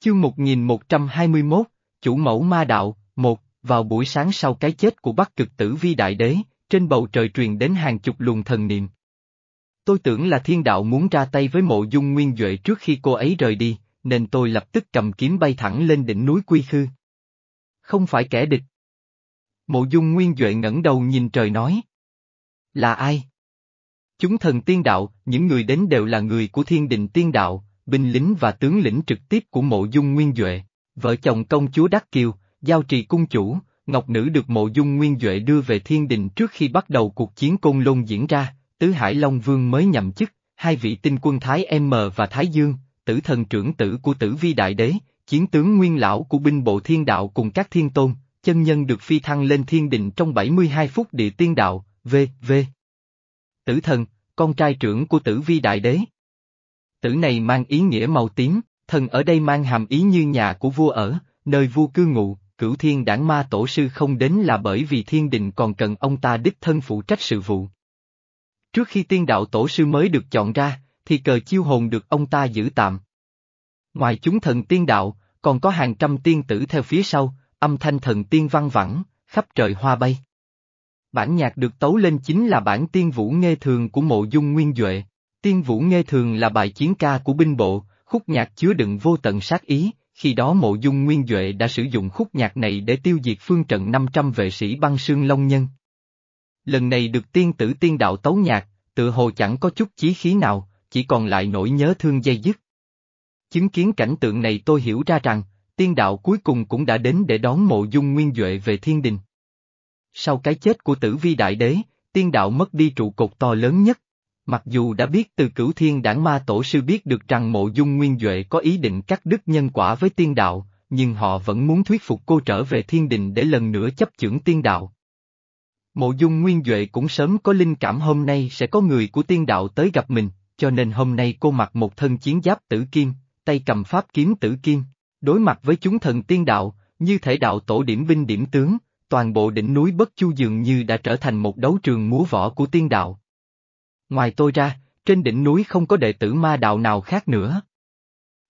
Chương 1121, Chủ mẫu ma đạo, một vào buổi sáng sau cái chết của Bắc cực tử vi đại đế, trên bầu trời truyền đến hàng chục luồng thần niệm. Tôi tưởng là thiên đạo muốn ra tay với mộ dung nguyên Duệ trước khi cô ấy rời đi, nên tôi lập tức cầm kiếm bay thẳng lên đỉnh núi Quy Khư. Không phải kẻ địch. Mộ dung nguyên Duệ ngẩng đầu nhìn trời nói. Là ai? Chúng thần tiên đạo, những người đến đều là người của thiên đình tiên đạo, binh lính và tướng lĩnh trực tiếp của mộ dung nguyên Duệ, vợ chồng công chúa Đắc Kiều, giao trì cung chủ, Ngọc Nữ được mộ dung nguyên Duệ đưa về thiên đình trước khi bắt đầu cuộc chiến côn lôn diễn ra, Tứ Hải Long Vương mới nhậm chức, hai vị tinh quân Thái M và Thái Dương, tử thần trưởng tử của tử vi đại đế, chiến tướng nguyên lão của binh bộ thiên đạo cùng các thiên tôn, chân nhân được phi thăng lên thiên đình trong 72 phút địa tiên đạo, v, v. Tử thần, con trai trưởng của tử vi đại đế. Tử này mang ý nghĩa màu tím, thần ở đây mang hàm ý như nhà của vua ở, nơi vua cư ngụ, cửu thiên đảng ma tổ sư không đến là bởi vì thiên đình còn cần ông ta đích thân phụ trách sự vụ. Trước khi tiên đạo tổ sư mới được chọn ra, thì cờ chiêu hồn được ông ta giữ tạm. Ngoài chúng thần tiên đạo, còn có hàng trăm tiên tử theo phía sau, âm thanh thần tiên văng vẳng, khắp trời hoa bay. Bản nhạc được tấu lên chính là bản tiên vũ nghe thường của mộ dung nguyên Duệ. Tiên vũ nghe thường là bài chiến ca của binh bộ, khúc nhạc chứa đựng vô tận sát ý, khi đó mộ dung nguyên Duệ đã sử dụng khúc nhạc này để tiêu diệt phương trận 500 vệ sĩ băng sương long nhân. Lần này được tiên tử tiên đạo tấu nhạc, tự hồ chẳng có chút chí khí nào, chỉ còn lại nỗi nhớ thương dây dứt. Chứng kiến cảnh tượng này tôi hiểu ra rằng, tiên đạo cuối cùng cũng đã đến để đón mộ dung nguyên Duệ về thiên đình. Sau cái chết của tử vi đại đế, tiên đạo mất đi trụ cột to lớn nhất. Mặc dù đã biết từ cửu thiên đảng ma tổ sư biết được rằng mộ dung nguyên Duệ có ý định cắt đứt nhân quả với tiên đạo, nhưng họ vẫn muốn thuyết phục cô trở về thiên đình để lần nữa chấp chưởng tiên đạo. Mộ dung nguyên Duệ cũng sớm có linh cảm hôm nay sẽ có người của tiên đạo tới gặp mình, cho nên hôm nay cô mặc một thân chiến giáp tử kim, tay cầm pháp kiếm tử kim, đối mặt với chúng thần tiên đạo, như thể đạo tổ điểm binh điểm tướng, toàn bộ đỉnh núi Bất Chu dường như đã trở thành một đấu trường múa võ của tiên đạo. Ngoài tôi ra, trên đỉnh núi không có đệ tử ma đạo nào khác nữa.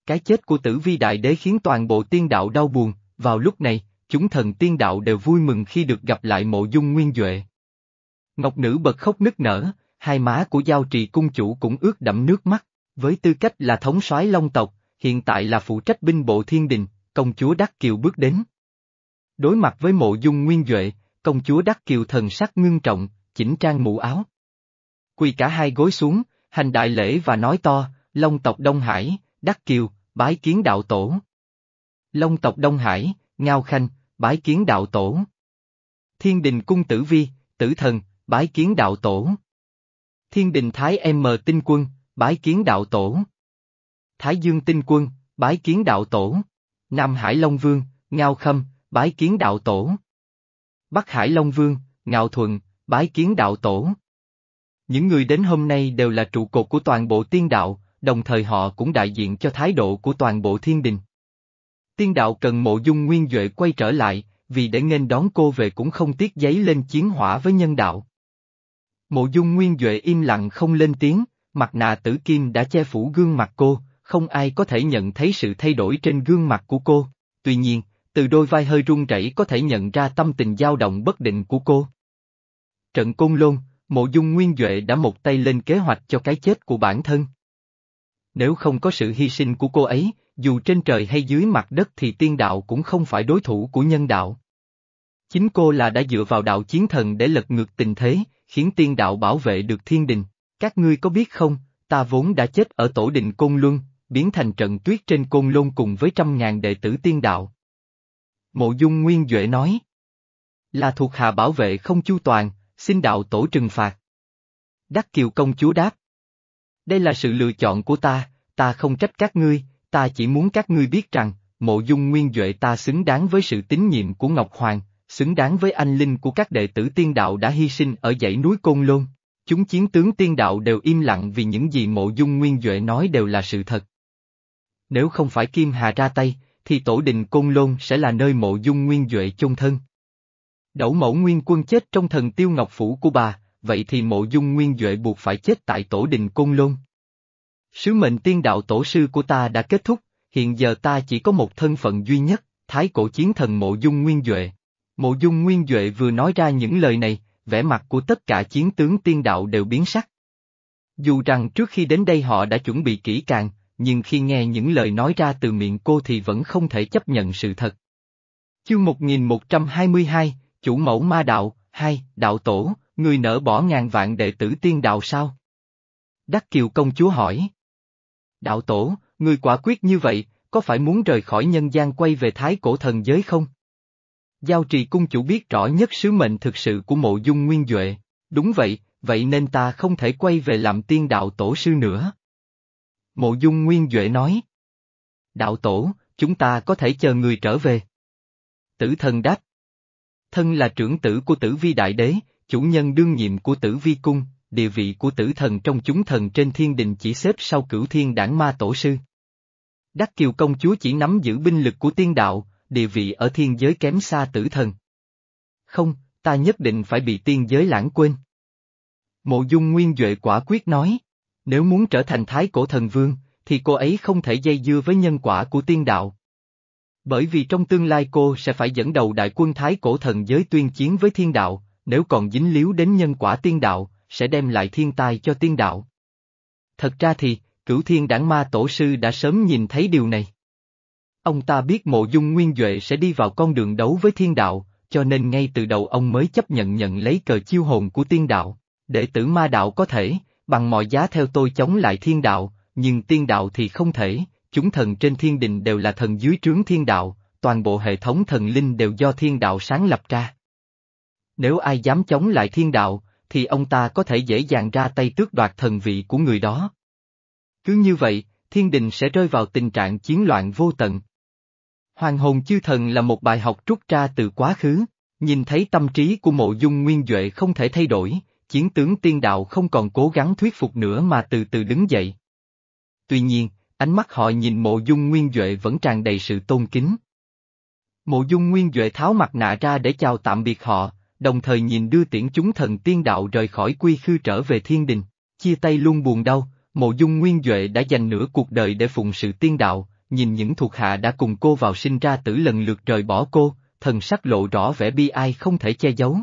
Cái chết của tử vi đại đế khiến toàn bộ tiên đạo đau buồn, vào lúc này, chúng thần tiên đạo đều vui mừng khi được gặp lại mộ dung nguyên Duệ. Ngọc Nữ bật khóc nức nở, hai má của giao trì cung chủ cũng ướt đẫm nước mắt, với tư cách là thống soái long tộc, hiện tại là phụ trách binh bộ thiên đình, công chúa Đắc Kiều bước đến. Đối mặt với mộ dung nguyên Duệ, công chúa Đắc Kiều thần sắc ngưng trọng, chỉnh trang mũ áo. Quỳ cả hai gối xuống, hành đại lễ và nói to, Long tộc Đông Hải, Đắc Kiều, bái kiến đạo tổ. Long tộc Đông Hải, Ngao Khanh, bái kiến đạo tổ. Thiên đình cung tử vi, tử thần, bái kiến đạo tổ. Thiên đình Thái M tinh quân, bái kiến đạo tổ. Thái Dương tinh quân, bái kiến đạo tổ. Nam Hải Long Vương, Ngao Khâm, bái kiến đạo tổ. Bắc Hải Long Vương, Ngạo Thuận, bái kiến đạo tổ. Những người đến hôm nay đều là trụ cột của toàn bộ tiên đạo, đồng thời họ cũng đại diện cho thái độ của toàn bộ thiên đình. Tiên đạo cần mộ dung nguyên Duệ quay trở lại, vì để nghênh đón cô về cũng không tiếc giấy lên chiến hỏa với nhân đạo. Mộ dung nguyên Duệ im lặng không lên tiếng, mặt nạ tử kim đã che phủ gương mặt cô, không ai có thể nhận thấy sự thay đổi trên gương mặt của cô. Tuy nhiên, từ đôi vai hơi run rẩy có thể nhận ra tâm tình dao động bất định của cô. Trận Côn Lôn, Mộ Dung Nguyên Duệ đã một tay lên kế hoạch cho cái chết của bản thân. Nếu không có sự hy sinh của cô ấy, dù trên trời hay dưới mặt đất thì tiên đạo cũng không phải đối thủ của nhân đạo. Chính cô là đã dựa vào đạo chiến thần để lật ngược tình thế, khiến tiên đạo bảo vệ được thiên đình. Các ngươi có biết không, ta vốn đã chết ở tổ đình Côn Luân, biến thành trận tuyết trên Côn Lôn cùng với trăm ngàn đệ tử tiên đạo. Mộ Dung Nguyên Duệ nói. Là thuộc hạ bảo vệ không chu toàn, xin đạo tổ trừng phạt. Đắc Kiều công chúa đáp. Đây là sự lựa chọn của ta, ta không trách các ngươi, ta chỉ muốn các ngươi biết rằng, mộ dung nguyên Duệ ta xứng đáng với sự tín nhiệm của Ngọc Hoàng, xứng đáng với anh linh của các đệ tử tiên đạo đã hy sinh ở dãy núi Côn Lôn. Chúng chiến tướng tiên đạo đều im lặng vì những gì mộ dung nguyên Duệ nói đều là sự thật. Nếu không phải Kim Hà ra tay, thì tổ đình Côn Lôn sẽ là nơi mộ dung nguyên Duệ chôn thân. Đẩu mẫu nguyên quân chết trong thần tiêu ngọc phủ của bà, vậy thì mộ dung nguyên Duệ buộc phải chết tại tổ đình Côn Lôn. Sứ mệnh tiên đạo tổ sư của ta đã kết thúc, hiện giờ ta chỉ có một thân phận duy nhất, thái cổ chiến thần mộ dung nguyên Duệ. Mộ dung nguyên Duệ vừa nói ra những lời này, vẻ mặt của tất cả chiến tướng tiên đạo đều biến sắc. Dù rằng trước khi đến đây họ đã chuẩn bị kỹ càng, nhưng khi nghe những lời nói ra từ miệng cô thì vẫn không thể chấp nhận sự thật. Chương 1122, Chủ mẫu ma đạo, hai, đạo tổ, người nỡ bỏ ngàn vạn đệ tử tiên đạo sao? Đắc Kiều công chúa hỏi. Đạo tổ, người quả quyết như vậy, có phải muốn rời khỏi nhân gian quay về thái cổ thần giới không? Giao trì cung chủ biết rõ nhất sứ mệnh thực sự của mộ dung nguyên Duệ. Đúng vậy, vậy nên ta không thể quay về làm tiên đạo tổ sư nữa. Mộ dung nguyên Duệ nói. Đạo tổ, chúng ta có thể chờ người trở về. Tử thần đáp. Thân là trưởng tử của tử vi đại đế, chủ nhân đương nhiệm của tử vi cung, địa vị của tử thần trong chúng thần trên thiên đình chỉ xếp sau cửu thiên đảng ma tổ sư. Đắc Kiều công chúa chỉ nắm giữ binh lực của tiên đạo, địa vị ở thiên giới kém xa tử thần. Không, ta nhất định phải bị tiên giới lãng quên. Mộ dung nguyên Duệ quả quyết nói, nếu muốn trở thành thái cổ thần vương, thì cô ấy không thể dây dưa với nhân quả của tiên đạo. Bởi vì trong tương lai cô sẽ phải dẫn đầu đại quân thái cổ thần giới tuyên chiến với thiên đạo, nếu còn dính líu đến nhân quả tiên đạo, sẽ đem lại thiên tai cho tiên đạo. Thật ra thì, cửu thiên đảng ma tổ sư đã sớm nhìn thấy điều này. Ông ta biết mộ dung nguyên Duệ sẽ đi vào con đường đấu với thiên đạo, cho nên ngay từ đầu ông mới chấp nhận nhận lấy cờ chiêu hồn của tiên đạo. Đệ tử ma đạo có thể, bằng mọi giá theo tôi chống lại thiên đạo, nhưng tiên đạo thì không thể, chúng thần trên thiên đình đều là thần dưới trướng thiên đạo, toàn bộ hệ thống thần linh đều do thiên đạo sáng lập ra. Nếu ai dám chống lại thiên đạo, thì ông ta có thể dễ dàng ra tay tước đoạt thần vị của người đó. Cứ như vậy, thiên đình sẽ rơi vào tình trạng chiến loạn vô tận. Hoàng hồn chư thần là một bài học rút ra từ quá khứ, nhìn thấy tâm trí của mộ dung nguyên Duệ không thể thay đổi, chiến tướng tiên đạo không còn cố gắng thuyết phục nữa mà từ từ đứng dậy. Tuy nhiên, ánh mắt họ nhìn mộ dung nguyên Duệ vẫn tràn đầy sự tôn kính. Mộ dung nguyên Duệ tháo mặt nạ ra để chào tạm biệt họ, đồng thời nhìn đưa tiễn chúng thần tiên đạo rời khỏi quy khư trở về thiên đình, chia tay luôn buồn đau, mộ dung nguyên Duệ đã dành nửa cuộc đời để phụng sự tiên đạo, nhìn những thuộc hạ đã cùng cô vào sinh ra tử lần lượt rời bỏ cô, thần sắc lộ rõ vẻ bi ai không thể che giấu.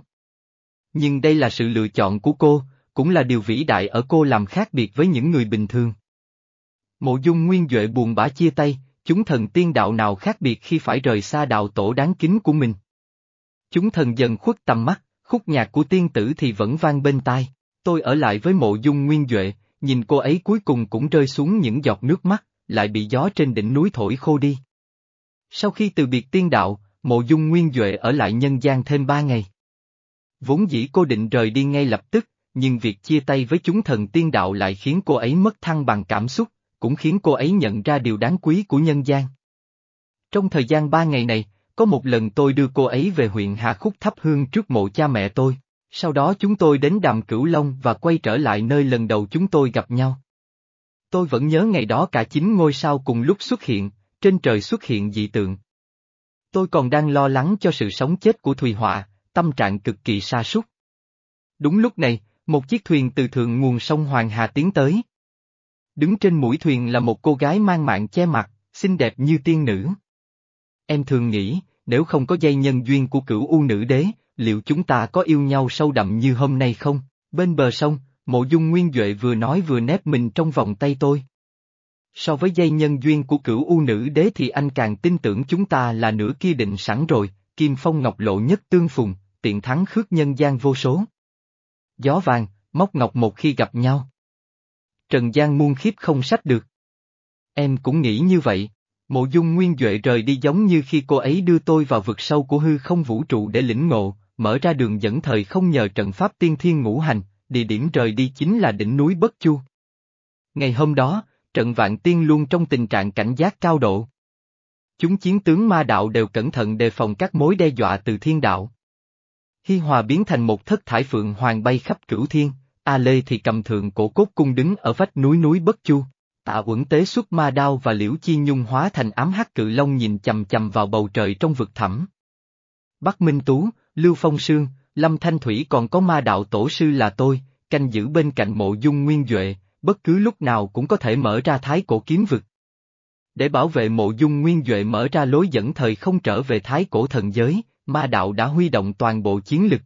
Nhưng đây là sự lựa chọn của cô, cũng là điều vĩ đại ở cô làm khác biệt với những người bình thường. Mộ dung nguyên Duệ buồn bã chia tay, chúng thần tiên đạo nào khác biệt khi phải rời xa đạo tổ đáng kính của mình. Chúng thần dần khuất tầm mắt, khúc nhạc của tiên tử thì vẫn vang bên tai, tôi ở lại với mộ dung nguyên Duệ, nhìn cô ấy cuối cùng cũng rơi xuống những giọt nước mắt, lại bị gió trên đỉnh núi thổi khô đi. Sau khi từ biệt tiên đạo, mộ dung nguyên Duệ ở lại nhân gian thêm ba ngày. Vốn dĩ cô định rời đi ngay lập tức, nhưng việc chia tay với chúng thần tiên đạo lại khiến cô ấy mất thăng bằng cảm xúc, cũng khiến cô ấy nhận ra điều đáng quý của nhân gian. Trong thời gian ba ngày này, có một lần tôi đưa cô ấy về huyện Hà Khúc thắp hương trước mộ cha mẹ tôi, sau đó chúng tôi đến đàm Cửu Long và quay trở lại nơi lần đầu chúng tôi gặp nhau. Tôi vẫn nhớ ngày đó cả chín ngôi sao cùng lúc xuất hiện, trên trời xuất hiện dị tượng. Tôi còn đang lo lắng cho sự sống chết của Thùy Họa, tâm trạng cực kỳ sa sút. Đúng lúc này, một chiếc thuyền từ thượng nguồn sông Hoàng Hà tiến tới. Đứng trên mũi thuyền là một cô gái mang mạng che mặt, xinh đẹp như tiên nữ. Em thường nghĩ, nếu không có dây nhân duyên của cửu u nữ đế, liệu chúng ta có yêu nhau sâu đậm như hôm nay không? Bên bờ sông, mộ dung nguyên Duệ vừa nói vừa nép mình trong vòng tay tôi. So với dây nhân duyên của cửu u nữ đế thì anh càng tin tưởng chúng ta là nửa kia định sẵn rồi, kim phong ngọc lộ nhất tương phùng, tiện thắng khước nhân gian vô số. Gió vàng, móc ngọc một khi gặp nhau. Trần Giang muôn khiếp không sách được. Em cũng nghĩ như vậy. Mộ dung nguyên Duệ rời đi giống như khi cô ấy đưa tôi vào vực sâu của hư không vũ trụ để lĩnh ngộ, mở ra đường dẫn thời không nhờ trận pháp tiên thiên ngũ hành, địa điểm rời đi chính là đỉnh núi Bất Chu. Ngày hôm đó, trận vạn tiên luôn trong tình trạng cảnh giác cao độ. Chúng chiến tướng ma đạo đều cẩn thận đề phòng các mối đe dọa từ thiên đạo. Hi Hòa biến thành một thất thải phượng hoàng bay khắp cửu thiên, A Lê thì cầm thượng cổ cốt cung đứng ở vách núi núi Bất Chu. Tạ uẩn tế xuất ma đao và liễu chi nhung hóa thành ám hắc cự long nhìn chầm chầm vào bầu trời trong vực thẳm. Bắc Minh Tú, Lưu Phong Sương, Lâm Thanh Thủy còn có ma đạo tổ sư là tôi, canh giữ bên cạnh mộ dung nguyên Duệ, bất cứ lúc nào cũng có thể mở ra thái cổ kiếm vực. Để bảo vệ mộ dung nguyên Duệ mở ra lối dẫn thời không trở về thái cổ thần giới, ma đạo đã huy động toàn bộ chiến lực.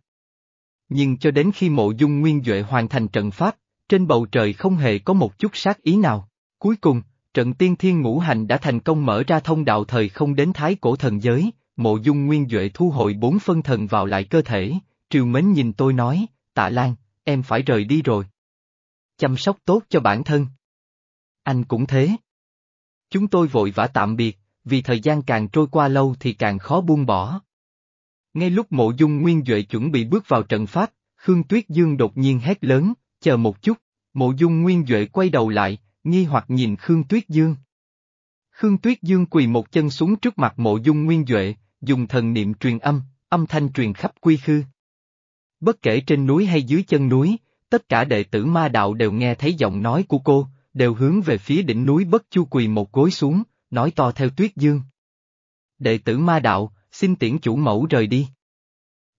Nhưng cho đến khi mộ dung nguyên Duệ hoàn thành trận pháp, trên bầu trời không hề có một chút sát ý nào. Cuối cùng, trận tiên thiên ngũ hành đã thành công mở ra thông đạo thời không đến thái cổ thần giới, mộ dung nguyên Duệ thu hồi bốn phân thần vào lại cơ thể, triều mến nhìn tôi nói, tạ Lan, em phải rời đi rồi. Chăm sóc tốt cho bản thân. Anh cũng thế. Chúng tôi vội vã tạm biệt, vì thời gian càng trôi qua lâu thì càng khó buông bỏ. Ngay lúc mộ dung nguyên Duệ chuẩn bị bước vào trận pháp, Khương Tuyết Dương đột nhiên hét lớn, chờ một chút, mộ dung nguyên Duệ quay đầu lại, nghi hoặc nhìn Khương Tuyết Dương. Khương Tuyết Dương quỳ một chân xuống trước mặt mộ dung nguyên Duệ, dùng thần niệm truyền âm, âm thanh truyền khắp quy khư. Bất kể trên núi hay dưới chân núi, tất cả đệ tử ma đạo đều nghe thấy giọng nói của cô, đều hướng về phía đỉnh núi bất chu quỳ một gối xuống, nói to theo tuyết dương. Đệ tử ma đạo, xin tiễn chủ mẫu rời đi.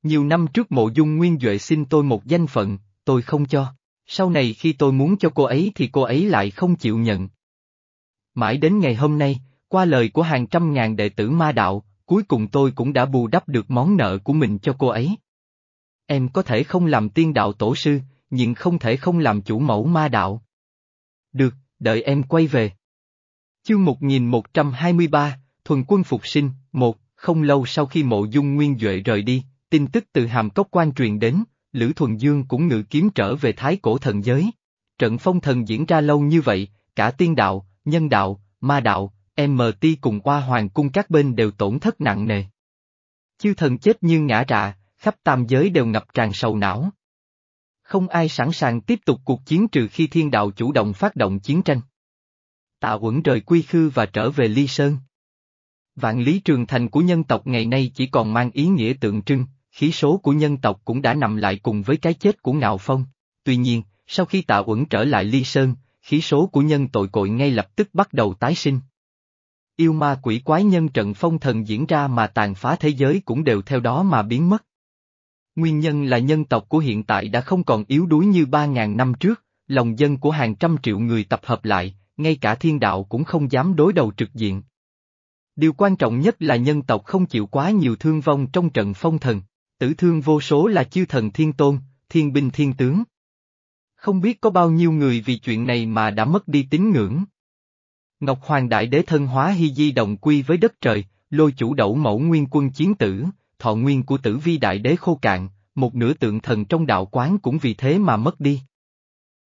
Nhiều năm trước mộ dung nguyên Duệ xin tôi một danh phận, tôi không cho. Sau này khi tôi muốn cho cô ấy thì cô ấy lại không chịu nhận. Mãi đến ngày hôm nay, qua lời của hàng trăm ngàn đệ tử ma đạo, cuối cùng tôi cũng đã bù đắp được món nợ của mình cho cô ấy. Em có thể không làm tiên đạo tổ sư, nhưng không thể không làm chủ mẫu ma đạo. Được, đợi em quay về. Chương 1123, Thuần quân phục sinh, một, không lâu sau khi mộ dung nguyên Duệ rời đi, tin tức từ hàm cốc quan truyền đến, Lữ Thuần Dương cũng ngự kiếm trở về thái cổ thần giới. Trận phong thần diễn ra lâu như vậy, cả tiên đạo, nhân đạo, ma đạo, MT cùng qua hoàng cung các bên đều tổn thất nặng nề. Chư thần chết như ngã rạ, khắp tam giới đều ngập tràn sầu não. Không ai sẵn sàng tiếp tục cuộc chiến trừ khi thiên đạo chủ động phát động chiến tranh. Tạ quẩn rời Quy Khư và trở về Ly Sơn. Vạn lý trường thành của nhân tộc ngày nay chỉ còn mang ý nghĩa tượng trưng, khí số của nhân tộc cũng đã nằm lại cùng với cái chết của Ngạo Phong. Tuy nhiên, sau khi Tạ Uẩn trở lại Ly Sơn, khí số của nhân tội cội ngay lập tức bắt đầu tái sinh. Yêu ma quỷ quái nhân trận phong thần diễn ra mà tàn phá thế giới cũng đều theo đó mà biến mất. Nguyên nhân là nhân tộc của hiện tại đã không còn yếu đuối như 3.000 năm trước, lòng dân của hàng trăm triệu người tập hợp lại, ngay cả thiên đạo cũng không dám đối đầu trực diện. Điều quan trọng nhất là nhân tộc không chịu quá nhiều thương vong trong trận phong thần, tử thương vô số là chư thần thiên tôn, thiên binh thiên tướng. Không biết có bao nhiêu người vì chuyện này mà đã mất đi tín ngưỡng. Ngọc Hoàng Đại Đế thân hóa hy di đồng quy với đất trời, lôi chủ đẩu mẫu nguyên quân chiến tử, thọ nguyên của tử vi đại đế khô cạn, một nửa tượng thần trong đạo quán cũng vì thế mà mất đi.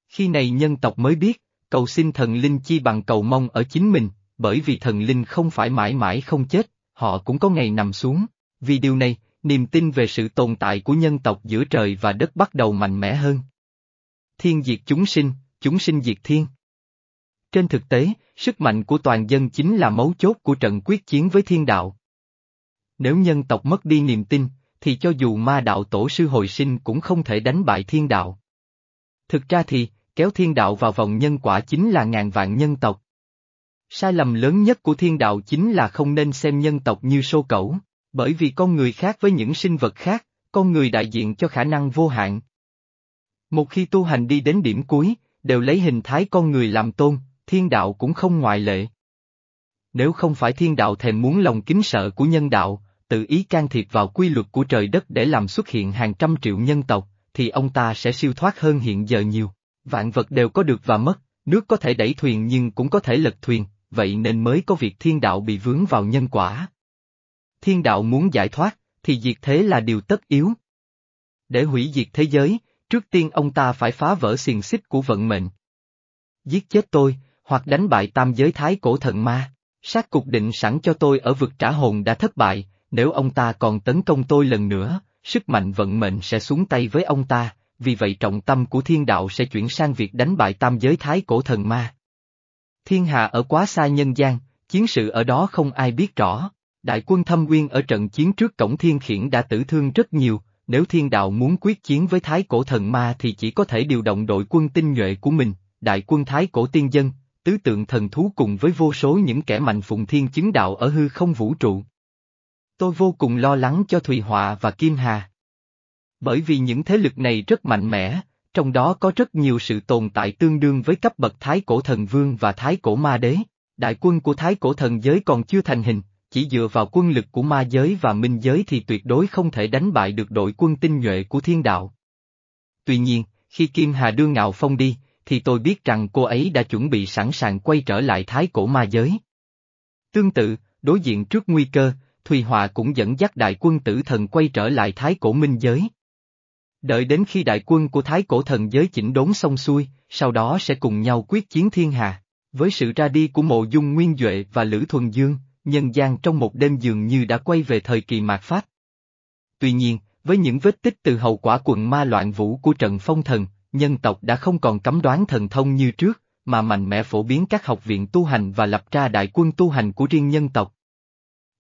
Khi này nhân tộc mới biết, cầu xin thần linh chi bằng cầu mong ở chính mình, bởi vì thần linh không phải mãi mãi không chết, họ cũng có ngày nằm xuống. Vì điều này, niềm tin về sự tồn tại của nhân tộc giữa trời và đất bắt đầu mạnh mẽ hơn. Thiên diệt chúng sinh, chúng sinh diệt thiên. Trên thực tế, sức mạnh của toàn dân chính là mấu chốt của trận quyết chiến với thiên đạo. Nếu nhân tộc mất đi niềm tin, thì cho dù ma đạo tổ sư hồi sinh cũng không thể đánh bại thiên đạo. Thực ra thì, kéo thiên đạo vào vòng nhân quả chính là ngàn vạn nhân tộc. Sai lầm lớn nhất của thiên đạo chính là không nên xem nhân tộc như sô cẩu, bởi vì con người khác với những sinh vật khác, con người đại diện cho khả năng vô hạn. Một khi tu hành đi đến điểm cuối, đều lấy hình thái con người làm tôn, thiên đạo cũng không ngoại lệ. Nếu không phải thiên đạo thèm muốn lòng kính sợ của nhân đạo, tự ý can thiệp vào quy luật của trời đất để làm xuất hiện hàng trăm triệu nhân tộc, thì ông ta sẽ siêu thoát hơn hiện giờ nhiều. Vạn vật đều có được và mất, nước có thể đẩy thuyền nhưng cũng có thể lật thuyền, vậy nên mới có việc thiên đạo bị vướng vào nhân quả. Thiên đạo muốn giải thoát, thì diệt thế là điều tất yếu. Để hủy diệt thế giới, trước tiên ông ta phải phá vỡ xiềng xích của vận mệnh. Giết chết tôi, hoặc đánh bại tam giới thái cổ thần ma, sát cục định sẵn cho tôi ở vực trả hồn đã thất bại, nếu ông ta còn tấn công tôi lần nữa, sức mạnh vận mệnh sẽ xuống tay với ông ta, vì vậy trọng tâm của thiên đạo sẽ chuyển sang việc đánh bại tam giới thái cổ thần ma. Thiên hạ ở quá xa nhân gian, chiến sự ở đó không ai biết rõ. Đại quân thâm nguyên ở trận chiến trước cổng thiên khiển đã tử thương rất nhiều, nếu thiên đạo muốn quyết chiến với thái cổ thần ma thì chỉ có thể điều động đội quân tinh nhuệ của mình, đại quân thái cổ tiên dân, tứ tượng thần thú cùng với vô số những kẻ mạnh phụng thiên chứng đạo ở hư không vũ trụ. Tôi vô cùng lo lắng cho Thùy Họa và Kim Hà. Bởi vì những thế lực này rất mạnh mẽ, trong đó có rất nhiều sự tồn tại tương đương với cấp bậc Thái Cổ Thần Vương và Thái Cổ Ma Đế. Đại quân của thái cổ thần giới còn chưa thành hình, chỉ dựa vào quân lực của ma giới và minh giới thì tuyệt đối không thể đánh bại được đội quân tinh nhuệ của thiên đạo. Tuy nhiên, khi Kim Hà đưa ngạo phong đi, thì tôi biết rằng cô ấy đã chuẩn bị sẵn sàng quay trở lại thái cổ ma giới. Tương tự, đối diện trước nguy cơ, Thùy Họa cũng dẫn dắt đại quân tử thần quay trở lại thái cổ minh giới. Đợi đến khi đại quân của thái cổ thần giới chỉnh đốn xong xuôi, sau đó sẽ cùng nhau quyết chiến thiên hà. Với sự ra đi của mộ dung nguyên Duệ và Lữ Thuần Dương, nhân gian trong một đêm dường như đã quay về thời kỳ mạt Pháp. Tuy nhiên, với những vết tích từ hậu quả quận ma loạn vũ của trận phong thần, nhân tộc đã không còn cấm đoán thần thông như trước, mà mạnh mẽ phổ biến các học viện tu hành và lập ra đại quân tu hành của riêng nhân tộc.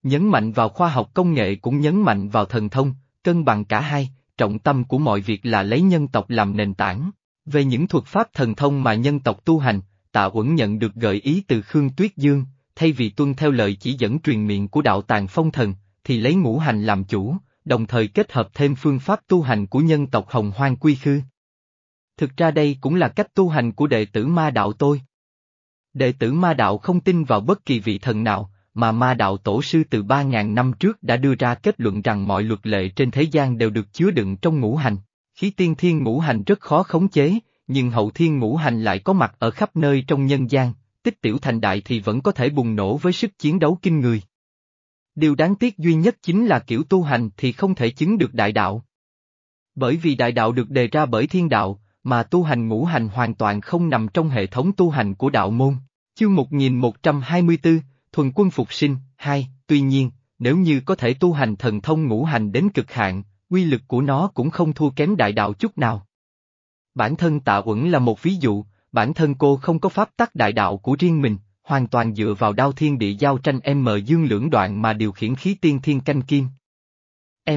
Nhấn mạnh vào khoa học công nghệ cũng nhấn mạnh vào thần thông, cân bằng cả hai, trọng tâm của mọi việc là lấy nhân tộc làm nền tảng. Về những thuật pháp thần thông mà nhân tộc tu hành, Tạ Uẩn nhận được gợi ý từ Khương Tuyết Dương, thay vì tuân theo lời chỉ dẫn truyền miệng của đạo tàng phong thần, thì lấy ngũ hành làm chủ, đồng thời kết hợp thêm phương pháp tu hành của nhân tộc Hồng Hoang Quy Khư. Thực ra đây cũng là cách tu hành của đệ tử ma đạo tôi. Đệ tử ma đạo không tin vào bất kỳ vị thần nào, mà ma đạo tổ sư từ 3.000 năm trước đã đưa ra kết luận rằng mọi luật lệ trên thế gian đều được chứa đựng trong ngũ hành. Khí tiên thiên ngũ hành rất khó khống chế, nhưng hậu thiên ngũ hành lại có mặt ở khắp nơi trong nhân gian, tích tiểu thành đại thì vẫn có thể bùng nổ với sức chiến đấu kinh người. Điều đáng tiếc duy nhất chính là kiểu tu hành thì không thể chứng được đại đạo. Bởi vì đại đạo được đề ra bởi thiên đạo, mà tu hành ngũ hành hoàn toàn không nằm trong hệ thống tu hành của đạo môn. Chương 1124, Thuần quân phục sinh, 2, tuy nhiên, nếu như có thể tu hành thần thông ngũ hành đến cực hạn, quy lực của nó cũng không thua kém đại đạo chút nào. Bản thân tạ uẩn là một ví dụ, bản thân cô không có pháp tắc đại đạo của riêng mình, hoàn toàn dựa vào đao thiên địa giao tranh M dương lưỡng đoạn mà điều khiển khí tiên thiên canh kim.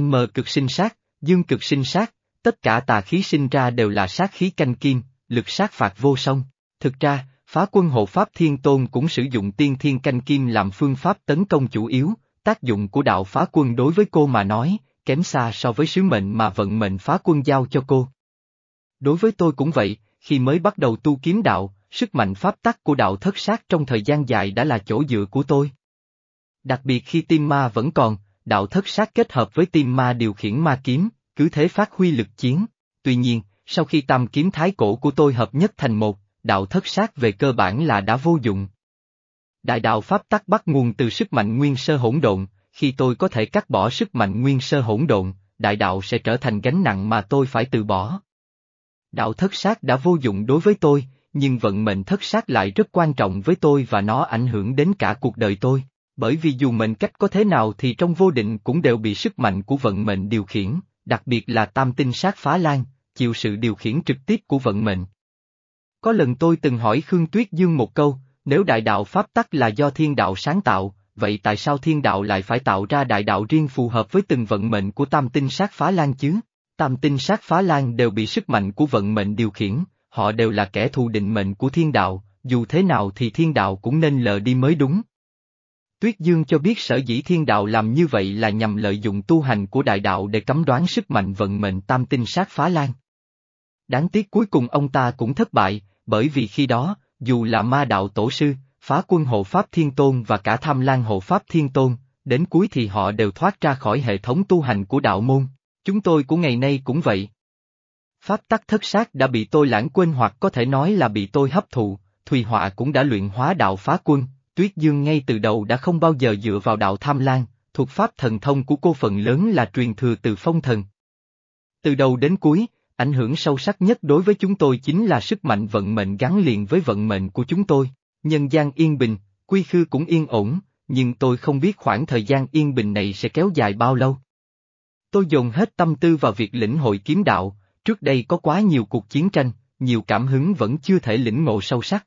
M cực sinh sát, dương cực sinh sát, tất cả tà khí sinh ra đều là sát khí canh kim, lực sát phạt vô song. Thực ra, phá quân hộ Pháp Thiên Tôn cũng sử dụng tiên thiên canh kim làm phương pháp tấn công chủ yếu, tác dụng của đạo phá quân đối với cô mà nói, kém xa so với sứ mệnh mà vận mệnh phá quân giao cho cô. Đối với tôi cũng vậy, khi mới bắt đầu tu kiếm đạo, sức mạnh pháp tắc của đạo thất sát trong thời gian dài đã là chỗ dựa của tôi. Đặc biệt khi tim ma vẫn còn, đạo thất sát kết hợp với tim ma điều khiển ma kiếm, cứ thế phát huy lực chiến. Tuy nhiên, sau khi tam kiếm thái cổ của tôi hợp nhất thành một, đạo thất sát về cơ bản là đã vô dụng. Đại đạo pháp tắc bắt nguồn từ sức mạnh nguyên sơ hỗn độn, khi tôi có thể cắt bỏ sức mạnh nguyên sơ hỗn độn, đại đạo sẽ trở thành gánh nặng mà tôi phải từ bỏ. Đạo thất sát đã vô dụng đối với tôi, nhưng vận mệnh thất sát lại rất quan trọng với tôi và nó ảnh hưởng đến cả cuộc đời tôi, bởi vì dù mệnh cách có thế nào thì trong vô định cũng đều bị sức mạnh của vận mệnh điều khiển, đặc biệt là tam tinh sát phá lan, chịu sự điều khiển trực tiếp của vận mệnh. Có lần tôi từng hỏi Khương Tuyết Dương một câu, nếu đại đạo pháp tắc là do thiên đạo sáng tạo, vậy tại sao thiên đạo lại phải tạo ra đại đạo riêng phù hợp với từng vận mệnh của tam tinh sát phá lan chứ? Tam tinh sát phá lan đều bị sức mạnh của vận mệnh điều khiển, họ đều là kẻ thù định mệnh của thiên đạo, dù thế nào thì thiên đạo cũng nên lờ đi mới đúng. Tuyết Dương cho biết sở dĩ thiên đạo làm như vậy là nhằm lợi dụng tu hành của đại đạo để cấm đoán sức mạnh vận mệnh tam tinh sát phá lan. Đáng tiếc cuối cùng ông ta cũng thất bại, bởi vì khi đó, dù là ma đạo tổ sư, phá quân hộ Pháp Thiên Tôn và cả tham lan hộ Pháp Thiên Tôn, đến cuối thì họ đều thoát ra khỏi hệ thống tu hành của đạo môn. Chúng tôi của ngày nay cũng vậy. Pháp tắc thất sát đã bị tôi lãng quên hoặc có thể nói là bị tôi hấp thụ, Thùy Họa cũng đã luyện hóa đạo phá quân, Tuyết Dương ngay từ đầu đã không bao giờ dựa vào đạo tham lan, thuộc pháp thần thông của cô phần lớn là truyền thừa từ phong thần. Từ đầu đến cuối, ảnh hưởng sâu sắc nhất đối với chúng tôi chính là sức mạnh vận mệnh gắn liền với vận mệnh của chúng tôi. Nhân gian yên bình, quy khư cũng yên ổn, nhưng tôi không biết khoảng thời gian yên bình này sẽ kéo dài bao lâu. Tôi dồn hết tâm tư vào việc lĩnh hội kiếm đạo, trước đây có quá nhiều cuộc chiến tranh, nhiều cảm hứng vẫn chưa thể lĩnh ngộ sâu sắc.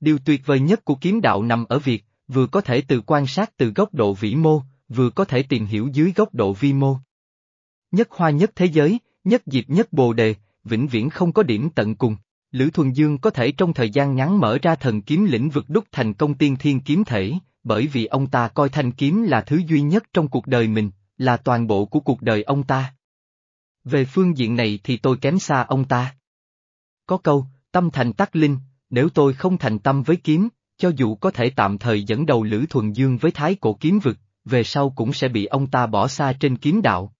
Điều tuyệt vời nhất của kiếm đạo nằm ở việc, vừa có thể từ quan sát từ góc độ vĩ mô, vừa có thể tìm hiểu dưới góc độ vi mô. Nhất hoa nhất thế giới, nhất diệp nhất bồ đề, vĩnh viễn không có điểm tận cùng. Lữ Thuần Dương có thể trong thời gian ngắn mở ra thần kiếm lĩnh vực đúc thành công tiên thiên kiếm thể, bởi vì ông ta coi thanh kiếm là thứ duy nhất trong cuộc đời mình, là toàn bộ của cuộc đời ông ta. Về phương diện này thì tôi kém xa ông ta. Có câu, tâm thành tắc linh, nếu tôi không thành tâm với kiếm, cho dù có thể tạm thời dẫn đầu Lữ Thuần Dương với thái cổ kiếm vực, về sau cũng sẽ bị ông ta bỏ xa trên kiếm đạo.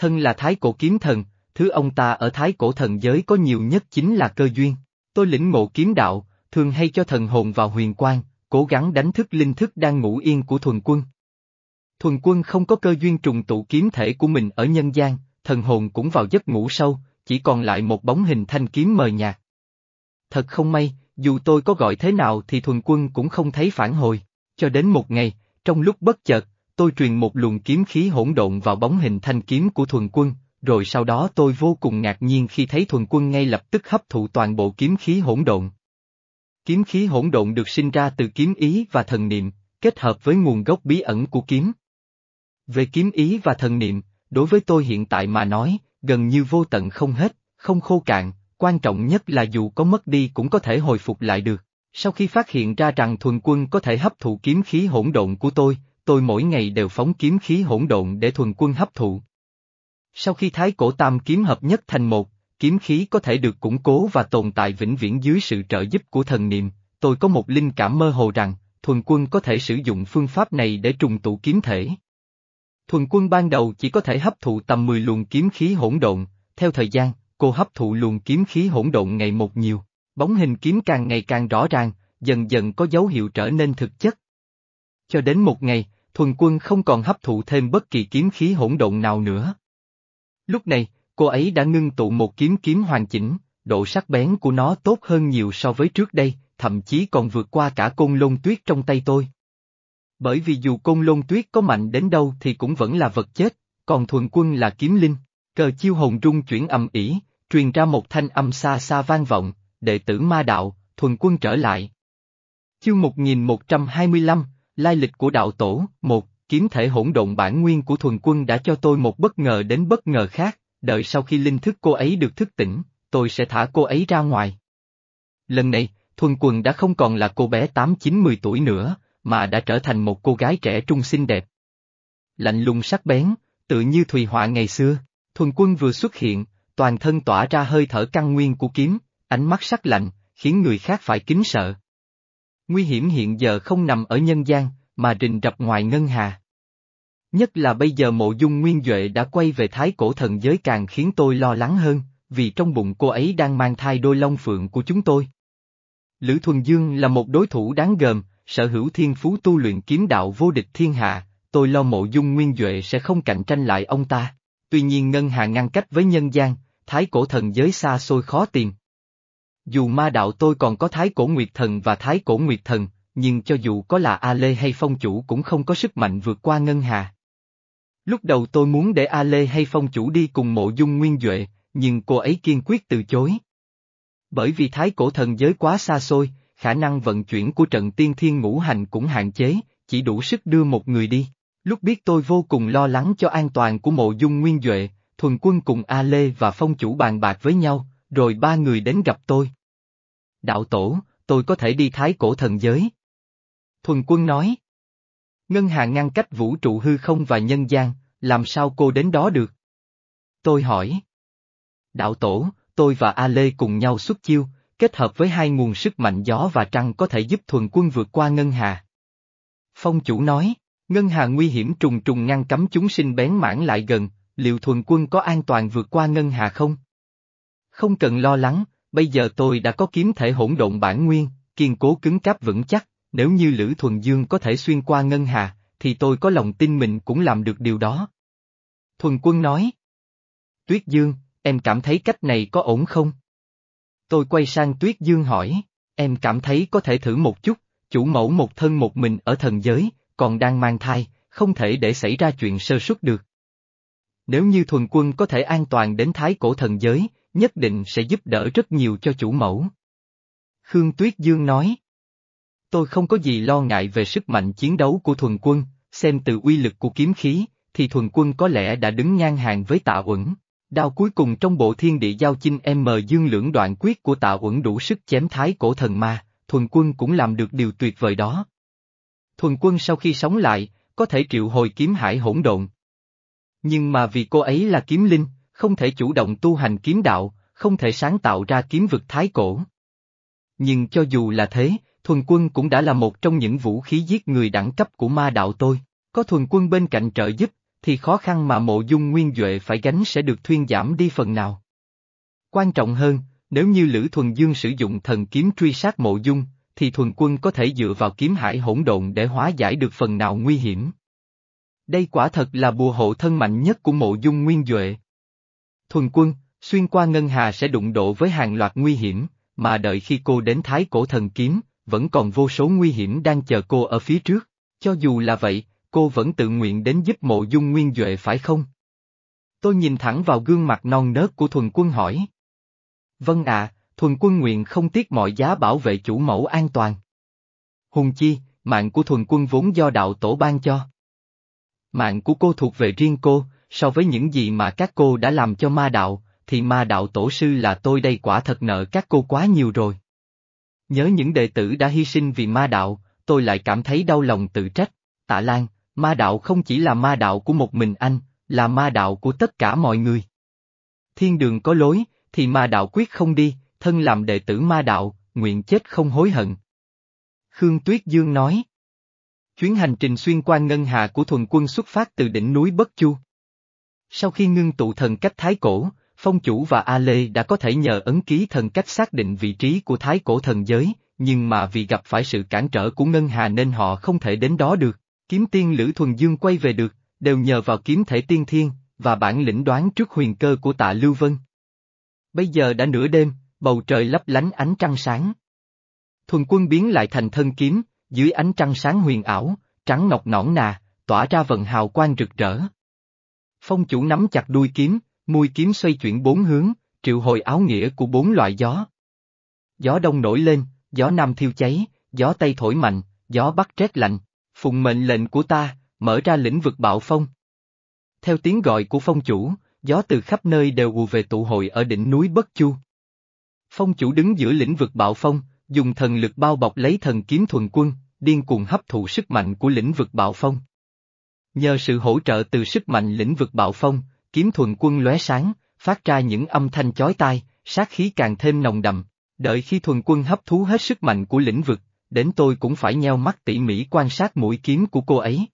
Thân là thái cổ kiếm thần, thứ ông ta ở thái cổ thần giới có nhiều nhất chính là cơ duyên. Tôi lĩnh ngộ kiếm đạo, thường hay cho thần hồn vào huyền quang, cố gắng đánh thức linh thức đang ngủ yên của thuần quân. Thuần quân không có cơ duyên trùng tụ kiếm thể của mình ở nhân gian, thần hồn cũng vào giấc ngủ sâu, chỉ còn lại một bóng hình thanh kiếm mờ nhạt. Thật không may, dù tôi có gọi thế nào thì thuần quân cũng không thấy phản hồi, cho đến một ngày, trong lúc bất chợt, tôi truyền một luồng kiếm khí hỗn độn vào bóng hình thanh kiếm của thuần quân, rồi sau đó tôi vô cùng ngạc nhiên khi thấy thuần quân ngay lập tức hấp thụ toàn bộ kiếm khí hỗn độn. Kiếm khí hỗn độn được sinh ra từ kiếm ý và thần niệm, kết hợp với nguồn gốc bí ẩn của kiếm. Về kiếm ý và thần niệm, đối với tôi hiện tại mà nói, gần như vô tận không hết, không khô cạn, quan trọng nhất là dù có mất đi cũng có thể hồi phục lại được. Sau khi phát hiện ra rằng thuần quân có thể hấp thụ kiếm khí hỗn độn của tôi, tôi mỗi ngày đều phóng kiếm khí hỗn độn để thuần quân hấp thụ. Sau khi thái cổ tam kiếm hợp nhất thành một, kiếm khí có thể được củng cố và tồn tại vĩnh viễn dưới sự trợ giúp của thần niệm, tôi có một linh cảm mơ hồ rằng, thuần quân có thể sử dụng phương pháp này để trùng tụ kiếm thể. Thuần quân ban đầu chỉ có thể hấp thụ tầm 10 luồng kiếm khí hỗn độn, theo thời gian, cô hấp thụ luồng kiếm khí hỗn độn ngày một nhiều, bóng hình kiếm càng ngày càng rõ ràng, dần dần có dấu hiệu trở nên thực chất. Cho đến một ngày, thuần quân không còn hấp thụ thêm bất kỳ kiếm khí hỗn độn nào nữa. Lúc này, cô ấy đã ngưng tụ một kiếm kiếm hoàn chỉnh, độ sắc bén của nó tốt hơn nhiều so với trước đây, thậm chí còn vượt qua cả côn lôn tuyết trong tay tôi. Bởi vì dù côn lôn tuyết có mạnh đến đâu thì cũng vẫn là vật chết, còn thuần quân là kiếm linh, cờ chiêu hồn rung chuyển âm ỉ, truyền ra một thanh âm xa xa vang vọng, đệ tử ma đạo, thuần quân trở lại. Chương 1125, Lai lịch của đạo tổ, một kiếm thể hỗn độn bản nguyên của thuần quân đã cho tôi một bất ngờ đến bất ngờ khác, đợi sau khi linh thức cô ấy được thức tỉnh, tôi sẽ thả cô ấy ra ngoài. Lần này, thuần quân đã không còn là cô bé 8-9-10 tuổi nữa, mà đã trở thành một cô gái trẻ trung xinh đẹp. Lạnh lùng sắc bén, tự như Thùy Họa ngày xưa, thuần quân vừa xuất hiện, toàn thân tỏa ra hơi thở căn nguyên của kiếm, ánh mắt sắc lạnh, khiến người khác phải kính sợ. Nguy hiểm hiện giờ không nằm ở nhân gian, mà rình rập ngoài ngân hà. Nhất là bây giờ mộ dung nguyên Duệ đã quay về thái cổ thần giới càng khiến tôi lo lắng hơn, vì trong bụng cô ấy đang mang thai đôi long phượng của chúng tôi. Lữ Thuần Dương là một đối thủ đáng gờm, sở hữu thiên phú tu luyện kiếm đạo vô địch thiên hạ, tôi lo mộ dung nguyên Duệ sẽ không cạnh tranh lại ông ta. Tuy nhiên ngân hà ngăn cách với nhân gian, thái cổ thần giới xa xôi khó tìm. Dù ma đạo tôi còn có thái cổ nguyệt thần và thái cổ nguyệt thần, nhưng cho dù có là A Lê hay phong chủ cũng không có sức mạnh vượt qua ngân hà. Lúc đầu tôi muốn để A Lê hay phong chủ đi cùng mộ dung nguyên Duệ, nhưng cô ấy kiên quyết từ chối. Bởi vì thái cổ thần giới quá xa xôi, khả năng vận chuyển của trận tiên thiên ngũ hành cũng hạn chế, chỉ đủ sức đưa một người đi. Lúc biết tôi vô cùng lo lắng cho an toàn của mộ dung nguyên Duệ, thuần quân cùng A Lê và phong chủ bàn bạc với nhau, rồi ba người đến gặp tôi. Đạo tổ, tôi có thể đi thái cổ thần giới. Thuần quân nói. Ngân hàng ngăn cách vũ trụ hư không và nhân gian, làm sao cô đến đó được? Tôi hỏi. Đạo tổ, tôi và A Lê cùng nhau xuất chiêu, kết hợp với hai nguồn sức mạnh gió và trăng có thể giúp thuần quân vượt qua ngân hà. Phong chủ nói, ngân hà nguy hiểm trùng trùng ngăn cấm chúng sinh bén mãn lại gần, liệu thuần quân có an toàn vượt qua ngân hà không? Không cần lo lắng, bây giờ tôi đã có kiếm thể hỗn độn bản nguyên, kiên cố cứng cáp vững chắc, nếu như Lữ Thuần Dương có thể xuyên qua ngân hà, thì tôi có lòng tin mình cũng làm được điều đó. Thuần quân nói. Tuyết Dương, em cảm thấy cách này có ổn không? Tôi quay sang Tuyết Dương hỏi, em cảm thấy có thể thử một chút, chủ mẫu một thân một mình ở thần giới, còn đang mang thai, không thể để xảy ra chuyện sơ suất được. Nếu như thuần quân có thể an toàn đến thái cổ thần giới, nhất định sẽ giúp đỡ rất nhiều cho chủ mẫu. Khương Tuyết Dương nói. Tôi không có gì lo ngại về sức mạnh chiến đấu của thuần quân, xem từ uy lực của kiếm khí, thì thuần quân có lẽ đã đứng ngang hàng với tạ uẩn. Đao cuối cùng trong bộ thiên địa giao chinh M dương lưỡng đoạn quyết của tạ uẩn đủ sức chém thái cổ thần ma, thuần quân cũng làm được điều tuyệt vời đó. Thuần quân sau khi sống lại, có thể triệu hồi kiếm hải hỗn độn. Nhưng mà vì cô ấy là kiếm linh, không thể chủ động tu hành kiếm đạo, không thể sáng tạo ra kiếm vực thái cổ. Nhưng cho dù là thế, thuần quân cũng đã là một trong những vũ khí giết người đẳng cấp của ma đạo tôi. Có thuần quân bên cạnh trợ giúp, thì khó khăn mà mộ dung nguyên Duệ phải gánh sẽ được thuyên giảm đi phần nào. Quan trọng hơn, nếu như Lữ Thuần Dương sử dụng thần kiếm truy sát mộ dung, thì thuần quân có thể dựa vào kiếm hải hỗn độn để hóa giải được phần nào nguy hiểm. Đây quả thật là bùa hộ thân mạnh nhất của mộ dung nguyên Duệ. Thuần quân, xuyên qua ngân hà sẽ đụng độ với hàng loạt nguy hiểm, mà đợi khi cô đến thái cổ thần kiếm, vẫn còn vô số nguy hiểm đang chờ cô ở phía trước. Cho dù là vậy, cô vẫn tự nguyện đến giúp mộ dung nguyên Duệ phải không? Tôi nhìn thẳng vào gương mặt non nớt của thuần quân hỏi. Vâng ạ, thuần quân nguyện không tiếc mọi giá bảo vệ chủ mẫu an toàn. Hùng chi, mạng của thuần quân vốn do đạo tổ ban cho. Mạng của cô thuộc về riêng cô, so với những gì mà các cô đã làm cho ma đạo, thì ma đạo tổ sư là tôi đây quả thật nợ các cô quá nhiều rồi. Nhớ những đệ tử đã hy sinh vì ma đạo, tôi lại cảm thấy đau lòng tự trách. Tạ Lan, ma đạo không chỉ là ma đạo của một mình anh, là ma đạo của tất cả mọi người. Thiên đường có lối, thì ma đạo quyết không đi, thân làm đệ tử ma đạo, nguyện chết không hối hận. Khương Tuyết Dương nói. Chuyến hành trình xuyên qua ngân hà của thuần quân xuất phát từ đỉnh núi Bất Chu. Sau khi ngưng tụ thần cách thái cổ, Phong chủ và A Lê đã có thể nhờ ấn ký thần cách xác định vị trí của thái cổ thần giới, nhưng mà vì gặp phải sự cản trở của Ngân Hà nên họ không thể đến đó được. Kiếm tiên Lữ Thuần Dương quay về được, đều nhờ vào kiếm thể tiên thiên, và bản lĩnh đoán trước huyền cơ của tạ Lưu Vân. Bây giờ đã nửa đêm, bầu trời lấp lánh ánh trăng sáng. Thuần quân biến lại thành thân kiếm, dưới ánh trăng sáng huyền ảo, trắng ngọc nõn nà, tỏa ra vận hào quang rực rỡ. Phong chủ nắm chặt đuôi kiếm, mùi kiếm xoay chuyển bốn hướng, triệu hồi áo nghĩa của bốn loại gió. Gió đông nổi lên, gió nam thiêu cháy, gió tây thổi mạnh, gió bắc rét lạnh, phụng mệnh lệnh của ta, mở ra lĩnh vực bạo phong. Theo tiếng gọi của phong chủ, gió từ khắp nơi đều ùa về tụ hội ở đỉnh núi Bất Chu. Phong chủ đứng giữa lĩnh vực bạo phong, dùng thần lực bao bọc lấy thần kiếm thuần quân, điên cuồng hấp thụ sức mạnh của lĩnh vực bạo phong. Nhờ sự hỗ trợ từ sức mạnh lĩnh vực bạo phong, kiếm thuần quân lóe sáng, phát ra những âm thanh chói tai, sát khí càng thêm nồng đậm. Đợi khi thuần quân hấp thú hết sức mạnh của lĩnh vực, đến tôi cũng phải nheo mắt tỉ mỉ quan sát mũi kiếm của cô ấy.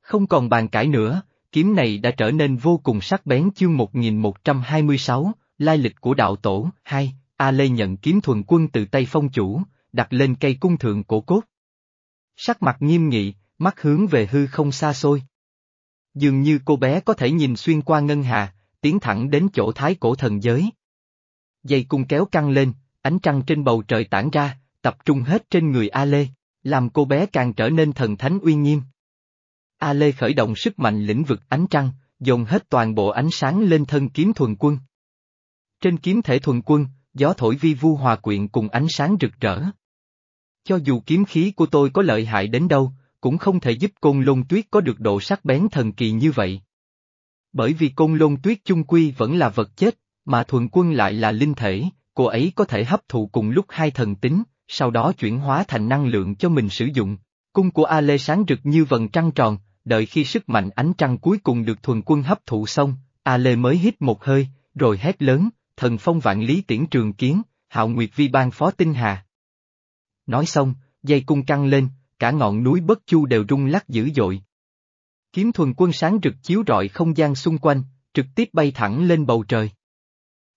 Không còn bàn cãi nữa, kiếm này đã trở nên vô cùng sắc bén chương 1126, lai lịch của đạo tổ, hai, A Lê nhận kiếm thuần quân từ tay phong chủ, đặt lên cây cung thượng cổ cốt. Sắc mặt nghiêm nghị, mắt hướng về hư không xa xôi. Dường như cô bé có thể nhìn xuyên qua ngân hà, tiến thẳng đến chỗ thái cổ thần giới. Dây cung kéo căng lên, ánh trăng trên bầu trời tản ra, tập trung hết trên người A Lê, làm cô bé càng trở nên thần thánh uy nghiêm. A Lê khởi động sức mạnh lĩnh vực ánh trăng, dồn hết toàn bộ ánh sáng lên thân kiếm thuần quân. Trên kiếm thể thuần quân, gió thổi vi vu hòa quyện cùng ánh sáng rực rỡ. Cho dù kiếm khí của tôi có lợi hại đến đâu, cũng không thể giúp côn lôn tuyết có được độ sắc bén thần kỳ như vậy. Bởi vì côn lôn tuyết chung quy vẫn là vật chết, mà thuần quân lại là linh thể, cô ấy có thể hấp thụ cùng lúc hai thần tính, sau đó chuyển hóa thành năng lượng cho mình sử dụng. Cung của A Lê sáng rực như vầng trăng tròn, đợi khi sức mạnh ánh trăng cuối cùng được thuần quân hấp thụ xong, A Lê mới hít một hơi, rồi hét lớn, thần phong vạn lý tiễn trường kiến, hạo nguyệt vi ban phó tinh hà. Nói xong, dây cung căng lên, cả ngọn núi bất chu đều rung lắc dữ dội. Kiếm thuần quân sáng rực chiếu rọi không gian xung quanh, trực tiếp bay thẳng lên bầu trời.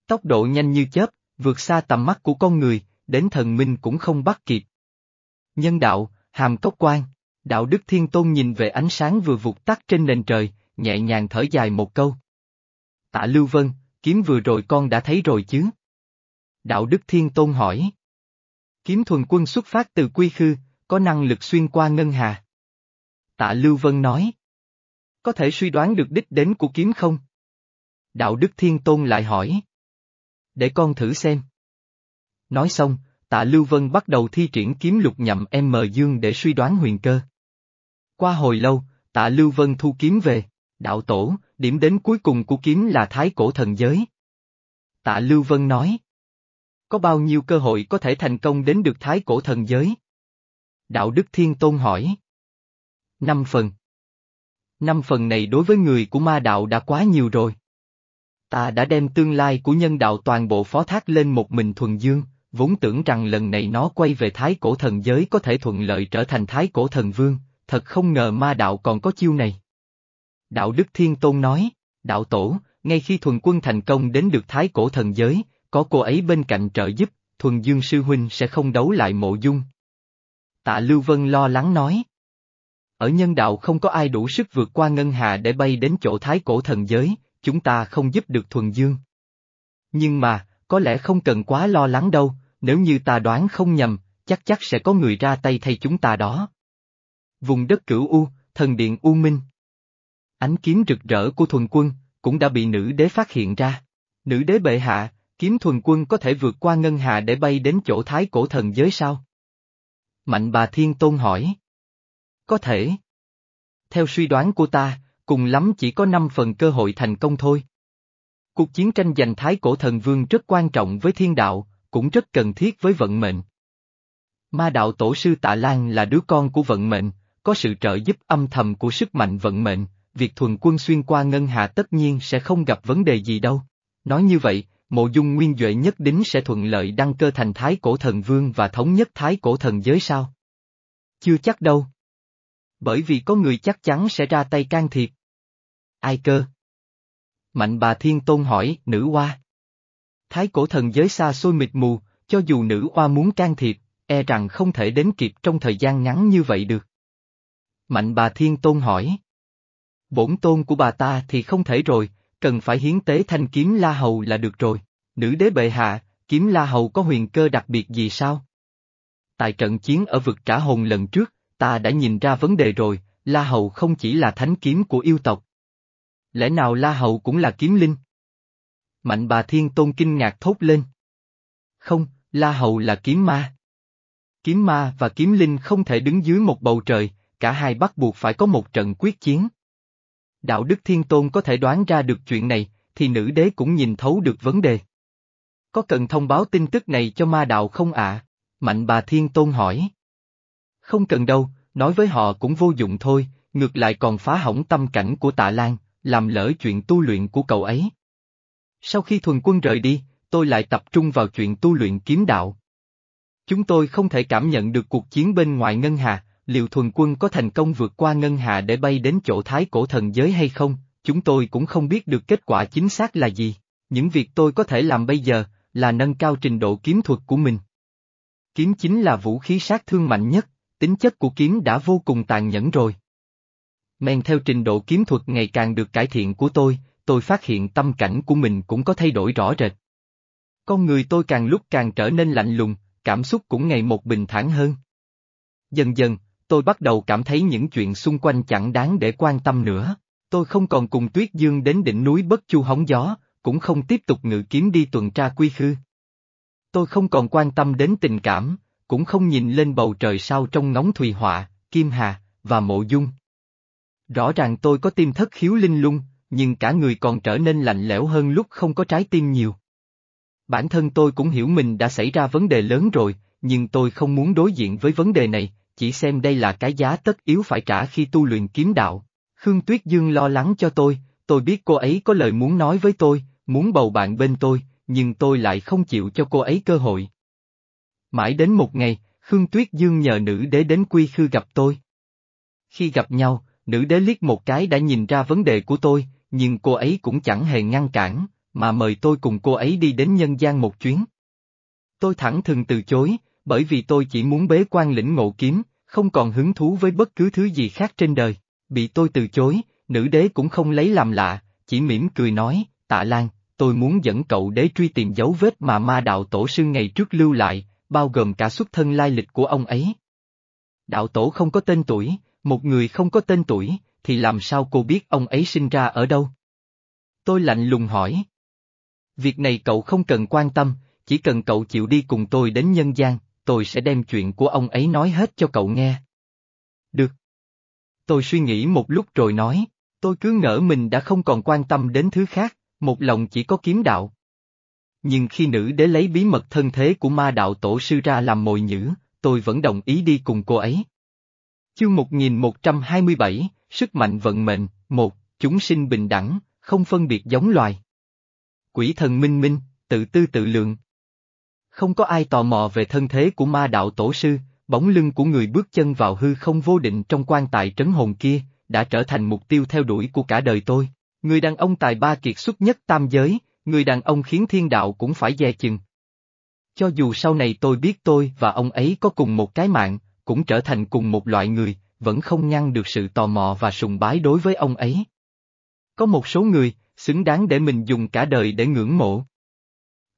Tốc độ nhanh như chớp, vượt xa tầm mắt của con người, đến thần minh cũng không bắt kịp. Nhân đạo, hàm cốc quan, đạo đức thiên tôn nhìn về ánh sáng vừa vụt tắt trên nền trời, nhẹ nhàng thở dài một câu. Tạ Lưu Vân, kiếm vừa rồi con đã thấy rồi chứ? Đạo đức thiên tôn hỏi. Kiếm thuần quân xuất phát từ quy khư, có năng lực xuyên qua ngân hà. Tạ Lưu Vân nói. Có thể suy đoán được đích đến của kiếm không? Đạo Đức Thiên Tôn lại hỏi. Để con thử xem. Nói xong, tạ Lưu Vân bắt đầu thi triển kiếm lục nhậm M Dương để suy đoán huyền cơ. Qua hồi lâu, tạ Lưu Vân thu kiếm về, đạo tổ, điểm đến cuối cùng của kiếm là thái cổ thần giới. Tạ Lưu Vân nói. Có bao nhiêu cơ hội có thể thành công đến được thái cổ thần giới? Đạo Đức Thiên Tôn hỏi. Năm phần. Năm phần này đối với người của ma đạo đã quá nhiều rồi. Ta đã đem tương lai của nhân đạo toàn bộ phó thác lên một mình thuần dương, vốn tưởng rằng lần này nó quay về thái cổ thần giới có thể thuận lợi trở thành thái cổ thần vương, thật không ngờ ma đạo còn có chiêu này. Đạo Đức Thiên Tôn nói, đạo tổ, ngay khi thuần quân thành công đến được thái cổ thần giới, có cô ấy bên cạnh trợ giúp, thuần dương sư huynh sẽ không đấu lại mộ dung. Tạ Lưu Vân lo lắng nói. Ở nhân đạo không có ai đủ sức vượt qua ngân hà để bay đến chỗ thái cổ thần giới, chúng ta không giúp được thuần dương. Nhưng mà, có lẽ không cần quá lo lắng đâu, nếu như ta đoán không nhầm, chắc chắc sẽ có người ra tay thay chúng ta đó. Vùng đất cửu U, thần điện U Minh. Ánh kiếm rực rỡ của thuần quân, cũng đã bị nữ đế phát hiện ra. Nữ đế bệ hạ, kiếm thuần quân có thể vượt qua ngân hà để bay đến chỗ thái cổ thần giới sao? Mạnh bà Thiên Tôn hỏi. Có thể. Theo suy đoán của ta, cùng lắm chỉ có 5 phần cơ hội thành công thôi. Cuộc chiến tranh giành thái cổ thần vương rất quan trọng với thiên đạo, cũng rất cần thiết với vận mệnh. Ma đạo tổ sư Tạ Lan là đứa con của vận mệnh, có sự trợ giúp âm thầm của sức mạnh vận mệnh, việc thuần quân xuyên qua ngân hạ tất nhiên sẽ không gặp vấn đề gì đâu. Nói như vậy, mộ dung nguyên Duệ nhất đính sẽ thuận lợi đăng cơ thành thái cổ thần vương và thống nhất thái cổ thần giới sao? Chưa chắc đâu. Bởi vì có người chắc chắn sẽ ra tay can thiệp. Ai cơ? Mạnh bà Thiên Tôn hỏi, nữ hoa. Thái cổ thần giới xa xôi mịt mù, cho dù nữ hoa muốn can thiệp, e rằng không thể đến kịp trong thời gian ngắn như vậy được. Mạnh bà Thiên Tôn hỏi. Bổn tôn của bà ta thì không thể rồi, cần phải hiến tế thanh kiếm La Hầu là được rồi. Nữ đế bệ hạ, kiếm La Hầu có huyền cơ đặc biệt gì sao? Tại trận chiến ở vực trả hồn lần trước, ta đã nhìn ra vấn đề rồi, La Hầu không chỉ là thánh kiếm của yêu tộc. Lẽ nào La Hầu cũng là kiếm linh? Mạnh bà Thiên Tôn kinh ngạc thốt lên. Không, La Hầu là kiếm ma. Kiếm ma và kiếm linh không thể đứng dưới một bầu trời, cả hai bắt buộc phải có một trận quyết chiến. Đạo đức Thiên Tôn có thể đoán ra được chuyện này, thì nữ đế cũng nhìn thấu được vấn đề. Có cần thông báo tin tức này cho ma đạo không ạ? Mạnh bà Thiên Tôn hỏi. Không cần đâu, nói với họ cũng vô dụng thôi, ngược lại còn phá hỏng tâm cảnh của tạ Lan, làm lỡ chuyện tu luyện của cậu ấy. Sau khi thuần quân rời đi, tôi lại tập trung vào chuyện tu luyện kiếm đạo. Chúng tôi không thể cảm nhận được cuộc chiến bên ngoài Ngân Hà, liệu thuần quân có thành công vượt qua Ngân Hà để bay đến chỗ thái cổ thần giới hay không, chúng tôi cũng không biết được kết quả chính xác là gì. Những việc tôi có thể làm bây giờ, là nâng cao trình độ kiếm thuật của mình. Kiếm chính là vũ khí sát thương mạnh nhất, tính chất của kiếm đã vô cùng tàn nhẫn rồi. Men theo trình độ kiếm thuật ngày càng được cải thiện của tôi, tôi phát hiện tâm cảnh của mình cũng có thay đổi rõ rệt. Con người tôi càng lúc càng trở nên lạnh lùng, cảm xúc cũng ngày một bình thản hơn. Dần dần, tôi bắt đầu cảm thấy những chuyện xung quanh chẳng đáng để quan tâm nữa. Tôi không còn cùng Tuyết Dương đến đỉnh núi Bất Chu hóng gió, cũng không tiếp tục ngự kiếm đi tuần tra quy khư. Tôi không còn quan tâm đến tình cảm, cũng không nhìn lên bầu trời sao trong ngóng Thùy Họa, Kim Hà, và Mộ Dung. Rõ ràng tôi có tim thất khiếu linh lung, nhưng cả người còn trở nên lạnh lẽo hơn lúc không có trái tim nhiều. Bản thân tôi cũng hiểu mình đã xảy ra vấn đề lớn rồi, nhưng tôi không muốn đối diện với vấn đề này, chỉ xem đây là cái giá tất yếu phải trả khi tu luyện kiếm đạo. Khương Tuyết Dương lo lắng cho tôi, tôi biết cô ấy có lời muốn nói với tôi, muốn bầu bạn bên tôi, nhưng tôi lại không chịu cho cô ấy cơ hội. Mãi đến một ngày, Khương Tuyết Dương nhờ nữ đế đến quy khư gặp tôi. Khi gặp nhau, nữ đế liếc một cái đã nhìn ra vấn đề của tôi, nhưng cô ấy cũng chẳng hề ngăn cản, mà mời tôi cùng cô ấy đi đến nhân gian một chuyến. Tôi thẳng thừng từ chối, bởi vì tôi chỉ muốn bế quan lĩnh ngộ kiếm, không còn hứng thú với bất cứ thứ gì khác trên đời. Bị tôi từ chối, nữ đế cũng không lấy làm lạ, chỉ mỉm cười nói, tạ Lan, tôi muốn dẫn cậu đế truy tìm dấu vết mà ma đạo tổ sư ngày trước lưu lại, bao gồm cả xuất thân lai lịch của ông ấy. Đạo tổ không có tên tuổi, một người không có tên tuổi, thì làm sao cô biết ông ấy sinh ra ở đâu? Tôi lạnh lùng hỏi. Việc này cậu không cần quan tâm, chỉ cần cậu chịu đi cùng tôi đến nhân gian, tôi sẽ đem chuyện của ông ấy nói hết cho cậu nghe. Được. Tôi suy nghĩ một lúc rồi nói, tôi cứ ngỡ mình đã không còn quan tâm đến thứ khác, một lòng chỉ có kiếm đạo. Nhưng khi nữ đế lấy bí mật thân thế của ma đạo tổ sư ra làm mồi nhữ, tôi vẫn đồng ý đi cùng cô ấy. Chương 1127, Sức mạnh vận mệnh, một, chúng sinh bình đẳng, không phân biệt giống loài. Quỷ thần minh minh, tự tư tự lượng. Không có ai tò mò về thân thế của ma đạo tổ sư, bóng lưng của người bước chân vào hư không vô định trong quan tài trấn hồn kia, đã trở thành mục tiêu theo đuổi của cả đời tôi. Người đàn ông tài ba kiệt xuất nhất tam giới, người đàn ông khiến thiên đạo cũng phải dè chừng. Cho dù sau này tôi biết tôi và ông ấy có cùng một cái mạng, cũng trở thành cùng một loại người, vẫn không ngăn được sự tò mò và sùng bái đối với ông ấy. Có một số người, xứng đáng để mình dùng cả đời để ngưỡng mộ.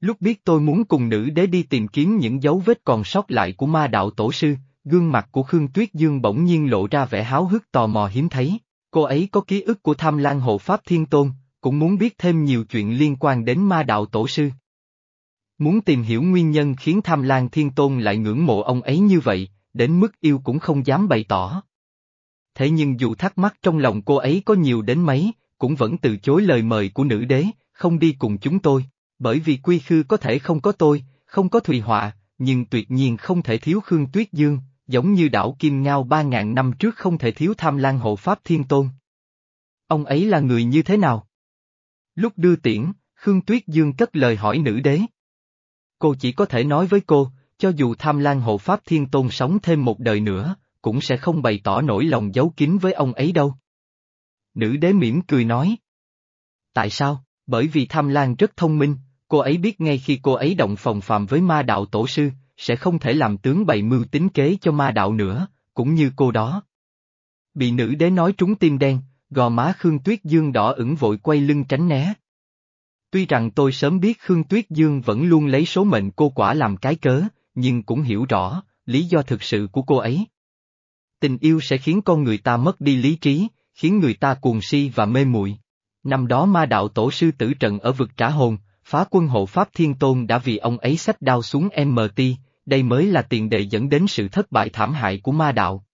Lúc biết tôi muốn cùng nữ đế đi tìm kiếm những dấu vết còn sót lại của ma đạo tổ sư, gương mặt của Khương Tuyết Dương bỗng nhiên lộ ra vẻ háo hức tò mò hiếm thấy. Cô ấy có ký ức của tham lan hộ Pháp Thiên Tôn, cũng muốn biết thêm nhiều chuyện liên quan đến ma đạo tổ sư. Muốn tìm hiểu nguyên nhân khiến tham lan Thiên Tôn lại ngưỡng mộ ông ấy như vậy, đến mức yêu cũng không dám bày tỏ. Thế nhưng dù thắc mắc trong lòng cô ấy có nhiều đến mấy, cũng vẫn từ chối lời mời của nữ đế, không đi cùng chúng tôi, bởi vì quy khư có thể không có tôi, không có Thùy Họa, nhưng tuyệt nhiên không thể thiếu Khương Tuyết Dương, giống như đảo Kim Ngao ba ngàn năm trước không thể thiếu tham lan hộ Pháp Thiên Tôn. Ông ấy là người như thế nào? Lúc đưa tiễn, Khương Tuyết Dương cất lời hỏi nữ đế. Cô chỉ có thể nói với cô, cho dù tham lan hộ Pháp Thiên Tôn sống thêm một đời nữa, cũng sẽ không bày tỏ nỗi lòng giấu kín với ông ấy đâu. Nữ đế mỉm cười nói. Tại sao? Bởi vì tham lan rất thông minh, cô ấy biết ngay khi cô ấy động phòng phàm với ma đạo tổ sư, sẽ không thể làm tướng bày mưu tính kế cho ma đạo nữa, cũng như cô đó. Bị nữ đế nói trúng tim đen, gò má Khương Tuyết Dương đỏ ửng vội quay lưng tránh né. Tuy rằng tôi sớm biết Khương Tuyết Dương vẫn luôn lấy số mệnh cô quả làm cái cớ, nhưng cũng hiểu rõ, lý do thực sự của cô ấy. Tình yêu sẽ khiến con người ta mất đi lý trí, khiến người ta cuồng si và mê muội. Năm đó ma đạo tổ sư tử trận ở vực trả hồn, phá quân hộ Pháp Thiên Tôn đã vì ông ấy sách đao xuống MT, đây mới là tiền đề dẫn đến sự thất bại thảm hại của ma đạo.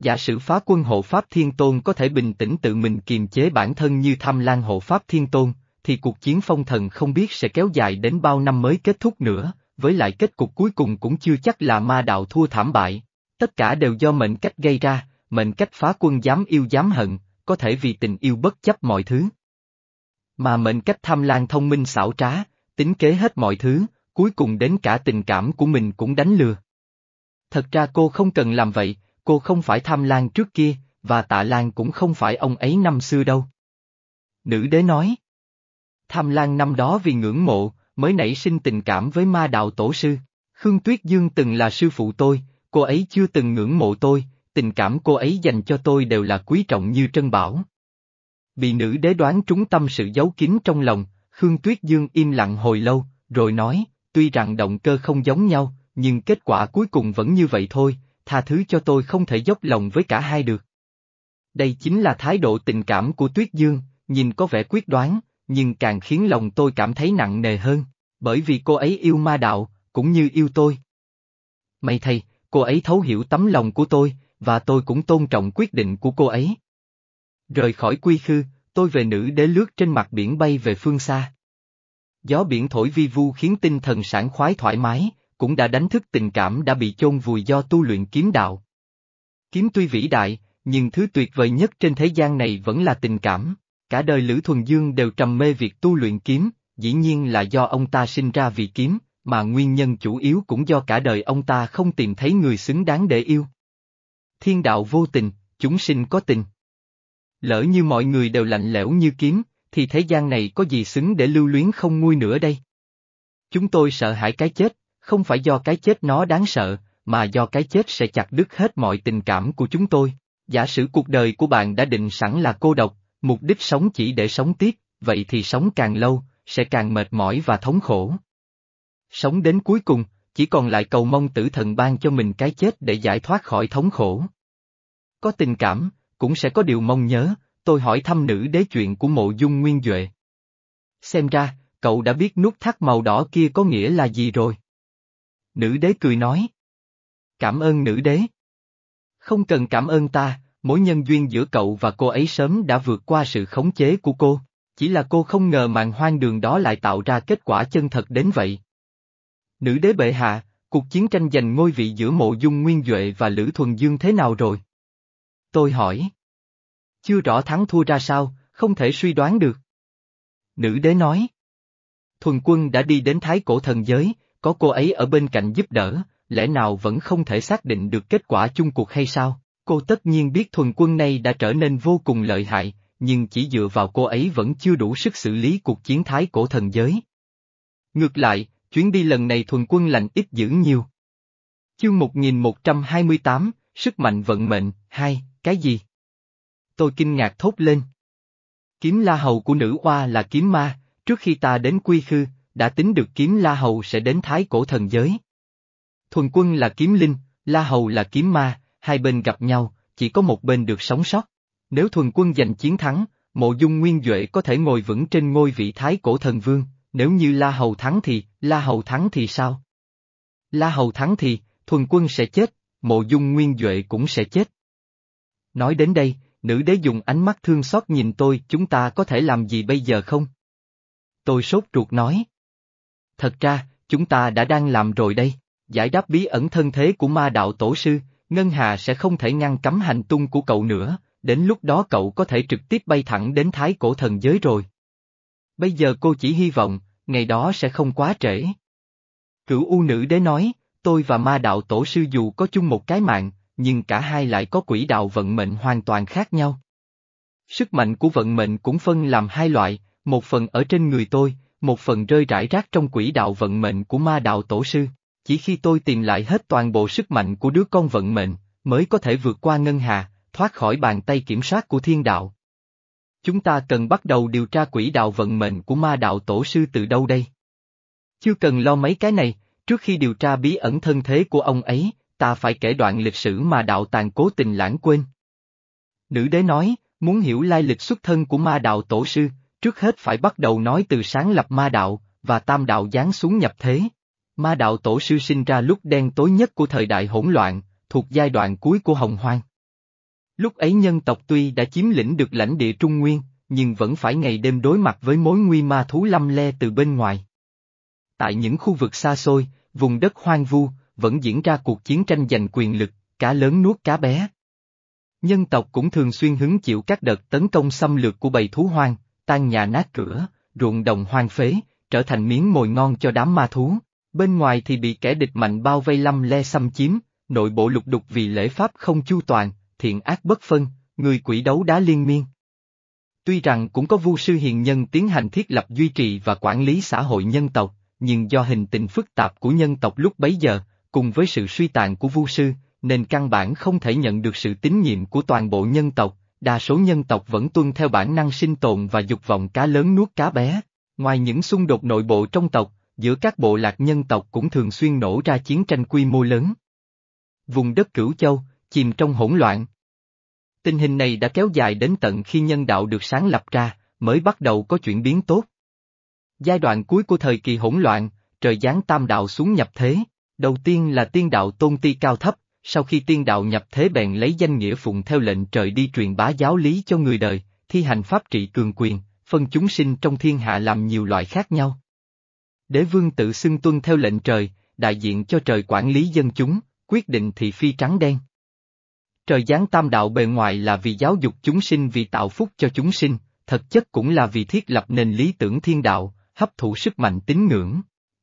Giả sử phá quân hộ Pháp Thiên Tôn có thể bình tĩnh tự mình kiềm chế bản thân như tham lan hộ Pháp Thiên Tôn, thì cuộc chiến phong thần không biết sẽ kéo dài đến bao năm mới kết thúc nữa, với lại kết cục cuối cùng cũng chưa chắc là ma đạo thua thảm bại. Tất cả đều do mệnh cách gây ra, mệnh cách phá quân dám yêu dám hận, có thể vì tình yêu bất chấp mọi thứ. Mà mệnh cách tham lan thông minh xảo trá, tính kế hết mọi thứ, cuối cùng đến cả tình cảm của mình cũng đánh lừa. Thật ra cô không cần làm vậy, cô không phải tham lan trước kia, và tạ lan cũng không phải ông ấy năm xưa đâu. Nữ đế nói. Tham lan năm đó vì ngưỡng mộ, mới nảy sinh tình cảm với ma đạo tổ sư. Khương Tuyết Dương từng là sư phụ tôi, cô ấy chưa từng ngưỡng mộ tôi, tình cảm cô ấy dành cho tôi đều là quý trọng như trân bảo. Bị nữ đế đoán trúng tâm sự giấu kín trong lòng, Khương Tuyết Dương im lặng hồi lâu, rồi nói, tuy rằng động cơ không giống nhau, nhưng kết quả cuối cùng vẫn như vậy thôi, tha thứ cho tôi không thể dốc lòng với cả hai được. Đây chính là thái độ tình cảm của Tuyết Dương, nhìn có vẻ quyết đoán, nhưng càng khiến lòng tôi cảm thấy nặng nề hơn, bởi vì cô ấy yêu ma đạo, cũng như yêu tôi. May thầy, cô ấy thấu hiểu tấm lòng của tôi, và tôi cũng tôn trọng quyết định của cô ấy. Rời khỏi quy khư, tôi về nữ đế lướt trên mặt biển bay về phương xa. Gió biển thổi vi vu khiến tinh thần sảng khoái thoải mái, cũng đã đánh thức tình cảm đã bị chôn vùi do tu luyện kiếm đạo. Kiếm tuy vĩ đại, nhưng thứ tuyệt vời nhất trên thế gian này vẫn là tình cảm. Cả đời Lữ Thuần Dương đều trầm mê việc tu luyện kiếm, dĩ nhiên là do ông ta sinh ra vì kiếm, mà nguyên nhân chủ yếu cũng do cả đời ông ta không tìm thấy người xứng đáng để yêu. Thiên đạo vô tình, chúng sinh có tình. Lỡ như mọi người đều lạnh lẽo như kiếm, thì thế gian này có gì xứng để lưu luyến không nguôi nữa đây? Chúng tôi sợ hãi cái chết, không phải do cái chết nó đáng sợ, mà do cái chết sẽ chặt đứt hết mọi tình cảm của chúng tôi. Giả sử cuộc đời của bạn đã định sẵn là cô độc, mục đích sống chỉ để sống tiếp, vậy thì sống càng lâu, sẽ càng mệt mỏi và thống khổ. Sống đến cuối cùng, chỉ còn lại cầu mong tử thần ban cho mình cái chết để giải thoát khỏi thống khổ. Có tình cảm, cũng sẽ có điều mong nhớ, tôi hỏi thăm nữ đế chuyện của mộ dung nguyên Duệ. Xem ra, cậu đã biết nút thắt màu đỏ kia có nghĩa là gì rồi. Nữ đế cười nói. Cảm ơn nữ đế. Không cần cảm ơn ta, mối nhân duyên giữa cậu và cô ấy sớm đã vượt qua sự khống chế của cô, chỉ là cô không ngờ màn hoang đường đó lại tạo ra kết quả chân thật đến vậy. Nữ đế bệ hạ, cuộc chiến tranh giành ngôi vị giữa mộ dung nguyên Duệ và Lữ Thuần Dương thế nào rồi? Tôi hỏi. Chưa rõ thắng thua ra sao, không thể suy đoán được. Nữ đế nói. Thuần quân đã đi đến thái cổ thần giới, có cô ấy ở bên cạnh giúp đỡ, lẽ nào vẫn không thể xác định được kết quả chung cuộc hay sao? Cô tất nhiên biết thuần quân này đã trở nên vô cùng lợi hại, nhưng chỉ dựa vào cô ấy vẫn chưa đủ sức xử lý cuộc chiến thái cổ thần giới. Ngược lại, chuyến đi lần này thuần quân lành ít dữ nhiều. Chương 1128, Sức mạnh vận mệnh, hai, cái gì? Tôi kinh ngạc thốt lên. Kiếm la hầu của nữ oa là kiếm ma, trước khi ta đến quy khư, đã tính được kiếm la hầu sẽ đến thái cổ thần giới. Thuần quân là kiếm linh, la hầu là kiếm ma, hai bên gặp nhau, chỉ có một bên được sống sót. Nếu thuần quân giành chiến thắng, mộ dung nguyên Duệ có thể ngồi vững trên ngôi vị thái cổ thần vương, nếu như La Hầu thắng thì, La Hầu thắng thì sao? La Hầu thắng thì, thuần quân sẽ chết, mộ dung nguyên Duệ cũng sẽ chết. Nói đến đây, nữ đế dùng ánh mắt thương xót nhìn tôi, chúng ta có thể làm gì bây giờ không? Tôi sốt ruột nói. Thật ra, chúng ta đã đang làm rồi đây, giải đáp bí ẩn thân thế của ma đạo tổ sư, Ngân Hà sẽ không thể ngăn cấm hành tung của cậu nữa, đến lúc đó cậu có thể trực tiếp bay thẳng đến thái cổ thần giới rồi. Bây giờ cô chỉ hy vọng, ngày đó sẽ không quá trễ. Cửu U nữ đế nói, tôi và ma đạo tổ sư dù có chung một cái mạng, nhưng cả hai lại có quỹ đạo vận mệnh hoàn toàn khác nhau. Sức mạnh của vận mệnh cũng phân làm hai loại, một phần ở trên người tôi, một phần rơi rải rác trong quỹ đạo vận mệnh của ma đạo tổ sư. Chỉ khi tôi tìm lại hết toàn bộ sức mạnh của đứa con vận mệnh, mới có thể vượt qua ngân hà, thoát khỏi bàn tay kiểm soát của thiên đạo. Chúng ta cần bắt đầu điều tra quỹ đạo vận mệnh của ma đạo tổ sư từ đâu đây? Chưa cần lo mấy cái này, trước khi điều tra bí ẩn thân thế của ông ấy, ta phải kể đoạn lịch sử mà đạo tàng cố tình lãng quên. Nữ đế nói, muốn hiểu lai lịch xuất thân của ma đạo tổ sư, trước hết phải bắt đầu nói từ sáng lập ma đạo, và tam đạo giáng xuống nhập thế. Ma đạo tổ sư sinh ra lúc đen tối nhất của thời đại hỗn loạn, thuộc giai đoạn cuối của Hồng Hoang. Lúc ấy nhân tộc tuy đã chiếm lĩnh được lãnh địa Trung Nguyên, nhưng vẫn phải ngày đêm đối mặt với mối nguy ma thú lâm le từ bên ngoài. Tại những khu vực xa xôi, vùng đất hoang vu, vẫn diễn ra cuộc chiến tranh giành quyền lực, cá lớn nuốt cá bé. Nhân tộc cũng thường xuyên hứng chịu các đợt tấn công xâm lược của bầy thú hoang, tan nhà nát cửa, ruộng đồng hoang phế, trở thành miếng mồi ngon cho đám ma thú. Bên ngoài thì bị kẻ địch mạnh bao vây lâm le xâm chiếm, nội bộ lục đục vì lễ pháp không chu toàn, thiện ác bất phân, người quỷ đấu đá liên miên. Tuy rằng cũng có vu sư hiền nhân tiến hành thiết lập duy trì và quản lý xã hội nhân tộc, nhưng do hình tình phức tạp của nhân tộc lúc bấy giờ, cùng với sự suy tàn của vu sư, nên căn bản không thể nhận được sự tín nhiệm của toàn bộ nhân tộc, đa số nhân tộc vẫn tuân theo bản năng sinh tồn và dục vọng cá lớn nuốt cá bé. Ngoài những xung đột nội bộ trong tộc, giữa các bộ lạc nhân tộc cũng thường xuyên nổ ra chiến tranh quy mô lớn. Vùng đất Cửu Châu, chìm trong hỗn loạn. Tình hình này đã kéo dài đến tận khi nhân đạo được sáng lập ra, mới bắt đầu có chuyển biến tốt. Giai đoạn cuối của thời kỳ hỗn loạn, trời giáng tam đạo xuống nhập thế, đầu tiên là tiên đạo tôn ti cao thấp, sau khi tiên đạo nhập thế bèn lấy danh nghĩa phụng theo lệnh trời đi truyền bá giáo lý cho người đời, thi hành pháp trị cường quyền, phân chúng sinh trong thiên hạ làm nhiều loại khác nhau. Đế vương tự xưng tuân theo lệnh trời, đại diện cho trời quản lý dân chúng, quyết định thị phi trắng đen. Trời giáng tam đạo bề ngoài là vì giáo dục chúng sinh vì tạo phúc cho chúng sinh, thật chất cũng là vì thiết lập nền lý tưởng thiên đạo, hấp thụ sức mạnh tín ngưỡng.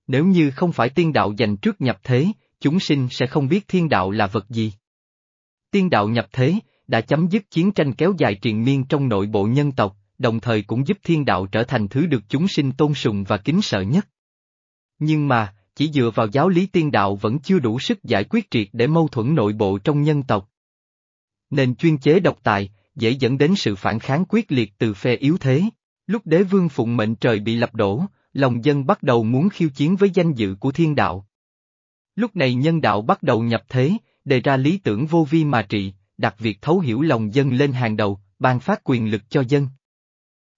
Nếu như không phải tiên đạo dành trước nhập thế, chúng sinh sẽ không biết thiên đạo là vật gì. Tiên đạo nhập thế, đã chấm dứt chiến tranh kéo dài triền miên trong nội bộ nhân tộc, đồng thời cũng giúp thiên đạo trở thành thứ được chúng sinh tôn sùng và kính sợ nhất. Nhưng mà, chỉ dựa vào giáo lý tiên đạo vẫn chưa đủ sức giải quyết triệt để mâu thuẫn nội bộ trong nhân tộc. Nền chuyên chế độc tài, dễ dẫn đến sự phản kháng quyết liệt từ phe yếu thế. Lúc đế vương phụng mệnh trời bị lập đổ, lòng dân bắt đầu muốn khiêu chiến với danh dự của thiên đạo. Lúc này nhân đạo bắt đầu nhập thế, đề ra lý tưởng vô vi mà trị, đặt việc thấu hiểu lòng dân lên hàng đầu, ban phát quyền lực cho dân.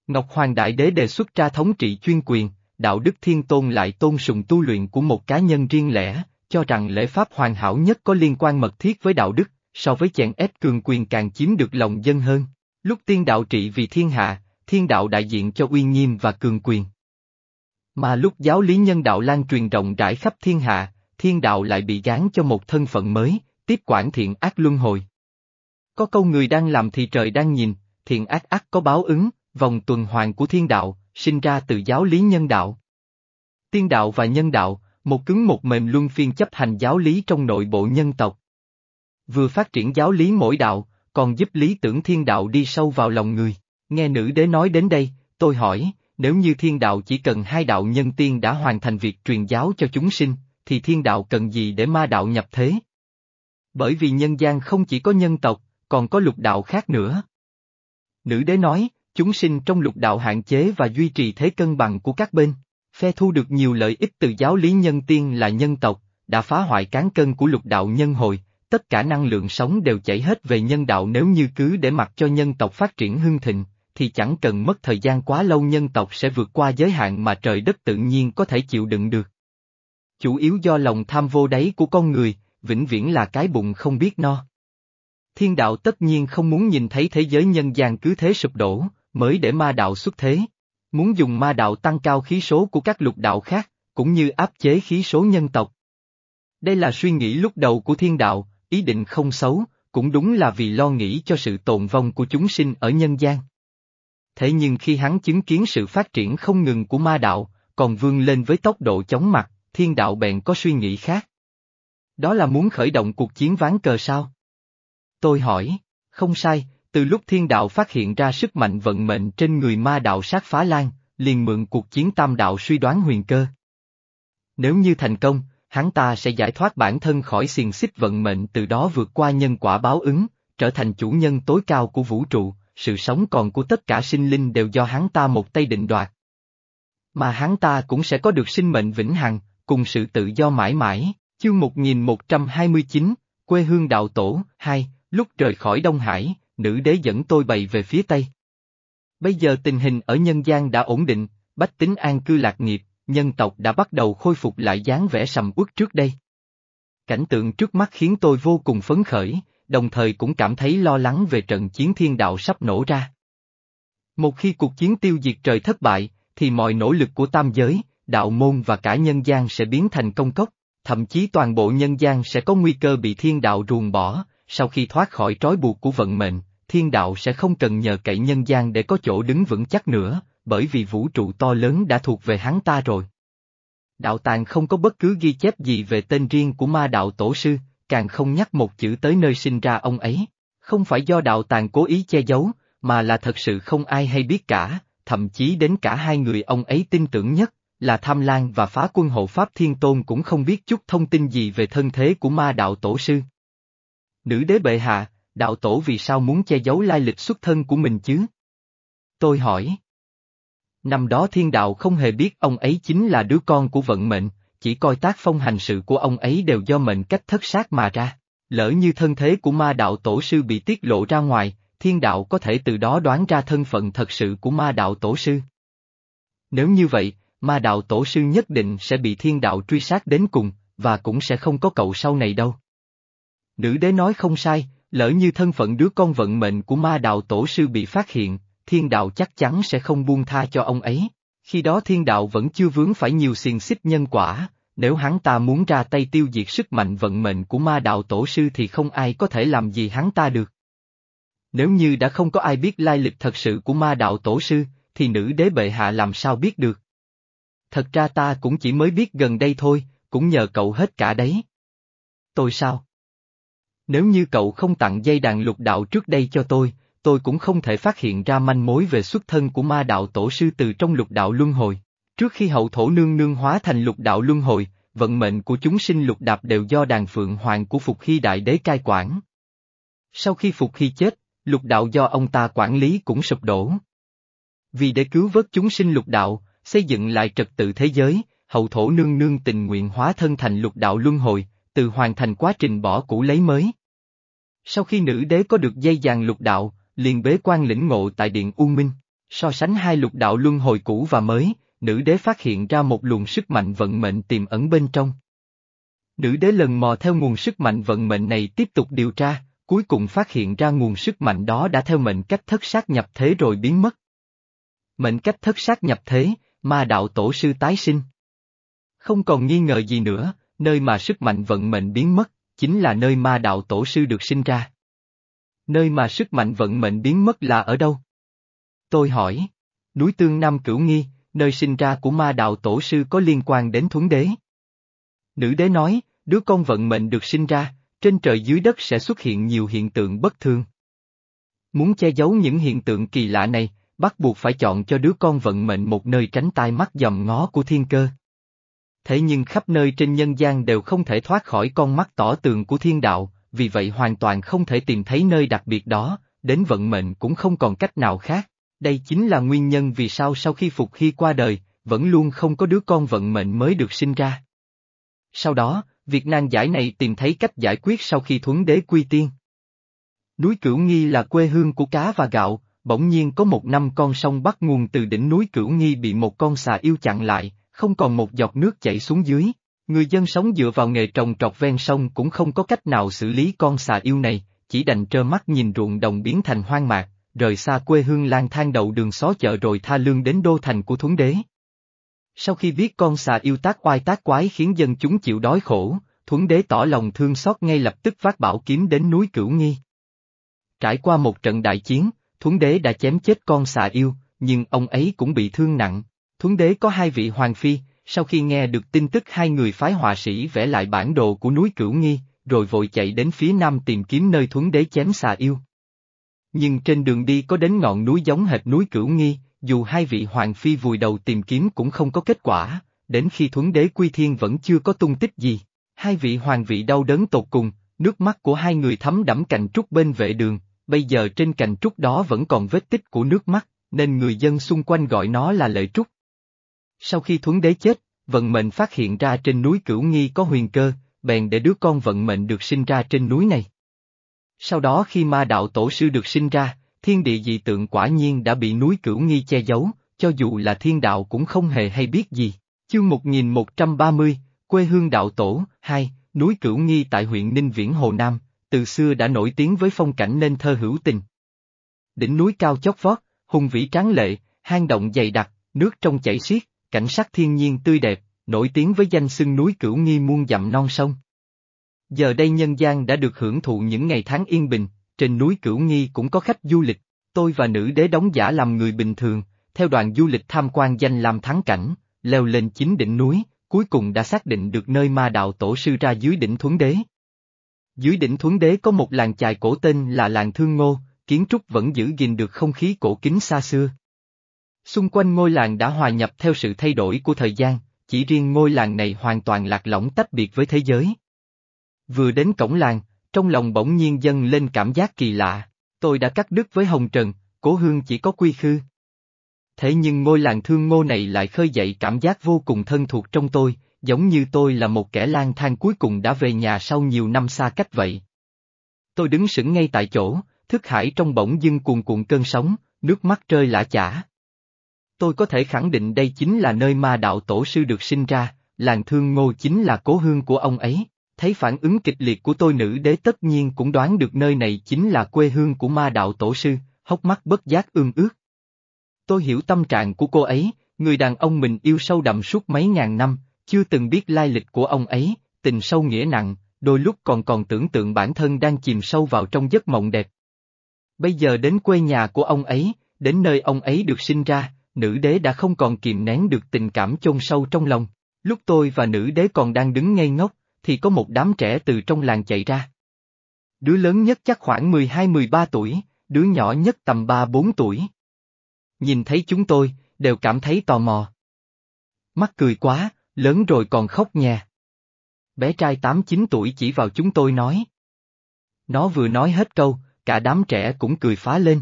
Ngọc Hoàng Đại Đế đề xuất ra thống trị chuyên quyền, đạo đức thiên tôn lại tôn sùng tu luyện của một cá nhân riêng lẻ, cho rằng lễ pháp hoàn hảo nhất có liên quan mật thiết với đạo đức, so với chèn ép cường quyền càng chiếm được lòng dân hơn. Lúc tiên đạo trị vì thiên hạ, thiên đạo đại diện cho uy nghiêm và cường quyền. Mà lúc giáo lý nhân đạo lan truyền rộng rãi khắp thiên hạ, thiên đạo lại bị gán cho một thân phận mới, tiếp quản thiện ác luân hồi. Có câu người đang làm thì trời đang nhìn, thiện ác ác có báo ứng, vòng tuần hoàn của thiên đạo, sinh ra từ giáo lý nhân đạo. Tiên đạo và nhân đạo, một cứng một mềm luân phiên chấp hành giáo lý trong nội bộ nhân tộc. Vừa phát triển giáo lý mỗi đạo, còn giúp lý tưởng thiên đạo đi sâu vào lòng người. Nghe nữ đế nói đến đây, tôi hỏi, nếu như thiên đạo chỉ cần hai đạo nhân tiên đã hoàn thành việc truyền giáo cho chúng sinh, thì thiên đạo cần gì để ma đạo nhập thế? Bởi vì nhân gian không chỉ có nhân tộc, còn có lục đạo khác nữa. Nữ đế nói, chúng sinh trong lục đạo hạn chế và duy trì thế cân bằng của các bên. Phe thu được nhiều lợi ích từ giáo lý nhân tiên là nhân tộc, đã phá hoại cán cân của lục đạo nhân hồi, tất cả năng lượng sống đều chảy hết về nhân đạo nếu như cứ để mặc cho nhân tộc phát triển hưng thịnh, thì chẳng cần mất thời gian quá lâu nhân tộc sẽ vượt qua giới hạn mà trời đất tự nhiên có thể chịu đựng được. Chủ yếu do lòng tham vô đáy của con người, vĩnh viễn là cái bụng không biết no. Thiên đạo tất nhiên không muốn nhìn thấy thế giới nhân gian cứ thế sụp đổ, mới để ma đạo xuất thế. Muốn dùng ma đạo tăng cao khí số của các lục đạo khác, cũng như áp chế khí số nhân tộc. Đây là suy nghĩ lúc đầu của thiên đạo, ý định không xấu, cũng đúng là vì lo nghĩ cho sự tồn vong của chúng sinh ở nhân gian. Thế nhưng khi hắn chứng kiến sự phát triển không ngừng của ma đạo, còn vươn lên với tốc độ chóng mặt, thiên đạo bèn có suy nghĩ khác. Đó là muốn khởi động cuộc chiến ván cờ sao? Tôi hỏi, không sai, từ lúc thiên đạo phát hiện ra sức mạnh vận mệnh trên người ma đạo sát phá lan, liền mượn cuộc chiến tam đạo suy đoán huyền cơ. Nếu như thành công, hắn ta sẽ giải thoát bản thân khỏi xiềng xích vận mệnh từ đó vượt qua nhân quả báo ứng, trở thành chủ nhân tối cao của vũ trụ, sự sống còn của tất cả sinh linh đều do hắn ta một tay định đoạt. Mà hắn ta cũng sẽ có được sinh mệnh vĩnh hằng, cùng sự tự do mãi mãi, chương 1129, quê hương đạo tổ, 2, lúc rời khỏi Đông Hải, nữ đế dẫn tôi bày về phía Tây. Bây giờ tình hình ở nhân gian đã ổn định, bách tính an cư lạc nghiệp, nhân tộc đã bắt đầu khôi phục lại dáng vẻ sầm uất trước đây. Cảnh tượng trước mắt khiến tôi vô cùng phấn khởi, đồng thời cũng cảm thấy lo lắng về trận chiến thiên đạo sắp nổ ra. Một khi cuộc chiến tiêu diệt trời thất bại, thì mọi nỗ lực của tam giới, đạo môn và cả nhân gian sẽ biến thành công cốc, thậm chí toàn bộ nhân gian sẽ có nguy cơ bị thiên đạo ruồng bỏ, sau khi thoát khỏi trói buộc của vận mệnh, thiên đạo sẽ không cần nhờ cậy nhân gian để có chỗ đứng vững chắc nữa, bởi vì vũ trụ to lớn đã thuộc về hắn ta rồi. Đạo tàng không có bất cứ ghi chép gì về tên riêng của ma đạo tổ sư, càng không nhắc một chữ tới nơi sinh ra ông ấy. Không phải do đạo tàng cố ý che giấu, mà là thật sự không ai hay biết cả, thậm chí đến cả hai người ông ấy tin tưởng nhất, là Tham Lan và phá quân hộ Pháp Thiên Tôn cũng không biết chút thông tin gì về thân thế của ma đạo tổ sư. Nữ đế bệ hạ, đạo tổ vì sao muốn che giấu lai lịch xuất thân của mình chứ? Tôi hỏi. Năm đó thiên đạo không hề biết ông ấy chính là đứa con của vận mệnh, chỉ coi tác phong hành sự của ông ấy đều do mệnh cách thất sát mà ra. Lỡ như thân thế của ma đạo tổ sư bị tiết lộ ra ngoài, thiên đạo có thể từ đó đoán ra thân phận thật sự của ma đạo tổ sư. Nếu như vậy, ma đạo tổ sư nhất định sẽ bị thiên đạo truy sát đến cùng, và cũng sẽ không có cậu sau này đâu. Nữ đế nói không sai, lỡ như thân phận đứa con vận mệnh của ma đạo tổ sư bị phát hiện, thiên đạo chắc chắn sẽ không buông tha cho ông ấy. Khi đó thiên đạo vẫn chưa vướng phải nhiều xiềng xích nhân quả, nếu hắn ta muốn ra tay tiêu diệt sức mạnh vận mệnh của ma đạo tổ sư thì không ai có thể làm gì hắn ta được. Nếu như đã không có ai biết lai lịch thật sự của ma đạo tổ sư, thì nữ đế bệ hạ làm sao biết được? Thật ra ta cũng chỉ mới biết gần đây thôi, cũng nhờ cậu hết cả đấy. Tôi sao? Nếu như cậu không tặng dây đàn lục đạo trước đây cho tôi, tôi cũng không thể phát hiện ra manh mối về xuất thân của ma đạo tổ sư từ trong lục đạo luân hồi. Trước khi hậu thổ nương nương hóa thành lục đạo luân hồi, vận mệnh của chúng sinh lục đạp đều do đàn phượng hoàng của Phục Hy Đại Đế cai quản. Sau khi Phục Hy chết, lục đạo do ông ta quản lý cũng sụp đổ. Vì để cứu vớt chúng sinh lục đạo, xây dựng lại trật tự thế giới, hậu thổ nương nương tình nguyện hóa thân thành lục đạo luân hồi, từ hoàn thành quá trình bỏ cũ lấy mới. Sau khi nữ đế có được dây dàn lục đạo, liền bế quan lĩnh ngộ tại Điện U Minh, so sánh hai lục đạo luân hồi cũ và mới, nữ đế phát hiện ra một luồng sức mạnh vận mệnh tiềm ẩn bên trong. Nữ đế lần mò theo nguồn sức mạnh vận mệnh này tiếp tục điều tra, cuối cùng phát hiện ra nguồn sức mạnh đó đã theo mệnh cách thất sát nhập thế rồi biến mất. Mệnh cách thất sát nhập thế, ma đạo tổ sư tái sinh. Không còn nghi ngờ gì nữa, nơi mà sức mạnh vận mệnh biến mất, chính là nơi ma đạo tổ sư được sinh ra. Nơi mà sức mạnh vận mệnh biến mất là ở đâu? Tôi hỏi, núi Tương Nam Cửu Nghi, nơi sinh ra của ma đạo tổ sư có liên quan đến thuấn đế. Nữ đế nói, đứa con vận mệnh được sinh ra, trên trời dưới đất sẽ xuất hiện nhiều hiện tượng bất thường. Muốn che giấu những hiện tượng kỳ lạ này, bắt buộc phải chọn cho đứa con vận mệnh một nơi tránh tai mắt dòm ngó của thiên cơ. Thế nhưng khắp nơi trên nhân gian đều không thể thoát khỏi con mắt tỏ tường của thiên đạo, vì vậy hoàn toàn không thể tìm thấy nơi đặc biệt đó, đến vận mệnh cũng không còn cách nào khác. Đây chính là nguyên nhân vì sao sau khi Phục Hy qua đời, vẫn luôn không có đứa con vận mệnh mới được sinh ra. Sau đó, việc nan giải này tìm thấy cách giải quyết sau khi thuấn đế quy tiên. Núi Cửu Nghi là quê hương của cá và gạo, bỗng nhiên có một năm con sông bắt nguồn từ đỉnh núi Cửu Nghi bị một con xà yêu chặn lại, không còn một giọt nước chảy xuống dưới. Người dân sống dựa vào nghề trồng trọt ven sông cũng không có cách nào xử lý con xà yêu này, chỉ đành trơ mắt nhìn ruộng đồng biến thành hoang mạc, rời xa quê hương lang thang đậu đường xó chợ rồi tha lương đến đô thành của thuấn đế. Sau khi biết con xà yêu tác oai tác quái khiến dân chúng chịu đói khổ, thuấn đế tỏ lòng thương xót ngay lập tức vác bảo kiếm đến núi Cửu Nghi. Trải qua một trận đại chiến, thuấn đế đã chém chết con xà yêu, nhưng ông ấy cũng bị thương nặng. Thuấn đế có hai vị hoàng phi, sau khi nghe được tin tức hai người phái họa sĩ vẽ lại bản đồ của núi Cửu Nghi, rồi vội chạy đến phía nam tìm kiếm nơi thuấn đế chém xà yêu. Nhưng trên đường đi có đến ngọn núi giống hệt núi Cửu Nghi, dù hai vị hoàng phi vùi đầu tìm kiếm cũng không có kết quả, đến khi thuấn đế quy thiên vẫn chưa có tung tích gì. Hai vị hoàng vị đau đớn tột cùng, nước mắt của hai người thấm đẫm cành trúc bên vệ đường, bây giờ trên cành trúc đó vẫn còn vết tích của nước mắt, nên người dân xung quanh gọi nó là lệ trúc. Sau khi thuấn đế chết, vận mệnh phát hiện ra trên núi Cửu Nghi có huyền cơ, bèn để đứa con vận mệnh được sinh ra trên núi này. Sau đó khi ma đạo tổ sư được sinh ra, thiên địa dị tượng quả nhiên đã bị núi Cửu Nghi che giấu, cho dù là thiên đạo cũng không hề hay biết gì. Chương 1130, quê hương đạo tổ, 2, núi Cửu Nghi tại huyện Ninh Viễn Hồ Nam, từ xưa đã nổi tiếng với phong cảnh nên thơ hữu tình. Đỉnh núi cao chót vót, hùng vĩ tráng lệ, hang động dày đặc, nước trong chảy xiết, cảnh sắc thiên nhiên tươi đẹp, nổi tiếng với danh xưng núi Cửu Nghi muôn dặm non sông. Giờ đây nhân gian đã được hưởng thụ những ngày tháng yên bình, trên núi Cửu Nghi cũng có khách du lịch, tôi và nữ đế đóng giả làm người bình thường, theo đoàn du lịch tham quan danh làm thắng cảnh, leo lên chính đỉnh núi, cuối cùng đã xác định được nơi ma đạo tổ sư ra dưới đỉnh Thuấn Đế. Dưới đỉnh Thuấn Đế có một làng chài cổ tên là làng Thương Ngô, kiến trúc vẫn giữ gìn được không khí cổ kính xa xưa. Xung quanh ngôi làng đã hòa nhập theo sự thay đổi của thời gian, chỉ riêng ngôi làng này hoàn toàn lạc lõng tách biệt với thế giới. Vừa đến cổng làng, trong lòng bỗng nhiên dâng lên cảm giác kỳ lạ, tôi đã cắt đứt với Hồng Trần, cố hương chỉ có quy khư. Thế nhưng ngôi làng thương ngô này lại khơi dậy cảm giác vô cùng thân thuộc trong tôi, giống như tôi là một kẻ lang thang cuối cùng đã về nhà sau nhiều năm xa cách vậy. Tôi đứng sững ngay tại chỗ, thức hải trong bỗng dưng cuồn cuộn cơn sóng, nước mắt rơi lã chả. Tôi có thể khẳng định đây chính là nơi ma đạo tổ sư được sinh ra, làng thương ngô chính là cố hương của ông ấy. Thấy phản ứng kịch liệt của tôi nữ đế tất nhiên cũng đoán được nơi này chính là quê hương của ma đạo tổ sư, hốc mắt bất giác ương ướt. Tôi hiểu tâm trạng của cô ấy, người đàn ông mình yêu sâu đậm suốt mấy ngàn năm, chưa từng biết lai lịch của ông ấy, tình sâu nghĩa nặng, đôi lúc còn còn tưởng tượng bản thân đang chìm sâu vào trong giấc mộng đẹp. Bây giờ đến quê nhà của ông ấy, đến nơi ông ấy được sinh ra, nữ đế đã không còn kìm nén được tình cảm chôn sâu trong lòng. Lúc tôi và nữ đế còn đang đứng ngây ngốc, thì có một đám trẻ từ trong làng chạy ra. Đứa lớn nhất chắc khoảng 12-13 tuổi, đứa nhỏ nhất tầm 3-4 tuổi. Nhìn thấy chúng tôi, đều cảm thấy tò mò. Mắt cười quá, lớn rồi còn khóc nhà. Bé trai 8-9 tuổi chỉ vào chúng tôi nói. Nó vừa nói hết câu, cả đám trẻ cũng cười phá lên.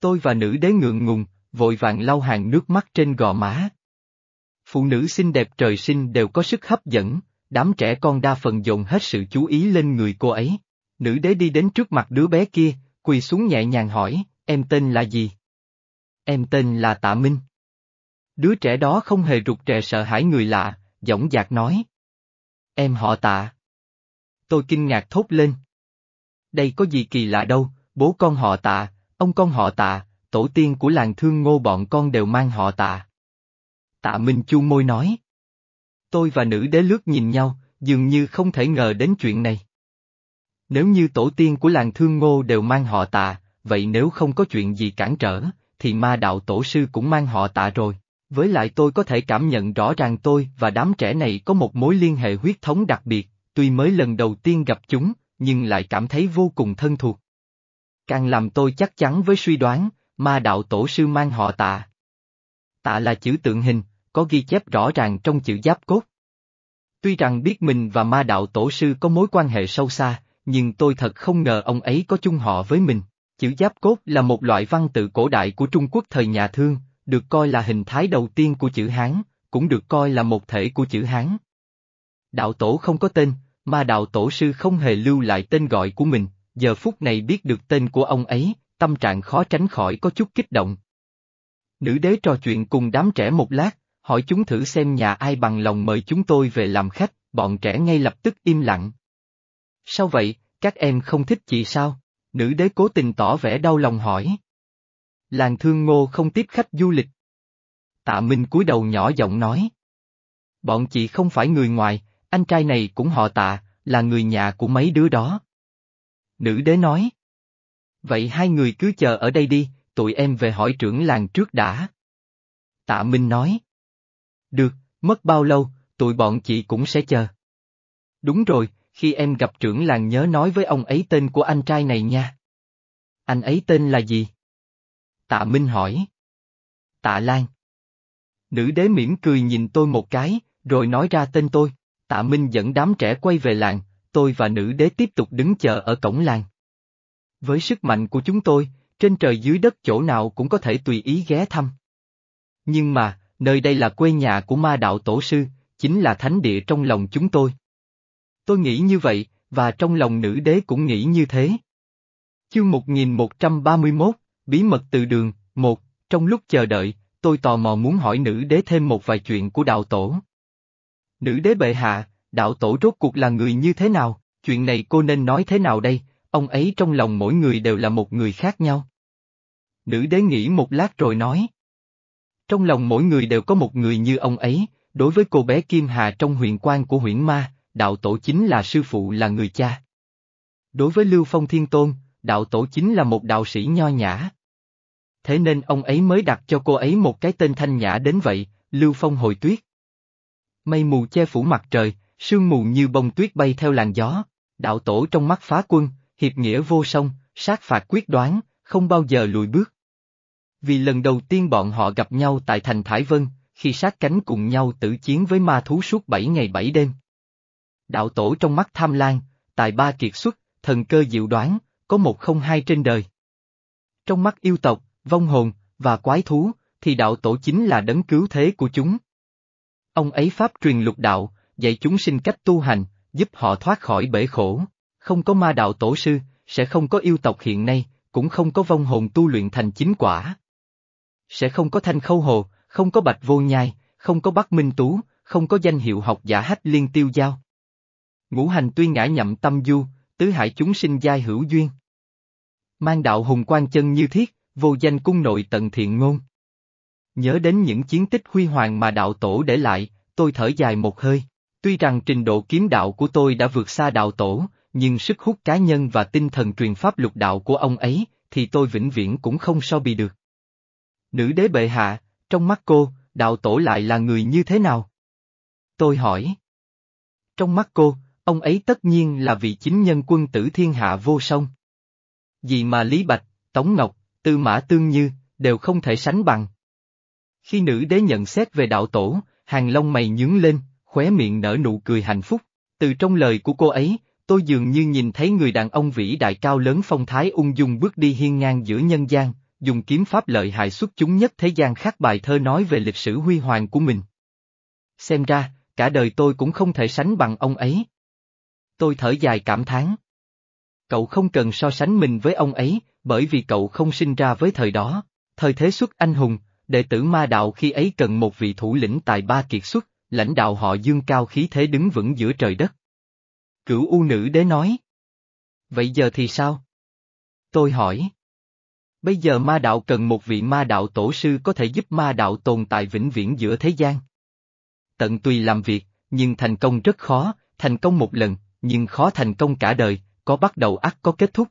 Tôi và nữ đế ngượng ngùng, vội vàng lau hàng nước mắt trên gò má. Phụ nữ xinh đẹp trời sinh đều có sức hấp dẫn, đám trẻ con đa phần dồn hết sự chú ý lên người cô ấy. Nữ đế đi đến trước mặt đứa bé kia, quỳ xuống nhẹ nhàng hỏi, em tên là gì? Em tên là Tạ Minh. Đứa trẻ đó không hề rụt rè sợ hãi người lạ, dõng dạc nói. Em họ Tạ. Tôi kinh ngạc thốt lên. Đây có gì kỳ lạ đâu, bố con họ Tạ, ông con họ Tạ, tổ tiên của làng thương ngô bọn con đều mang họ Tạ. Tạ Minh chu môi nói. Tôi và nữ đế lướt nhìn nhau, dường như không thể ngờ đến chuyện này. Nếu như tổ tiên của làng thương ngô đều mang họ tạ, vậy nếu không có chuyện gì cản trở, thì ma đạo tổ sư cũng mang họ tạ rồi. Với lại tôi có thể cảm nhận rõ ràng tôi và đám trẻ này có một mối liên hệ huyết thống đặc biệt, tuy mới lần đầu tiên gặp chúng, nhưng lại cảm thấy vô cùng thân thuộc. Càng làm tôi chắc chắn với suy đoán, ma đạo tổ sư mang họ tạ. Tạ là chữ tượng hình, có ghi chép rõ ràng trong chữ giáp cốt. Tuy rằng biết mình và ma đạo tổ sư có mối quan hệ sâu xa, nhưng tôi thật không ngờ ông ấy có chung họ với mình. Chữ giáp cốt là một loại văn tự cổ đại của Trung Quốc thời nhà Thương, được coi là hình thái đầu tiên của chữ Hán, cũng được coi là một thể của chữ Hán. Đạo tổ không có tên, ma đạo tổ sư không hề lưu lại tên gọi của mình, giờ phút này biết được tên của ông ấy, tâm trạng khó tránh khỏi có chút kích động. Nữ đế trò chuyện cùng đám trẻ một lát, hỏi chúng thử xem nhà ai bằng lòng mời chúng tôi về làm khách, bọn trẻ ngay lập tức im lặng. Sao vậy, các em không thích chị sao? Nữ đế cố tình tỏ vẻ đau lòng hỏi. Làng thương ngô không tiếp khách du lịch. Tạ Minh cúi đầu nhỏ giọng nói. Bọn chị không phải người ngoài, anh trai này cũng họ tạ, là người nhà của mấy đứa đó. Nữ đế nói. Vậy hai người cứ chờ ở đây đi, tụi em về hỏi trưởng làng trước đã. Tạ Minh nói. Được, mất bao lâu, tụi bọn chị cũng sẽ chờ. Đúng rồi, khi em gặp trưởng làng nhớ nói với ông ấy tên của anh trai này nha. Anh ấy tên là gì? Tạ Minh hỏi. Tạ Lan. Nữ đế mỉm cười nhìn tôi một cái, rồi nói ra tên tôi. Tạ Minh dẫn đám trẻ quay về làng, tôi và nữ đế tiếp tục đứng chờ ở cổng làng. Với sức mạnh của chúng tôi, trên trời dưới đất chỗ nào cũng có thể tùy ý ghé thăm. Nhưng mà, nơi đây là quê nhà của ma đạo tổ sư, chính là thánh địa trong lòng chúng tôi. Tôi nghĩ như vậy, và trong lòng nữ đế cũng nghĩ như thế. Chương 1131, Bí mật từ đường, một, trong lúc chờ đợi, tôi tò mò muốn hỏi nữ đế thêm một vài chuyện của đạo tổ. Nữ đế bệ hạ, đạo tổ rốt cuộc là người như thế nào, chuyện này cô nên nói thế nào đây, ông ấy trong lòng mỗi người đều là một người khác nhau. Nữ đế nghĩ một lát rồi nói. Trong lòng mỗi người đều có một người như ông ấy, đối với cô bé Kim Hà trong huyện quan của huyện ma, đạo tổ chính là sư phụ là người cha. Đối với Lưu Phong Thiên Tôn, đạo tổ chính là một đạo sĩ nho nhã. Thế nên ông ấy mới đặt cho cô ấy một cái tên thanh nhã đến vậy, Lưu Phong hồi tuyết. Mây mù che phủ mặt trời, sương mù như bông tuyết bay theo làn gió, đạo tổ trong mắt phá quân, hiệp nghĩa vô song, sát phạt quyết đoán, không bao giờ lùi bước. Vì lần đầu tiên bọn họ gặp nhau tại thành Thái Vân, khi sát cánh cùng nhau tử chiến với ma thú suốt bảy ngày bảy đêm. Đạo tổ trong mắt tham lan, tài ba kiệt xuất, thần cơ diệu đoán, có một không hai trên đời. Trong mắt yêu tộc, vong hồn, và quái thú, thì đạo tổ chính là đấng cứu thế của chúng. Ông ấy pháp truyền lục đạo, dạy chúng sinh cách tu hành, giúp họ thoát khỏi bể khổ. Không có ma đạo tổ sư, sẽ không có yêu tộc hiện nay, cũng không có vong hồn tu luyện thành chính quả. Sẽ không có thanh khâu hồ, không có bạch vô nhai, không có bắc minh tú, không có danh hiệu học giả hách liên tiêu giao. Ngũ hành tuy ngã nhậm tâm du, tứ hải chúng sinh giai hữu duyên. Mang đạo hùng quan chân như thiết, vô danh cung nội tận thiện ngôn. Nhớ đến những chiến tích huy hoàng mà đạo tổ để lại, tôi thở dài một hơi. Tuy rằng trình độ kiếm đạo của tôi đã vượt xa đạo tổ, nhưng sức hút cá nhân và tinh thần truyền pháp lục đạo của ông ấy, thì tôi vĩnh viễn cũng không so bì được. Nữ đế bệ hạ, trong mắt cô, đạo tổ lại là người như thế nào? Tôi hỏi. Trong mắt cô, ông ấy tất nhiên là vị chính nhân quân tử thiên hạ vô song. Vì mà Lý Bạch, Tống Ngọc, Tư Mã Tương Như, đều không thể sánh bằng. Khi nữ đế nhận xét về đạo tổ, hàng lông mày nhướng lên, khóe miệng nở nụ cười hạnh phúc. Từ trong lời của cô ấy, tôi dường như nhìn thấy người đàn ông vĩ đại cao lớn phong thái ung dung bước đi hiên ngang giữa nhân gian, dùng kiếm pháp lợi hại xuất chúng nhất thế gian khắc bài thơ nói về lịch sử huy hoàng của mình. Xem ra, cả đời tôi cũng không thể sánh bằng ông ấy. Tôi thở dài cảm thán. Cậu không cần so sánh mình với ông ấy, bởi vì cậu không sinh ra với thời đó. Thời thế xuất anh hùng, đệ tử ma đạo khi ấy cần một vị thủ lĩnh tài ba kiệt xuất, lãnh đạo họ dương cao khí thế đứng vững giữa trời đất. Cửu U nữ đế nói. Vậy giờ thì sao? Tôi hỏi. Bây giờ ma đạo cần một vị ma đạo tổ sư có thể giúp ma đạo tồn tại vĩnh viễn giữa thế gian. Tận tùy làm việc, nhưng thành công rất khó, thành công một lần, nhưng khó thành công cả đời, có bắt đầu ắt có kết thúc.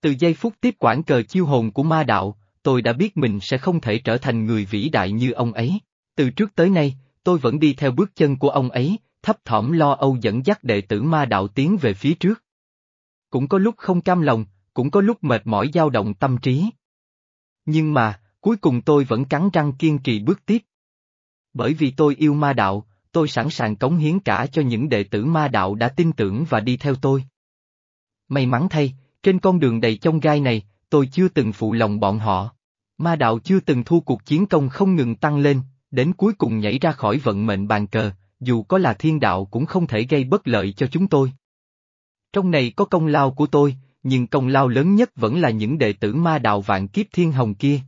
Từ giây phút tiếp quản cờ chiêu hồn của ma đạo, tôi đã biết mình sẽ không thể trở thành người vĩ đại như ông ấy. Từ trước tới nay, tôi vẫn đi theo bước chân của ông ấy, thấp thỏm lo âu dẫn dắt đệ tử ma đạo tiến về phía trước. Cũng có lúc không cam lòng, cũng có lúc mệt mỏi dao động tâm trí. Nhưng mà, cuối cùng tôi vẫn cắn răng kiên trì bước tiếp. Bởi vì tôi yêu ma đạo, tôi sẵn sàng cống hiến cả cho những đệ tử ma đạo đã tin tưởng và đi theo tôi. May mắn thay, trên con đường đầy chông gai này, tôi chưa từng phụ lòng bọn họ. Ma đạo chưa từng thu cuộc chiến công không ngừng tăng lên, đến cuối cùng nhảy ra khỏi vận mệnh bàn cờ, dù có là thiên đạo cũng không thể gây bất lợi cho chúng tôi. Trong này có công lao của tôi, nhưng công lao lớn nhất vẫn là những đệ tử ma đạo vạn kiếp thiên hồng kia.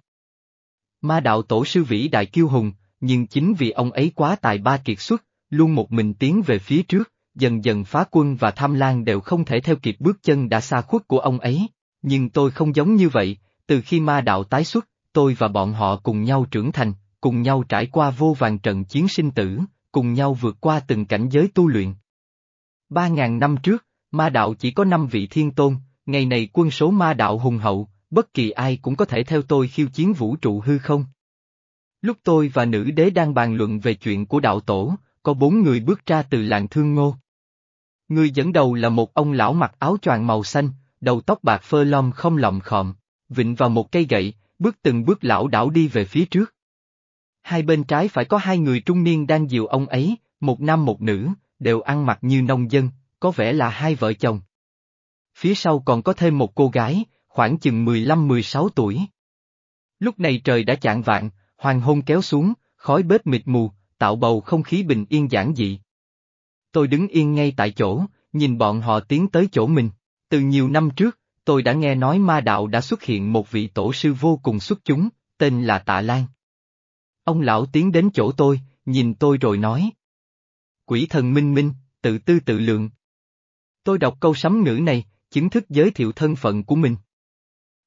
Ma đạo tổ sư vĩ đại kiêu hùng, nhưng chính vì ông ấy quá tài ba kiệt xuất, luôn một mình tiến về phía trước, dần dần phá quân và tham lan đều không thể theo kịp bước chân đã xa khuất của ông ấy. Nhưng tôi không giống như vậy, từ khi ma đạo tái xuất, tôi và bọn họ cùng nhau trưởng thành, cùng nhau trải qua vô vàng trận chiến sinh tử, cùng nhau vượt qua từng cảnh giới tu luyện. Ba ngàn năm trước, ma đạo chỉ có năm vị thiên tôn, ngày này quân số ma đạo hùng hậu, bất kỳ ai cũng có thể theo tôi khiêu chiến vũ trụ hư không. Lúc tôi và nữ đế đang bàn luận về chuyện của đạo tổ, có bốn người bước ra từ làng thương ngô. Người dẫn đầu là một ông lão mặc áo choàng màu xanh, đầu tóc bạc phơ lom không lọng khòm, vịnh vào một cây gậy, bước từng bước lão đảo đi về phía trước. Hai bên trái phải có hai người trung niên đang dìu ông ấy, một nam một nữ, đều ăn mặc như nông dân, có vẻ là hai vợ chồng. Phía sau còn có thêm một cô gái, khoảng chừng 15-16 tuổi. Lúc này trời đã chạng vạn, hoàng hôn kéo xuống, khói bếp mịt mù, tạo bầu không khí bình yên giản dị. Tôi đứng yên ngay tại chỗ, nhìn bọn họ tiến tới chỗ mình. Từ nhiều năm trước, tôi đã nghe nói ma đạo đã xuất hiện một vị tổ sư vô cùng xuất chúng, tên là Tạ Lan. Ông lão tiến đến chỗ tôi, nhìn tôi rồi nói. Quỷ thần minh minh, tự tư tự lượng. Tôi đọc câu sấm ngữ này, chính thức giới thiệu thân phận của mình.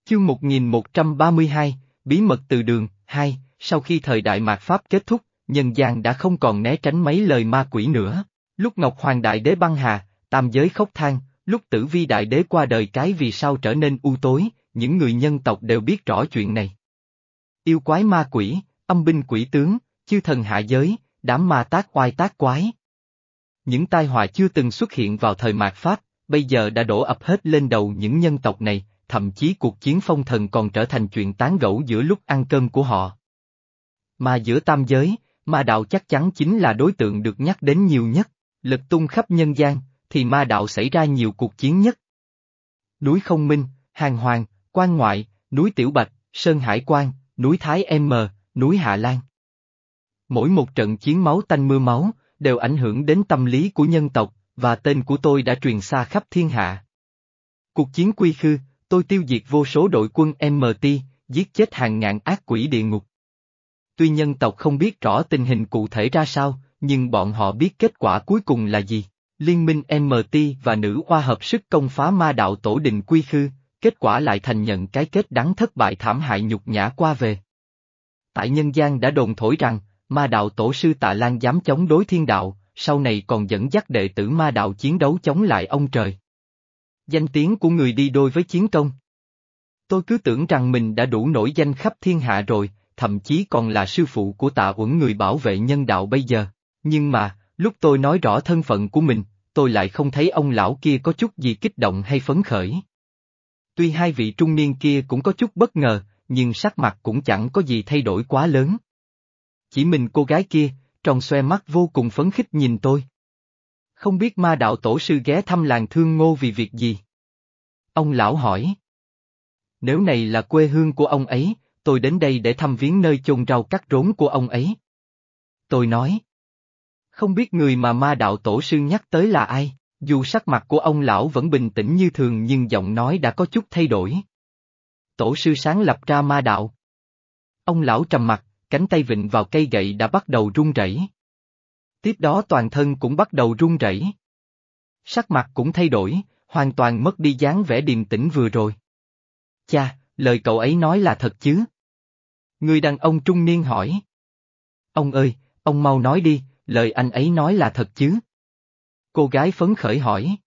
Chương 1132, Bí mật từ đường, 2, sau khi thời đại mạt Pháp kết thúc, nhân gian đã không còn né tránh mấy lời ma quỷ nữa. Lúc Ngọc Hoàng Đại Đế băng hà, tam giới khóc than, lúc tử vi Đại Đế qua đời cái vì sao trở nên u tối, những người nhân tộc đều biết rõ chuyện này. Yêu quái ma quỷ, âm binh quỷ tướng, chư thần hạ giới, đám ma tác oai tác quái. Những tai họa chưa từng xuất hiện vào thời mạt Pháp, bây giờ đã đổ ập hết lên đầu những nhân tộc này, thậm chí cuộc chiến phong thần còn trở thành chuyện tán gẫu giữa lúc ăn cơm của họ. Mà giữa tam giới, ma đạo chắc chắn chính là đối tượng được nhắc đến nhiều nhất, lực tung khắp nhân gian, thì ma đạo xảy ra nhiều cuộc chiến nhất. Núi Không Minh, Hàng Hoàng, Quan Ngoại, núi Tiểu Bạch, Sơn Hải Quan, núi Thái M, núi Hạ Lan. Mỗi một trận chiến máu tanh mưa máu, đều ảnh hưởng đến tâm lý của nhân tộc, và tên của tôi đã truyền xa khắp thiên hạ. Cuộc chiến quy khư, tôi tiêu diệt vô số đội quân MT, giết chết hàng ngàn ác quỷ địa ngục. Tuy nhân tộc không biết rõ tình hình cụ thể ra sao, nhưng bọn họ biết kết quả cuối cùng là gì. Liên minh MT và nữ hoa hợp sức công phá ma đạo tổ đình quy khư, kết quả lại thành nhận cái kết đáng thất bại thảm hại nhục nhã qua về. Tại nhân gian đã đồn thổi rằng, ma đạo tổ sư Tạ Lan dám chống đối thiên đạo, sau này còn dẫn dắt đệ tử ma đạo chiến đấu chống lại ông trời. Danh tiếng của người đi đôi với chiến công. Tôi cứ tưởng rằng mình đã đủ nổi danh khắp thiên hạ rồi, thậm chí còn là sư phụ của tạ uẩn người bảo vệ nhân đạo bây giờ. Nhưng mà, lúc tôi nói rõ thân phận của mình, tôi lại không thấy ông lão kia có chút gì kích động hay phấn khởi. Tuy hai vị trung niên kia cũng có chút bất ngờ, nhưng sắc mặt cũng chẳng có gì thay đổi quá lớn. Chỉ mình cô gái kia, tròn xoe mắt vô cùng phấn khích nhìn tôi. Không biết ma đạo tổ sư ghé thăm làng thương ngô vì việc gì? Ông lão hỏi. Nếu này là quê hương của ông ấy, tôi đến đây để thăm viếng nơi chôn rau cắt rốn của ông ấy. Tôi nói. Không biết người mà ma đạo tổ sư nhắc tới là ai, dù sắc mặt của ông lão vẫn bình tĩnh như thường nhưng giọng nói đã có chút thay đổi. Tổ sư sáng lập ra ma đạo. Ông lão trầm mặt, cánh tay vịnh vào cây gậy đã bắt đầu run rẩy. Tiếp đó toàn thân cũng bắt đầu run rẩy. Sắc mặt cũng thay đổi, hoàn toàn mất đi dáng vẻ điềm tĩnh vừa rồi. Cha, lời cậu ấy nói là thật chứ? Người đàn ông trung niên hỏi. Ông ơi, ông mau nói đi, lời anh ấy nói là thật chứ? Cô gái phấn khởi hỏi.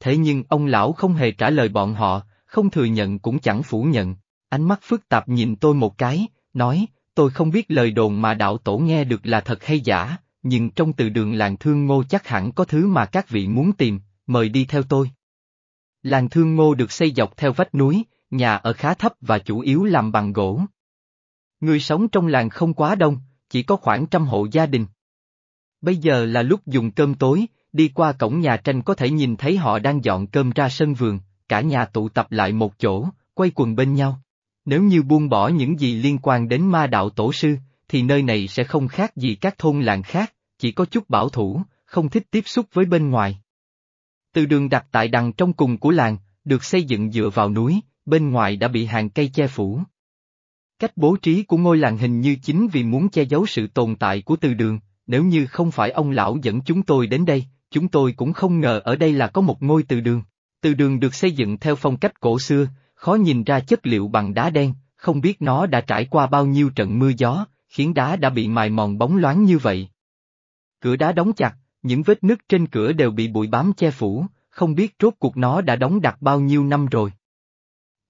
Thế nhưng ông lão không hề trả lời bọn họ, không thừa nhận cũng chẳng phủ nhận. ánh mắt phức tạp nhìn tôi một cái, nói, tôi không biết lời đồn mà đạo tổ nghe được là thật hay giả, nhưng trong từ đường làng thương ngô chắc hẳn có thứ mà các vị muốn tìm, mời đi theo tôi. Làng thương ngô được xây dọc theo vách núi, nhà ở khá thấp và chủ yếu làm bằng gỗ. Người sống trong làng không quá đông, chỉ có khoảng trăm hộ gia đình. Bây giờ là lúc dùng cơm tối, đi qua cổng nhà tranh có thể nhìn thấy họ đang dọn cơm ra sân vườn, cả nhà tụ tập lại một chỗ, quay quần bên nhau. Nếu như buông bỏ những gì liên quan đến ma đạo tổ sư, thì nơi này sẽ không khác gì các thôn làng khác, chỉ có chút bảo thủ, không thích tiếp xúc với bên ngoài. Từ đường đặt tại đằng trong cùng của làng, được xây dựng dựa vào núi, bên ngoài đã bị hàng cây che phủ. Cách bố trí của ngôi làng hình như chính vì muốn che giấu sự tồn tại của từ đường, nếu như không phải ông lão dẫn chúng tôi đến đây, chúng tôi cũng không ngờ ở đây là có một ngôi từ đường. Từ đường được xây dựng theo phong cách cổ xưa, khó nhìn ra chất liệu bằng đá đen, không biết nó đã trải qua bao nhiêu trận mưa gió, khiến đá đã bị mài mòn bóng loáng như vậy. Cửa đá đóng chặt, những vết nứt trên cửa đều bị bụi bám che phủ, không biết rốt cuộc nó đã đóng đặt bao nhiêu năm rồi.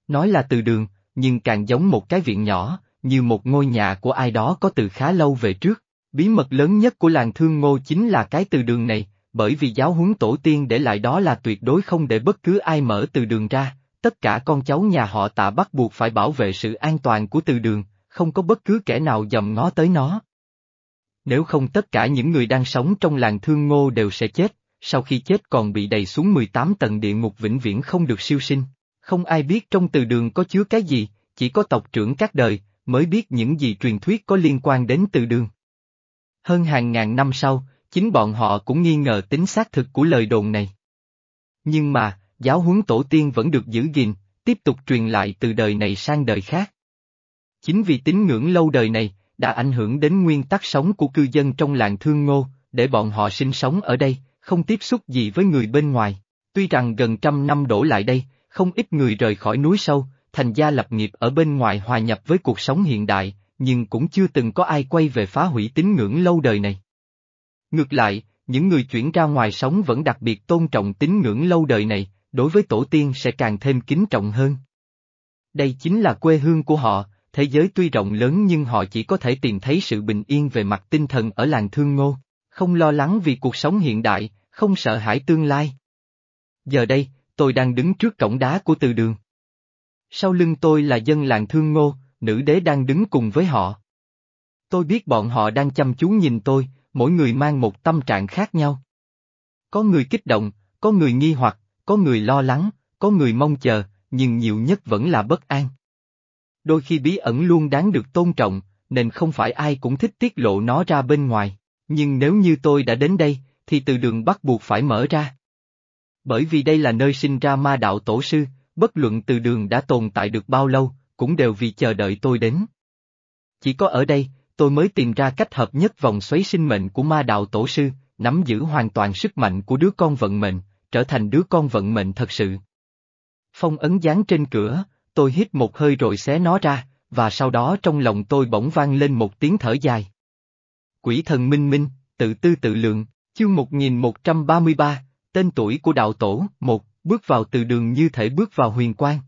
Nói là từ đường, nhưng càng giống một cái viện nhỏ, như một ngôi nhà của ai đó có từ khá lâu về trước. Bí mật lớn nhất của làng thương ngô chính là cái từ đường này, bởi vì giáo huấn tổ tiên để lại đó là tuyệt đối không để bất cứ ai mở từ đường ra, tất cả con cháu nhà họ tạ bắt buộc phải bảo vệ sự an toàn của từ đường, không có bất cứ kẻ nào dòm ngó tới nó. Nếu không tất cả những người đang sống trong làng thương ngô đều sẽ chết, sau khi chết còn bị đầy xuống 18 tầng địa ngục vĩnh viễn không được siêu sinh. Không ai biết trong từ đường có chứa cái gì, chỉ có tộc trưởng các đời, mới biết những gì truyền thuyết có liên quan đến từ đường. Hơn hàng ngàn năm sau, chính bọn họ cũng nghi ngờ tính xác thực của lời đồn này. Nhưng mà, giáo huấn tổ tiên vẫn được giữ gìn, tiếp tục truyền lại từ đời này sang đời khác. Chính vì tín ngưỡng lâu đời này, đã ảnh hưởng đến nguyên tắc sống của cư dân trong làng Thương Ngô, để bọn họ sinh sống ở đây, không tiếp xúc gì với người bên ngoài. Tuy rằng gần trăm năm đổ lại đây, không ít người rời khỏi núi sâu, thành gia lập nghiệp ở bên ngoài hòa nhập với cuộc sống hiện đại, nhưng cũng chưa từng có ai quay về phá hủy tín ngưỡng lâu đời này. Ngược lại, những người chuyển ra ngoài sống vẫn đặc biệt tôn trọng tín ngưỡng lâu đời này, đối với tổ tiên sẽ càng thêm kính trọng hơn. Đây chính là quê hương của họ, thế giới tuy rộng lớn nhưng họ chỉ có thể tìm thấy sự bình yên về mặt tinh thần ở làng Thương Ngô, không lo lắng vì cuộc sống hiện đại, không sợ hãi tương lai. Giờ đây, tôi đang đứng trước cổng đá của từ đường. Sau lưng tôi là dân làng Thương Ngô, nữ đế đang đứng cùng với họ. Tôi biết bọn họ đang chăm chú nhìn tôi, mỗi người mang một tâm trạng khác nhau. Có người kích động, có người nghi hoặc, có người lo lắng, có người mong chờ, nhưng nhiều nhất vẫn là bất an. Đôi khi bí ẩn luôn đáng được tôn trọng, nên không phải ai cũng thích tiết lộ nó ra bên ngoài, nhưng nếu như tôi đã đến đây, thì từ đường bắt buộc phải mở ra. Bởi vì đây là nơi sinh ra ma đạo tổ sư, bất luận từ đường đã tồn tại được bao lâu, cũng đều vì chờ đợi tôi đến. Chỉ có ở đây, tôi mới tìm ra cách hợp nhất vòng xoáy sinh mệnh của ma đạo tổ sư, nắm giữ hoàn toàn sức mạnh của đứa con vận mệnh, trở thành đứa con vận mệnh thật sự. Phong ấn dán trên cửa, tôi hít một hơi rồi xé nó ra, và sau đó trong lòng tôi bỗng vang lên một tiếng thở dài. Quỷ thần minh minh, tự tư tự lượng, chương 1133, tên tuổi của đạo tổ, một, bước vào từ đường như thể bước vào huyền quang.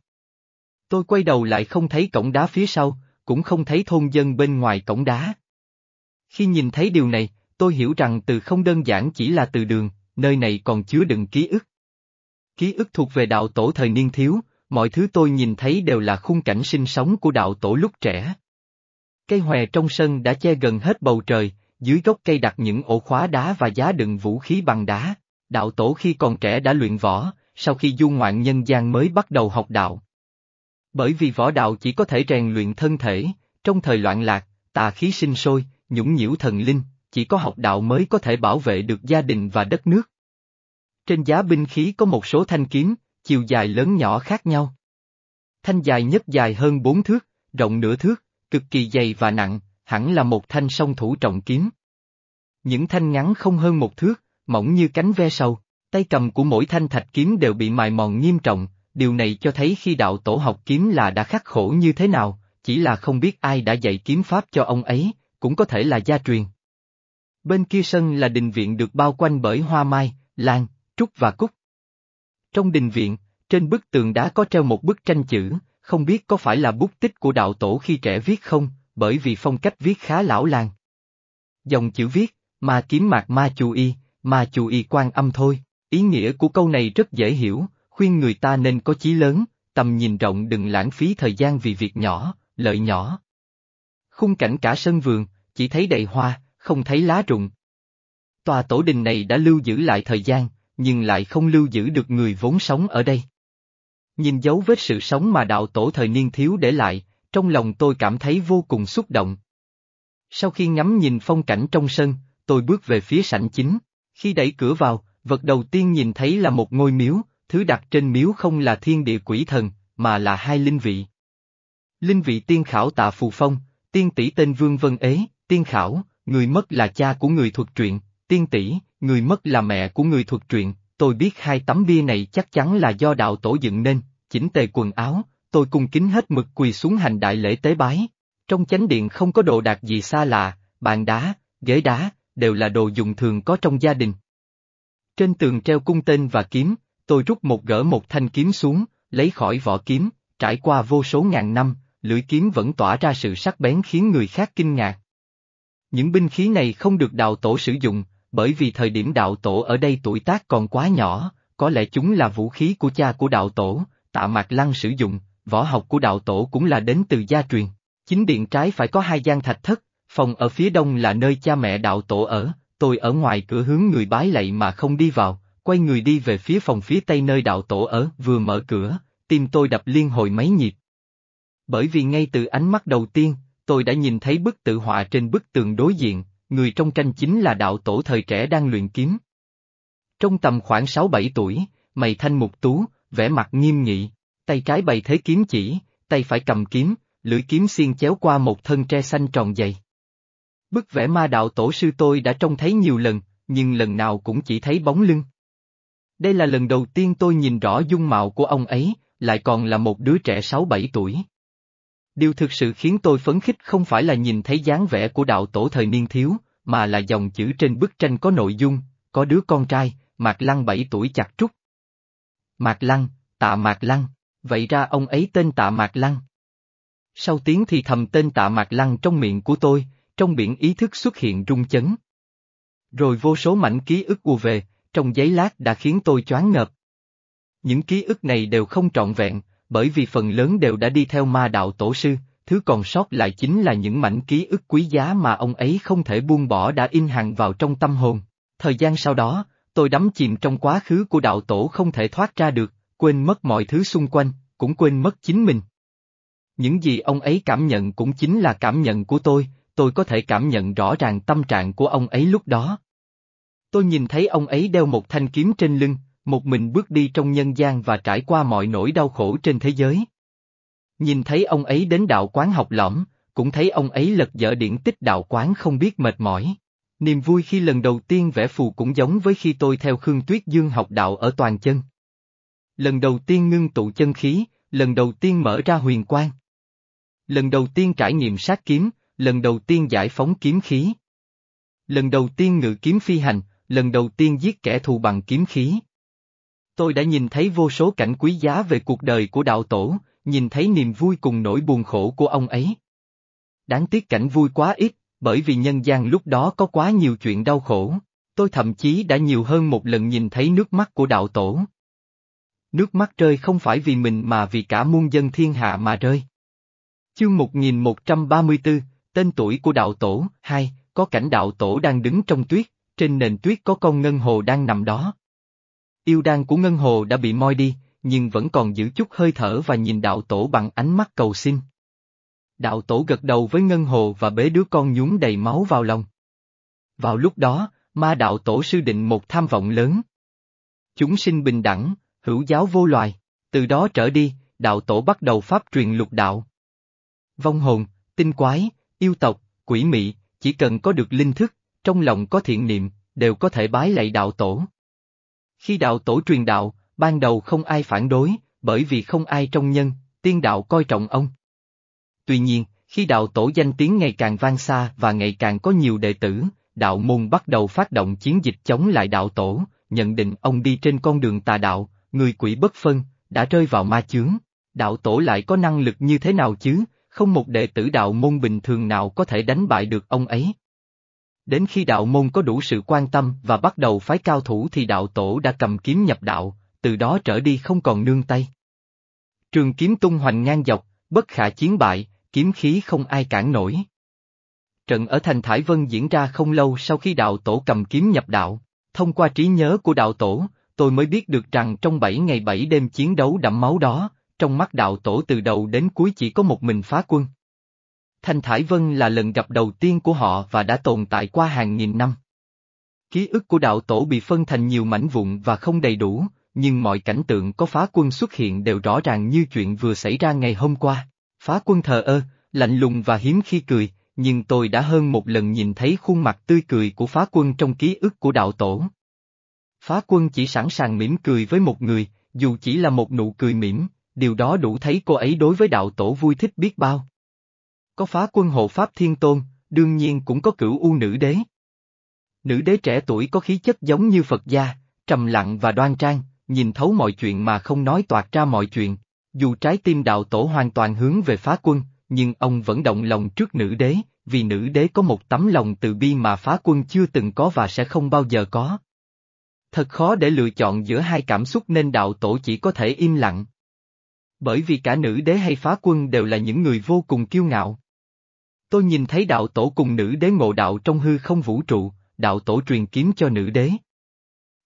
Tôi quay đầu lại không thấy cổng đá phía sau, cũng không thấy thôn dân bên ngoài cổng đá. Khi nhìn thấy điều này, tôi hiểu rằng từ không đơn giản chỉ là từ đường, nơi này còn chứa đựng ký ức. Ký ức thuộc về đạo tổ thời niên thiếu, mọi thứ tôi nhìn thấy đều là khung cảnh sinh sống của đạo tổ lúc trẻ. Cây hòe trong sân đã che gần hết bầu trời, dưới gốc cây đặt những ổ khóa đá và giá đựng vũ khí bằng đá. Đạo tổ khi còn trẻ đã luyện võ, sau khi du ngoạn nhân gian mới bắt đầu học đạo. Bởi vì võ đạo chỉ có thể rèn luyện thân thể, trong thời loạn lạc, tà khí sinh sôi, nhũng nhiễu thần linh, chỉ có học đạo mới có thể bảo vệ được gia đình và đất nước. Trên giá binh khí có một số thanh kiếm, chiều dài lớn nhỏ khác nhau. Thanh dài nhất dài hơn bốn thước, rộng nửa thước, cực kỳ dày và nặng, hẳn là một thanh song thủ trọng kiếm. Những thanh ngắn không hơn một thước, mỏng như cánh ve sầu, tay cầm của mỗi thanh thạch kiếm đều bị mài mòn nghiêm trọng, điều này cho thấy khi đạo tổ học kiếm là đã khắc khổ như thế nào, chỉ là không biết ai đã dạy kiếm pháp cho ông ấy, cũng có thể là gia truyền. Bên kia sân là đình viện được bao quanh bởi hoa mai, lan, trúc và cúc. Trong đình viện, trên bức tường đá có treo một bức tranh chữ, không biết có phải là bút tích của đạo tổ khi trẻ viết không, bởi vì phong cách viết khá lão làng. Dòng chữ viết, ma kiếm mạc ma chù y, ma chù y quan âm thôi, ý nghĩa của câu này rất dễ hiểu, khuyên người ta nên có chí lớn, tầm nhìn rộng đừng lãng phí thời gian vì việc nhỏ, lợi nhỏ. Khung cảnh cả sân vườn, chỉ thấy đầy hoa, không thấy lá rụng. Tòa tổ đình này đã lưu giữ lại thời gian, nhưng lại không lưu giữ được người vốn sống ở đây. Nhìn dấu vết sự sống mà đạo tổ thời niên thiếu để lại, trong lòng tôi cảm thấy vô cùng xúc động. Sau khi ngắm nhìn phong cảnh trong sân, tôi bước về phía sảnh chính. Khi đẩy cửa vào, vật đầu tiên nhìn thấy là một ngôi miếu, thứ đặt trên miếu không là thiên địa quỷ thần, mà là hai linh vị. Linh vị tiên khảo tạ phù phong, tiên tỷ tên Vương Vân Ế, tiên khảo, người mất là cha của người thuật truyện, tiên tỷ, người mất là mẹ của người thuật truyện, tôi biết hai tấm bia này chắc chắn là do đạo tổ dựng nên, chỉnh tề quần áo, tôi cung kính hết mực quỳ xuống hành đại lễ tế bái. Trong chánh điện không có đồ đạc gì xa lạ, bàn đá, ghế đá, đều là đồ dùng thường có trong gia đình. Trên tường treo cung tên và kiếm, tôi rút một gỡ một thanh kiếm xuống, lấy khỏi vỏ kiếm, trải qua vô số ngàn năm, lưỡi kiếm vẫn tỏa ra sự sắc bén khiến người khác kinh ngạc. Những binh khí này không được đạo tổ sử dụng, bởi vì thời điểm đạo tổ ở đây tuổi tác còn quá nhỏ, có lẽ chúng là vũ khí của cha của đạo tổ, tạ mạc lăng sử dụng, võ học của đạo tổ cũng là đến từ gia truyền. Chính điện trái phải có hai gian thạch thất, phòng ở phía đông là nơi cha mẹ đạo tổ ở, tôi ở ngoài cửa hướng người bái lạy mà không đi vào, quay người đi về phía phòng phía tây nơi đạo tổ ở, vừa mở cửa, tim tôi đập liên hồi mấy nhịp. Bởi vì ngay từ ánh mắt đầu tiên, tôi đã nhìn thấy bức tự họa trên bức tường đối diện, người trong tranh chính là đạo tổ thời trẻ đang luyện kiếm. Trong tầm khoảng 6-7 tuổi, mày thanh mục tú, vẻ mặt nghiêm nghị, tay trái bày thế kiếm chỉ, tay phải cầm kiếm, lưỡi kiếm xiên chéo qua một thân tre xanh tròn dày. Bức vẽ ma đạo tổ sư tôi đã trông thấy nhiều lần, nhưng lần nào cũng chỉ thấy bóng lưng. Đây là lần đầu tiên tôi nhìn rõ dung mạo của ông ấy, lại còn là một đứa trẻ 6-7 tuổi. Điều thực sự khiến tôi phấn khích không phải là nhìn thấy dáng vẻ của đạo tổ thời niên thiếu, mà là dòng chữ trên bức tranh có nội dung, có đứa con trai, Mạc Lăng 7 tuổi chặt trúc. Mạc Lăng, tạ Mạc Lăng, vậy ra ông ấy tên tạ Mạc Lăng. Sau tiếng thì thầm tên tạ Mạc Lăng trong miệng của tôi, trong biển ý thức xuất hiện rung chấn. Rồi vô số mảnh ký ức ùa về, trong giấy lát đã khiến tôi choáng ngợp. Những ký ức này đều không trọn vẹn, bởi vì phần lớn đều đã đi theo ma đạo tổ sư, thứ còn sót lại chính là những mảnh ký ức quý giá mà ông ấy không thể buông bỏ đã in hằn vào trong tâm hồn. Thời gian sau đó, tôi đắm chìm trong quá khứ của đạo tổ không thể thoát ra được, quên mất mọi thứ xung quanh, cũng quên mất chính mình. Những gì ông ấy cảm nhận cũng chính là cảm nhận của tôi, tôi có thể cảm nhận rõ ràng tâm trạng của ông ấy lúc đó. Tôi nhìn thấy ông ấy đeo một thanh kiếm trên lưng, một mình bước đi trong nhân gian và trải qua mọi nỗi đau khổ trên thế giới. Nhìn thấy ông ấy đến đạo quán học lõm, cũng thấy ông ấy lật dở điển tích đạo quán không biết mệt mỏi. Niềm vui khi lần đầu tiên vẽ phù cũng giống với khi tôi theo Khương Tuyết Dương học đạo ở toàn chân. Lần đầu tiên ngưng tụ chân khí, lần đầu tiên mở ra huyền quang. Lần đầu tiên trải nghiệm sát kiếm, lần đầu tiên giải phóng kiếm khí. Lần đầu tiên ngự kiếm phi hành, lần đầu tiên giết kẻ thù bằng kiếm khí. Tôi đã nhìn thấy vô số cảnh quý giá về cuộc đời của đạo tổ, nhìn thấy niềm vui cùng nỗi buồn khổ của ông ấy. Đáng tiếc cảnh vui quá ít, bởi vì nhân gian lúc đó có quá nhiều chuyện đau khổ, tôi thậm chí đã nhiều hơn một lần nhìn thấy nước mắt của đạo tổ. Nước mắt rơi không phải vì mình mà vì cả muôn dân thiên hạ mà rơi. Chương 1134, tên tuổi của đạo tổ, hai, có cảnh đạo tổ đang đứng trong tuyết, trên nền tuyết có con ngân hồ đang nằm đó. Yêu đan của ngân hồ đã bị moi đi, nhưng vẫn còn giữ chút hơi thở và nhìn đạo tổ bằng ánh mắt cầu xin. Đạo tổ gật đầu với ngân hồ và bế đứa con nhúng đầy máu vào lòng. Vào lúc đó, ma đạo tổ sư định một tham vọng lớn. Chúng sinh bình đẳng, hữu giáo vô loài, từ đó trở đi, đạo tổ bắt đầu pháp truyền lục đạo. Vong hồn, tinh quái, yêu tộc, quỷ mị, chỉ cần có được linh thức, trong lòng có thiện niệm, đều có thể bái lạy đạo tổ. Khi đạo tổ truyền đạo, ban đầu không ai phản đối, bởi vì không ai trong nhân, tiên đạo coi trọng ông. Tuy nhiên, khi đạo tổ danh tiếng ngày càng vang xa và ngày càng có nhiều đệ tử, đạo môn bắt đầu phát động chiến dịch chống lại đạo tổ, nhận định ông đi trên con đường tà đạo, người quỷ bất phân, đã rơi vào ma chướng. Đạo tổ lại có năng lực như thế nào chứ, không một đệ tử đạo môn bình thường nào có thể đánh bại được ông ấy. Đến khi đạo môn có đủ sự quan tâm và bắt đầu phái cao thủ thì đạo tổ đã cầm kiếm nhập đạo, từ đó trở đi không còn nương tay. Trường kiếm tung hoành ngang dọc, bất khả chiến bại, kiếm khí không ai cản nổi. Trận ở thành Thải Vân diễn ra không lâu sau khi đạo tổ cầm kiếm nhập đạo, thông qua trí nhớ của đạo tổ, tôi mới biết được rằng trong 7 ngày 7 đêm chiến đấu đẫm máu đó, trong mắt đạo tổ từ đầu đến cuối chỉ có một mình phá quân. Thanh Thải Vân là lần gặp đầu tiên của họ và đã tồn tại qua hàng nghìn năm. Ký ức của đạo tổ bị phân thành nhiều mảnh vụn và không đầy đủ, nhưng mọi cảnh tượng có phá quân xuất hiện đều rõ ràng như chuyện vừa xảy ra ngày hôm qua. Phá quân thờ ơ, lạnh lùng và hiếm khi cười, nhưng tôi đã hơn một lần nhìn thấy khuôn mặt tươi cười của phá quân trong ký ức của đạo tổ. Phá quân chỉ sẵn sàng mỉm cười với một người, dù chỉ là một nụ cười mỉm, điều đó đủ thấy cô ấy đối với đạo tổ vui thích biết bao. Có phá quân hộ Pháp Thiên Tôn, đương nhiên cũng có cửu u nữ đế. Nữ đế trẻ tuổi có khí chất giống như Phật gia, trầm lặng và đoan trang, nhìn thấu mọi chuyện mà không nói toạc ra mọi chuyện. Dù trái tim đạo tổ hoàn toàn hướng về phá quân, nhưng ông vẫn động lòng trước nữ đế, vì nữ đế có một tấm lòng từ bi mà phá quân chưa từng có và sẽ không bao giờ có. Thật khó để lựa chọn giữa hai cảm xúc nên đạo tổ chỉ có thể im lặng. Bởi vì cả nữ đế hay phá quân đều là những người vô cùng kiêu ngạo. Tôi nhìn thấy đạo tổ cùng nữ đế ngộ đạo trong hư không vũ trụ, đạo tổ truyền kiếm cho nữ đế.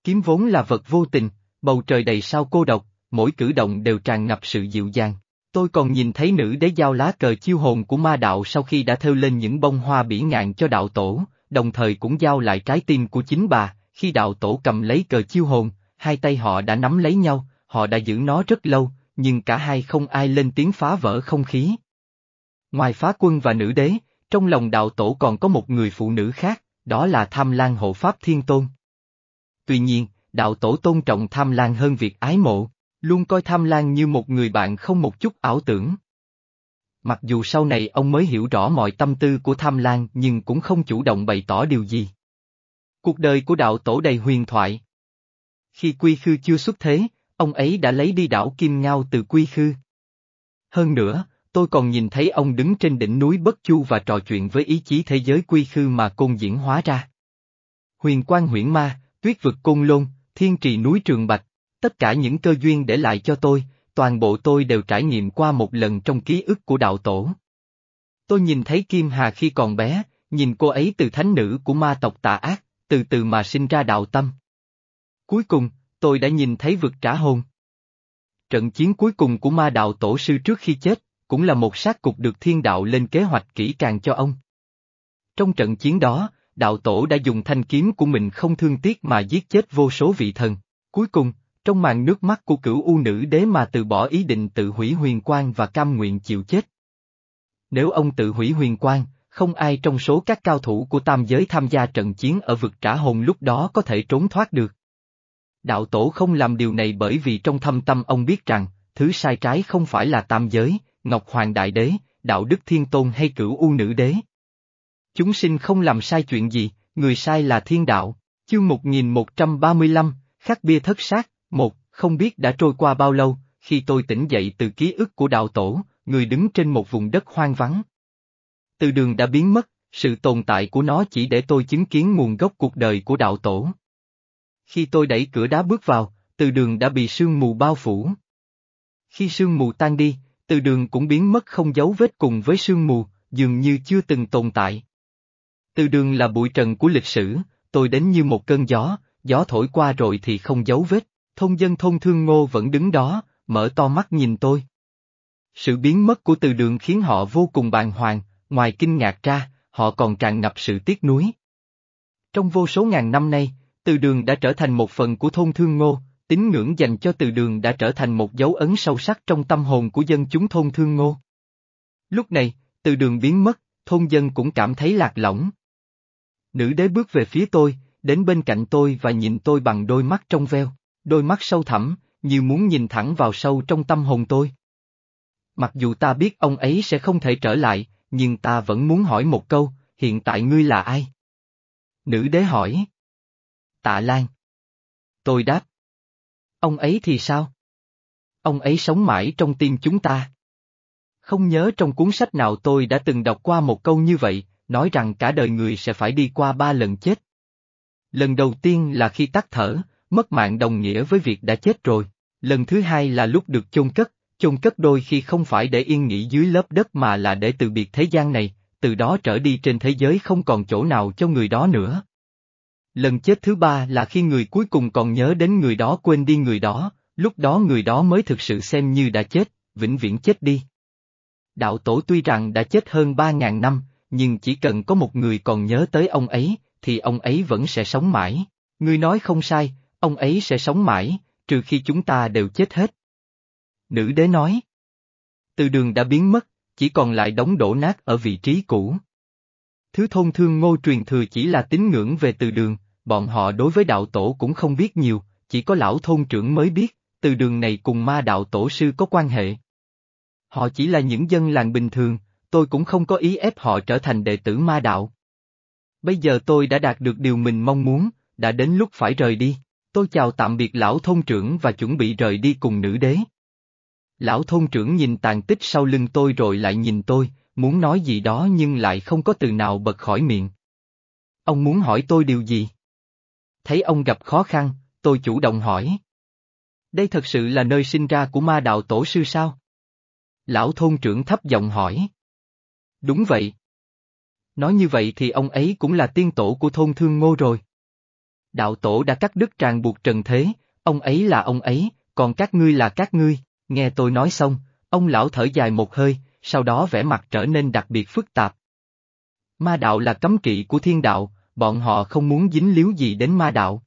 Kiếm vốn là vật vô tình, bầu trời đầy sao cô độc, mỗi cử động đều tràn ngập sự dịu dàng. Tôi còn nhìn thấy nữ đế giao lá cờ chiêu hồn của ma đạo sau khi đã thêu lên những bông hoa bỉ ngạn cho đạo tổ, đồng thời cũng giao lại trái tim của chính bà, khi đạo tổ cầm lấy cờ chiêu hồn, hai tay họ đã nắm lấy nhau, họ đã giữ nó rất lâu, nhưng cả hai không ai lên tiếng phá vỡ không khí. Ngoài phá quân và nữ đế, trong lòng đạo tổ còn có một người phụ nữ khác, đó là Tham Lan Hộ Pháp Thiên Tôn. Tuy nhiên, đạo tổ tôn trọng Tham Lan hơn việc ái mộ, luôn coi Tham Lan như một người bạn không một chút ảo tưởng. Mặc dù sau này ông mới hiểu rõ mọi tâm tư của Tham Lan nhưng cũng không chủ động bày tỏ điều gì. Cuộc đời của đạo tổ đầy huyền thoại. Khi Quy Khư chưa xuất thế, ông ấy đã lấy đi đảo Kim Ngao từ Quy Khư. Hơn nữa, tôi còn nhìn thấy ông đứng trên đỉnh núi Bất Chu và trò chuyện với ý chí thế giới Quy Khư mà côn diễn hóa ra. Huyền Quang huyễn ma, tuyết vực côn lôn, thiên trì núi Trường Bạch, tất cả những cơ duyên để lại cho tôi, toàn bộ tôi đều trải nghiệm qua một lần trong ký ức của đạo tổ. Tôi nhìn thấy Kim Hà khi còn bé, nhìn cô ấy từ thánh nữ của ma tộc tà ác, từ từ mà sinh ra đạo tâm. Cuối cùng, tôi đã nhìn thấy vực trả hồn. Trận chiến cuối cùng của ma đạo tổ sư trước khi chết, cũng là một sát cục được thiên đạo lên kế hoạch kỹ càng cho ông. Trong trận chiến đó, đạo tổ đã dùng thanh kiếm của mình không thương tiếc mà giết chết vô số vị thần. Cuối cùng, trong màn nước mắt của cửu u nữ đế mà từ bỏ ý định tự hủy huyền quang và cam nguyện chịu chết. Nếu ông tự hủy huyền quang, không ai trong số các cao thủ của tam giới tham gia trận chiến ở vực trả hồn lúc đó có thể trốn thoát được. Đạo tổ không làm điều này bởi vì trong thâm tâm ông biết rằng, thứ sai trái không phải là tam giới, Ngọc Hoàng Đại Đế, Đạo Đức Thiên Tôn hay cửu U Nữ Đế. Chúng sinh không làm sai chuyện gì, người sai là thiên đạo. Chương 1135, khắc bia thất sát, một, không biết đã trôi qua bao lâu, khi tôi tỉnh dậy từ ký ức của đạo tổ, người đứng trên một vùng đất hoang vắng. Từ đường đã biến mất, sự tồn tại của nó chỉ để tôi chứng kiến nguồn gốc cuộc đời của đạo tổ. Khi tôi đẩy cửa đá bước vào, từ đường đã bị sương mù bao phủ. Khi sương mù tan đi, từ đường cũng biến mất không dấu vết cùng với sương mù, dường như chưa từng tồn tại. Từ đường là bụi trần của lịch sử, tôi đến như một cơn gió, gió thổi qua rồi thì không dấu vết, thôn dân thôn thương ngô vẫn đứng đó, mở to mắt nhìn tôi. Sự biến mất của từ đường khiến họ vô cùng bàng hoàng, ngoài kinh ngạc ra, họ còn tràn ngập sự tiếc nuối. Trong vô số ngàn năm nay, từ đường đã trở thành một phần của thôn thương ngô, tín ngưỡng dành cho từ đường đã trở thành một dấu ấn sâu sắc trong tâm hồn của dân chúng thôn thương ngô. Lúc này, từ đường biến mất, thôn dân cũng cảm thấy lạc lõng. Nữ đế bước về phía tôi, đến bên cạnh tôi và nhìn tôi bằng đôi mắt trong veo, đôi mắt sâu thẳm, như muốn nhìn thẳng vào sâu trong tâm hồn tôi. Mặc dù ta biết ông ấy sẽ không thể trở lại, nhưng ta vẫn muốn hỏi một câu, hiện tại ngươi là ai? Nữ đế hỏi. Tạ Lan. Tôi đáp. Ông ấy thì sao? ông ấy sống mãi trong tim chúng ta. Không nhớ trong cuốn sách nào tôi đã từng đọc qua một câu như vậy, nói rằng cả đời người sẽ phải đi qua ba lần chết. Lần đầu tiên là khi tắt thở, mất mạng đồng nghĩa với việc đã chết rồi. Lần thứ hai là lúc được chôn cất, chôn cất đôi khi không phải để yên nghỉ dưới lớp đất mà là để từ biệt thế gian này, từ đó trở đi trên thế giới không còn chỗ nào cho người đó nữa. Lần chết thứ ba là khi người cuối cùng còn nhớ đến người đó quên đi người đó, lúc đó người đó mới thực sự xem như đã chết, vĩnh viễn chết đi. Đạo tổ tuy rằng đã chết hơn ba ngàn năm, nhưng chỉ cần có một người còn nhớ tới ông ấy, thì ông ấy vẫn sẽ sống mãi. Ngươi nói không sai, ông ấy sẽ sống mãi, trừ khi chúng ta đều chết hết. Nữ đế nói. Từ đường đã biến mất, chỉ còn lại đống đổ nát ở vị trí cũ. Thứ thôn thương ngô truyền thừa chỉ là tín ngưỡng về từ đường, bọn họ đối với đạo tổ cũng không biết nhiều, chỉ có lão thôn trưởng mới biết, từ đường này cùng ma đạo tổ sư có quan hệ. Họ chỉ là những dân làng bình thường, tôi cũng không có ý ép họ trở thành đệ tử ma đạo. Bây giờ tôi đã đạt được điều mình mong muốn, đã đến lúc phải rời đi. Tôi chào tạm biệt lão thôn trưởng và chuẩn bị rời đi cùng nữ đế. Lão thôn trưởng nhìn tàn tích sau lưng tôi rồi lại nhìn tôi, muốn nói gì đó nhưng lại không có từ nào bật khỏi miệng. Ông muốn hỏi tôi điều gì? Thấy ông gặp khó khăn, tôi chủ động hỏi. Đây thật sự là nơi sinh ra của ma đạo tổ sư sao? Lão thôn trưởng thấp giọng hỏi. Đúng vậy. Nói như vậy thì ông ấy cũng là tiên tổ của thôn Thương Ngô rồi. Đạo tổ đã cắt đứt tràn buộc trần thế, ông ấy là ông ấy, còn các ngươi là các ngươi, nghe tôi nói xong, ông lão thở dài một hơi, sau đó vẻ mặt trở nên đặc biệt phức tạp. Ma đạo là cấm kỵ của thiên đạo, bọn họ không muốn dính líu gì đến ma đạo.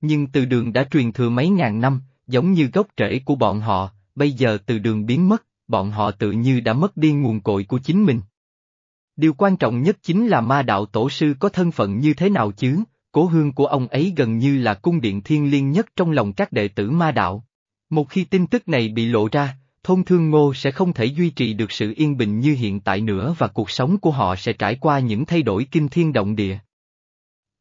Nhưng từ đường đã truyền thừa mấy ngàn năm, giống như gốc rễ của bọn họ, bây giờ từ đường biến mất, bọn họ tự như đã mất đi nguồn cội của chính mình. Điều quan trọng nhất chính là ma đạo tổ sư có thân phận như thế nào chứ, cố hương của ông ấy gần như là cung điện thiên liêng nhất trong lòng các đệ tử ma đạo. Một khi tin tức này bị lộ ra, thôn thương ngô sẽ không thể duy trì được sự yên bình như hiện tại nữa và cuộc sống của họ sẽ trải qua những thay đổi kinh thiên động địa.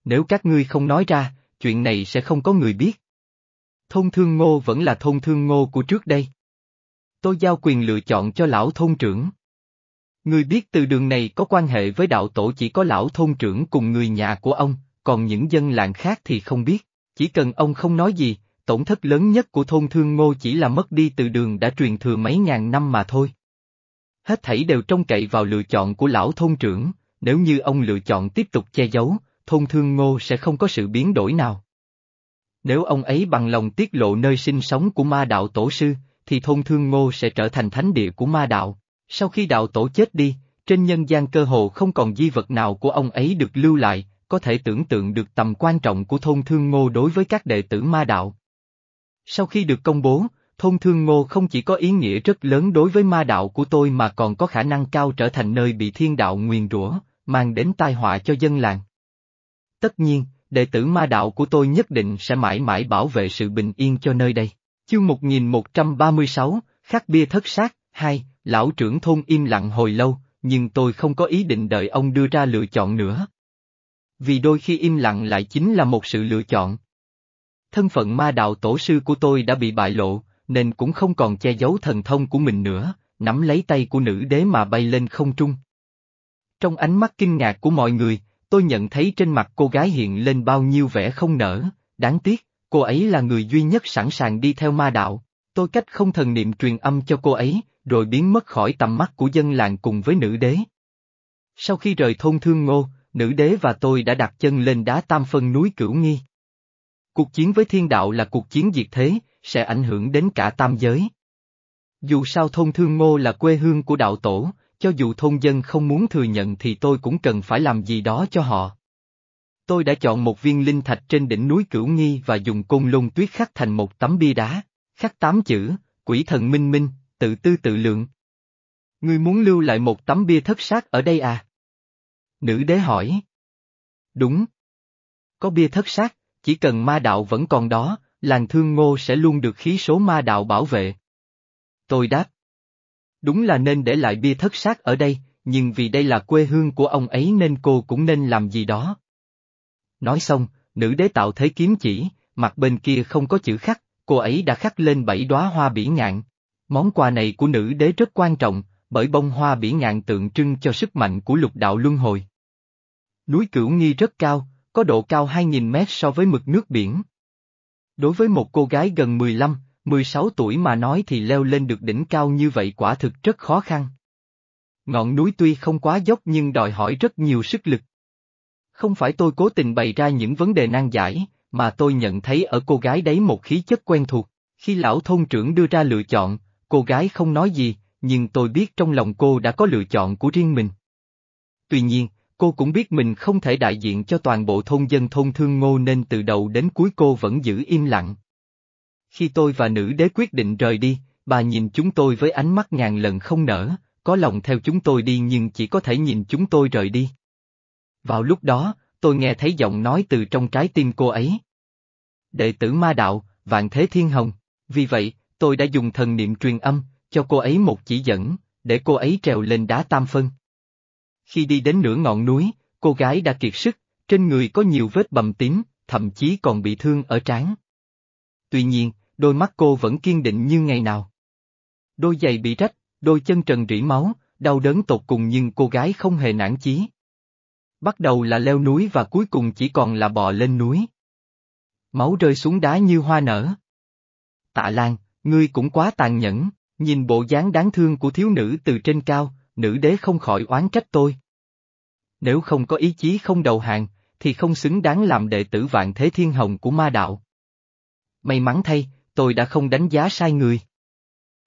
Nếu các ngươi không nói ra, chuyện này sẽ không có người biết. Thôn thương ngô vẫn là thôn thương ngô của trước đây. Tôi giao quyền lựa chọn cho lão thôn trưởng. Người biết từ đường này có quan hệ với đạo tổ chỉ có lão thôn trưởng cùng người nhà của ông, còn những dân làng khác thì không biết. Chỉ cần ông không nói gì, tổn thất lớn nhất của thôn thương ngô chỉ là mất đi từ đường đã truyền thừa mấy ngàn năm mà thôi. Hết thảy đều trông cậy vào lựa chọn của lão thôn trưởng, nếu như ông lựa chọn tiếp tục che giấu, thôn thương ngô sẽ không có sự biến đổi nào. Nếu ông ấy bằng lòng tiết lộ nơi sinh sống của ma đạo tổ sư, thì thôn thương ngô sẽ trở thành thánh địa của ma đạo. Sau khi đạo tổ chết đi, trên nhân gian cơ hồ không còn di vật nào của ông ấy được lưu lại, có thể tưởng tượng được tầm quan trọng của thôn thương ngô đối với các đệ tử ma đạo. Sau khi được công bố, thôn thương ngô không chỉ có ý nghĩa rất lớn đối với ma đạo của tôi mà còn có khả năng cao trở thành nơi bị thiên đạo nguyền rủa, mang đến tai họa cho dân làng. Tất nhiên, đệ tử ma đạo của tôi nhất định sẽ mãi mãi bảo vệ sự bình yên cho nơi đây. Chương 1136, khắc bia thất sát, hai, lão trưởng thôn im lặng hồi lâu, nhưng tôi không có ý định đợi ông đưa ra lựa chọn nữa. Vì đôi khi im lặng lại chính là một sự lựa chọn. Thân phận ma đạo tổ sư của tôi đã bị bại lộ, nên cũng không còn che giấu thần thông của mình nữa, nắm lấy tay của nữ đế mà bay lên không trung. Trong ánh mắt kinh ngạc của mọi người, tôi nhận thấy trên mặt cô gái hiện lên bao nhiêu vẻ không nở, đáng tiếc, cô ấy là người duy nhất sẵn sàng đi theo ma đạo. Tôi cách không thần niệm truyền âm cho cô ấy, rồi biến mất khỏi tầm mắt của dân làng cùng với nữ đế. Sau khi rời thôn Thương Ngô, nữ đế và tôi đã đặt chân lên đá tam phân núi Cửu Nghi. Cuộc chiến với thiên đạo là cuộc chiến diệt thế, sẽ ảnh hưởng đến cả tam giới. Dù sao thôn Thương Ngô là quê hương của đạo tổ, cho dù thôn dân không muốn thừa nhận thì tôi cũng cần phải làm gì đó cho họ. Tôi đã chọn một viên linh thạch trên đỉnh núi Cửu Nghi và dùng côn lôn tuyết khắc thành một tấm bia đá, khắc tám chữ, quỷ thần minh minh, tự tư tự lượng. Ngươi muốn lưu lại một tấm bia thất sát ở đây à? Nữ đế hỏi. Đúng. Có bia thất sát, chỉ cần ma đạo vẫn còn đó, làng thương ngô sẽ luôn được khí số ma đạo bảo vệ. Tôi đáp. Đúng là nên để lại bia thất sát ở đây, nhưng vì đây là quê hương của ông ấy nên cô cũng nên làm gì đó. Nói xong, nữ đế tạo thế kiếm chỉ, mặt bên kia không có chữ khắc, cô ấy đã khắc lên bảy đóa hoa bỉ ngạn. Món quà này của nữ đế rất quan trọng, bởi bông hoa bỉ ngạn tượng trưng cho sức mạnh của lục đạo luân hồi. Núi Cửu Nghi rất cao, có độ cao 2.000 mét so với mực nước biển. Đối với một cô gái gần 15, 16 tuổi mà nói thì leo lên được đỉnh cao như vậy quả thực rất khó khăn. Ngọn núi tuy không quá dốc nhưng đòi hỏi rất nhiều sức lực. Không phải tôi cố tình bày ra những vấn đề nan giải, mà tôi nhận thấy ở cô gái đấy một khí chất quen thuộc. Khi lão thôn trưởng đưa ra lựa chọn, cô gái không nói gì, nhưng tôi biết trong lòng cô đã có lựa chọn của riêng mình. Tuy nhiên, cô cũng biết mình không thể đại diện cho toàn bộ thôn dân thôn Thương Ngô nên từ đầu đến cuối cô vẫn giữ im lặng. Khi tôi và nữ đế quyết định rời đi, bà nhìn chúng tôi với ánh mắt ngàn lần không nở, có lòng theo chúng tôi đi nhưng chỉ có thể nhìn chúng tôi rời đi. Vào lúc đó, tôi nghe thấy giọng nói từ trong trái tim cô ấy. Đệ tử ma đạo, vạn thế thiên hồng, vì vậy, tôi đã dùng thần niệm truyền âm, cho cô ấy một chỉ dẫn, để cô ấy trèo lên đá tam phân. Khi đi đến nửa ngọn núi, cô gái đã kiệt sức, trên người có nhiều vết bầm tím, thậm chí còn bị thương ở trán. Tuy nhiên, đôi mắt cô vẫn kiên định như ngày nào. Đôi giày bị rách, đôi chân trần rỉ máu, đau đớn tột cùng nhưng cô gái không hề nản chí. Bắt đầu là leo núi và cuối cùng chỉ còn là bò lên núi. Máu rơi xuống đá như hoa nở. Tạ Lan, ngươi cũng quá tàn nhẫn, nhìn bộ dáng đáng thương của thiếu nữ từ trên cao, nữ đế không khỏi oán trách tôi. Nếu không có ý chí không đầu hàng, thì không xứng đáng làm đệ tử vạn thế thiên hồng của ma đạo. May mắn thay, tôi đã không đánh giá sai người.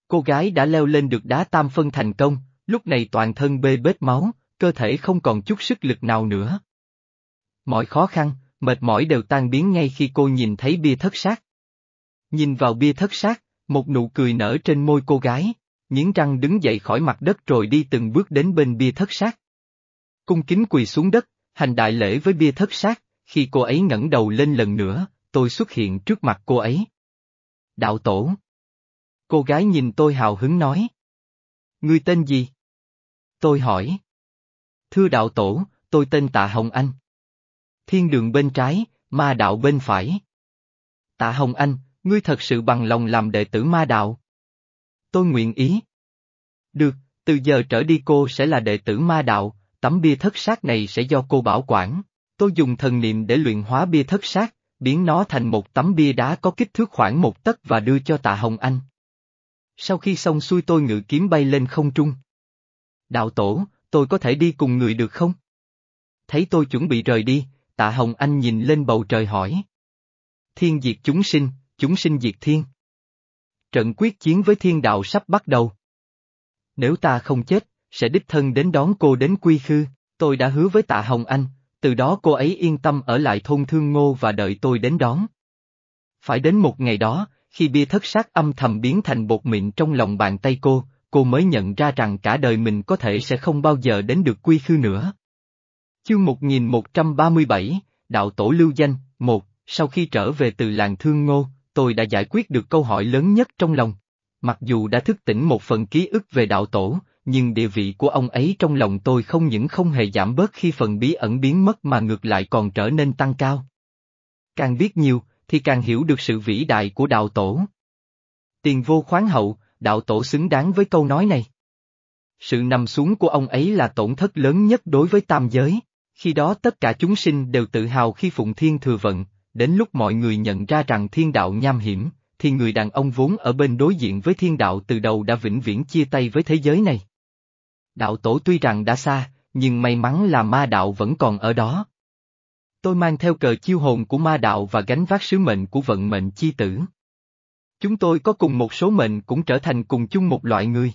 Cô gái đã leo lên được đá tam phân thành công, lúc này toàn thân bê bết máu, cơ thể không còn chút sức lực nào nữa. Mọi khó khăn, mệt mỏi đều tan biến ngay khi cô nhìn thấy bia thất sát. Nhìn vào bia thất sát, một nụ cười nở trên môi cô gái, nghiến răng đứng dậy khỏi mặt đất rồi đi từng bước đến bên bia thất sát. Cung kính quỳ xuống đất, hành đại lễ với bia thất sát, khi cô ấy ngẩng đầu lên lần nữa, tôi xuất hiện trước mặt cô ấy. Đạo tổ. Cô gái nhìn tôi hào hứng nói. Ngươi tên gì? Tôi hỏi. Thưa đạo tổ, tôi tên Tạ Hồng Anh. Thiên đường bên trái, ma đạo bên phải. Tạ Hồng Anh, ngươi thật sự bằng lòng làm đệ tử ma đạo. Tôi nguyện ý. Được, từ giờ trở đi cô sẽ là đệ tử ma đạo, tấm bia thất sát này sẽ do cô bảo quản. Tôi dùng thần niệm để luyện hóa bia thất sát, biến nó thành một tấm bia đá có kích thước khoảng một tấc và đưa cho tạ Hồng Anh. Sau khi xong xuôi tôi ngự kiếm bay lên không trung. Đạo tổ, tôi có thể đi cùng người được không? Thấy tôi chuẩn bị rời đi, tạ Hồng Anh nhìn lên bầu trời hỏi. Thiên diệt chúng sinh, chúng sinh diệt thiên. Trận quyết chiến với thiên đạo sắp bắt đầu. Nếu ta không chết, sẽ đích thân đến đón cô đến quy khư, tôi đã hứa với tạ Hồng Anh, từ đó cô ấy yên tâm ở lại thôn Thương Ngô và đợi tôi đến đón. Phải đến một ngày đó, khi bia thất sát âm thầm biến thành bột mịn trong lòng bàn tay cô, cô mới nhận ra rằng cả đời mình có thể sẽ không bao giờ đến được quy khư nữa. Chương 1137, Đạo Tổ Lưu Danh, 1. Sau khi trở về từ làng Thương Ngô, tôi đã giải quyết được câu hỏi lớn nhất trong lòng. Mặc dù đã thức tỉnh một phần ký ức về Đạo Tổ, nhưng địa vị của ông ấy trong lòng tôi không những không hề giảm bớt khi phần bí ẩn biến mất mà ngược lại còn trở nên tăng cao. Càng biết nhiều, thì càng hiểu được sự vĩ đại của đạo tổ. Tiền vô khoáng hậu, đạo tổ xứng đáng với câu nói này. Sự nằm xuống của ông ấy là tổn thất lớn nhất đối với tam giới, khi đó tất cả chúng sinh đều tự hào khi phụng thiên thừa vận, đến lúc mọi người nhận ra rằng thiên đạo nham hiểm, thì người đàn ông vốn ở bên đối diện với thiên đạo từ đầu đã vĩnh viễn chia tay với thế giới này. Đạo tổ tuy rằng đã xa, nhưng may mắn là ma đạo vẫn còn ở đó. Tôi mang theo cờ chiêu hồn của ma đạo và gánh vác sứ mệnh của vận mệnh chi tử. Chúng tôi có cùng một số mệnh cũng trở thành cùng chung một loại người.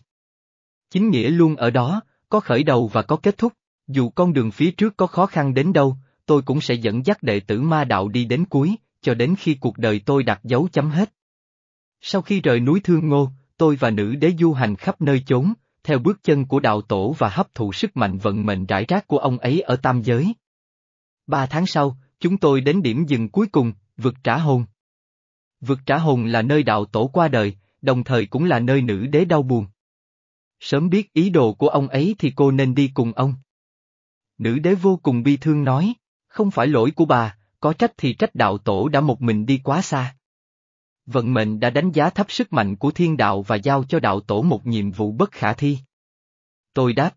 Chính nghĩa luôn ở đó, có khởi đầu và có kết thúc, dù con đường phía trước có khó khăn đến đâu, tôi cũng sẽ dẫn dắt đệ tử ma đạo đi đến cuối, cho đến khi cuộc đời tôi đặt dấu chấm hết. Sau khi rời núi Thương Ngô, tôi và nữ đế du hành khắp nơi chốn, theo bước chân của đạo tổ và hấp thụ sức mạnh vận mệnh rải rác của ông ấy ở tam giới. Ba tháng sau, chúng tôi đến điểm dừng cuối cùng, vực trả hồn. Vực trả hồn là nơi đạo tổ qua đời, đồng thời cũng là nơi nữ đế đau buồn. Sớm biết ý đồ của ông ấy thì cô nên đi cùng ông. Nữ đế vô cùng bi thương nói, không phải lỗi của bà, có trách thì trách đạo tổ đã một mình đi quá xa vận mệnh đã đánh giá thấp sức mạnh của thiên đạo và giao cho đạo tổ một nhiệm vụ bất khả thi. Tôi đáp.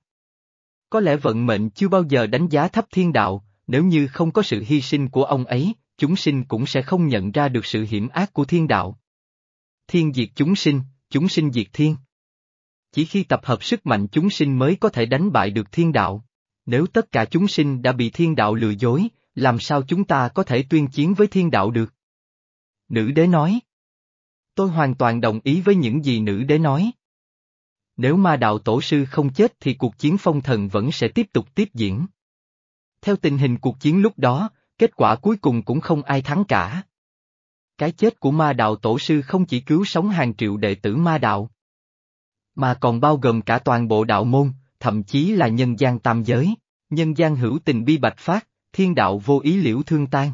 Có lẽ vận mệnh chưa bao giờ đánh giá thấp thiên đạo, nếu như không có sự hy sinh của ông ấy, chúng sinh cũng sẽ không nhận ra được sự hiểm ác của thiên đạo. Thiên diệt chúng sinh, chúng sinh diệt thiên. Chỉ khi tập hợp sức mạnh chúng sinh mới có thể đánh bại được thiên đạo. Nếu tất cả chúng sinh đã bị thiên đạo lừa dối, làm sao chúng ta có thể tuyên chiến với thiên đạo được? Nữ đế nói. Tôi hoàn toàn đồng ý với những gì nữ đế nói. Nếu ma đạo tổ sư không chết thì cuộc chiến phong thần vẫn sẽ tiếp tục tiếp diễn. Theo tình hình cuộc chiến lúc đó, kết quả cuối cùng cũng không ai thắng cả. Cái chết của ma đạo tổ sư không chỉ cứu sống hàng triệu đệ tử ma đạo, mà còn bao gồm cả toàn bộ đạo môn, thậm chí là nhân gian tam giới, nhân gian hữu tình bi bạch phát, thiên đạo vô ý liễu thương tan.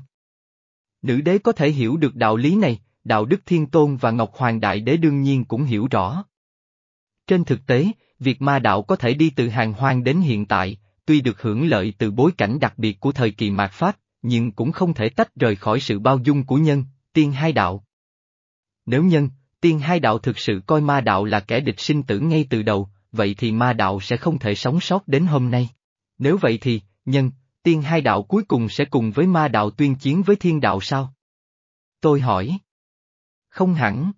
Nữ đế có thể hiểu được đạo lý này, đạo đức thiên tôn và Ngọc Hoàng Đại Đế đương nhiên cũng hiểu rõ. Trên thực tế, việc ma đạo có thể đi từ hàng hoang đến hiện tại, tuy được hưởng lợi từ bối cảnh đặc biệt của thời kỳ mạt Pháp, nhưng cũng không thể tách rời khỏi sự bao dung của nhân, tiên hai đạo. Nếu nhân, tiên hai đạo thực sự coi ma đạo là kẻ địch sinh tử ngay từ đầu, vậy thì ma đạo sẽ không thể sống sót đến hôm nay. Nếu vậy thì, nhân, tiên hai đạo cuối cùng sẽ cùng với ma đạo tuyên chiến với thiên đạo sao? Tôi hỏi. Không hẳn.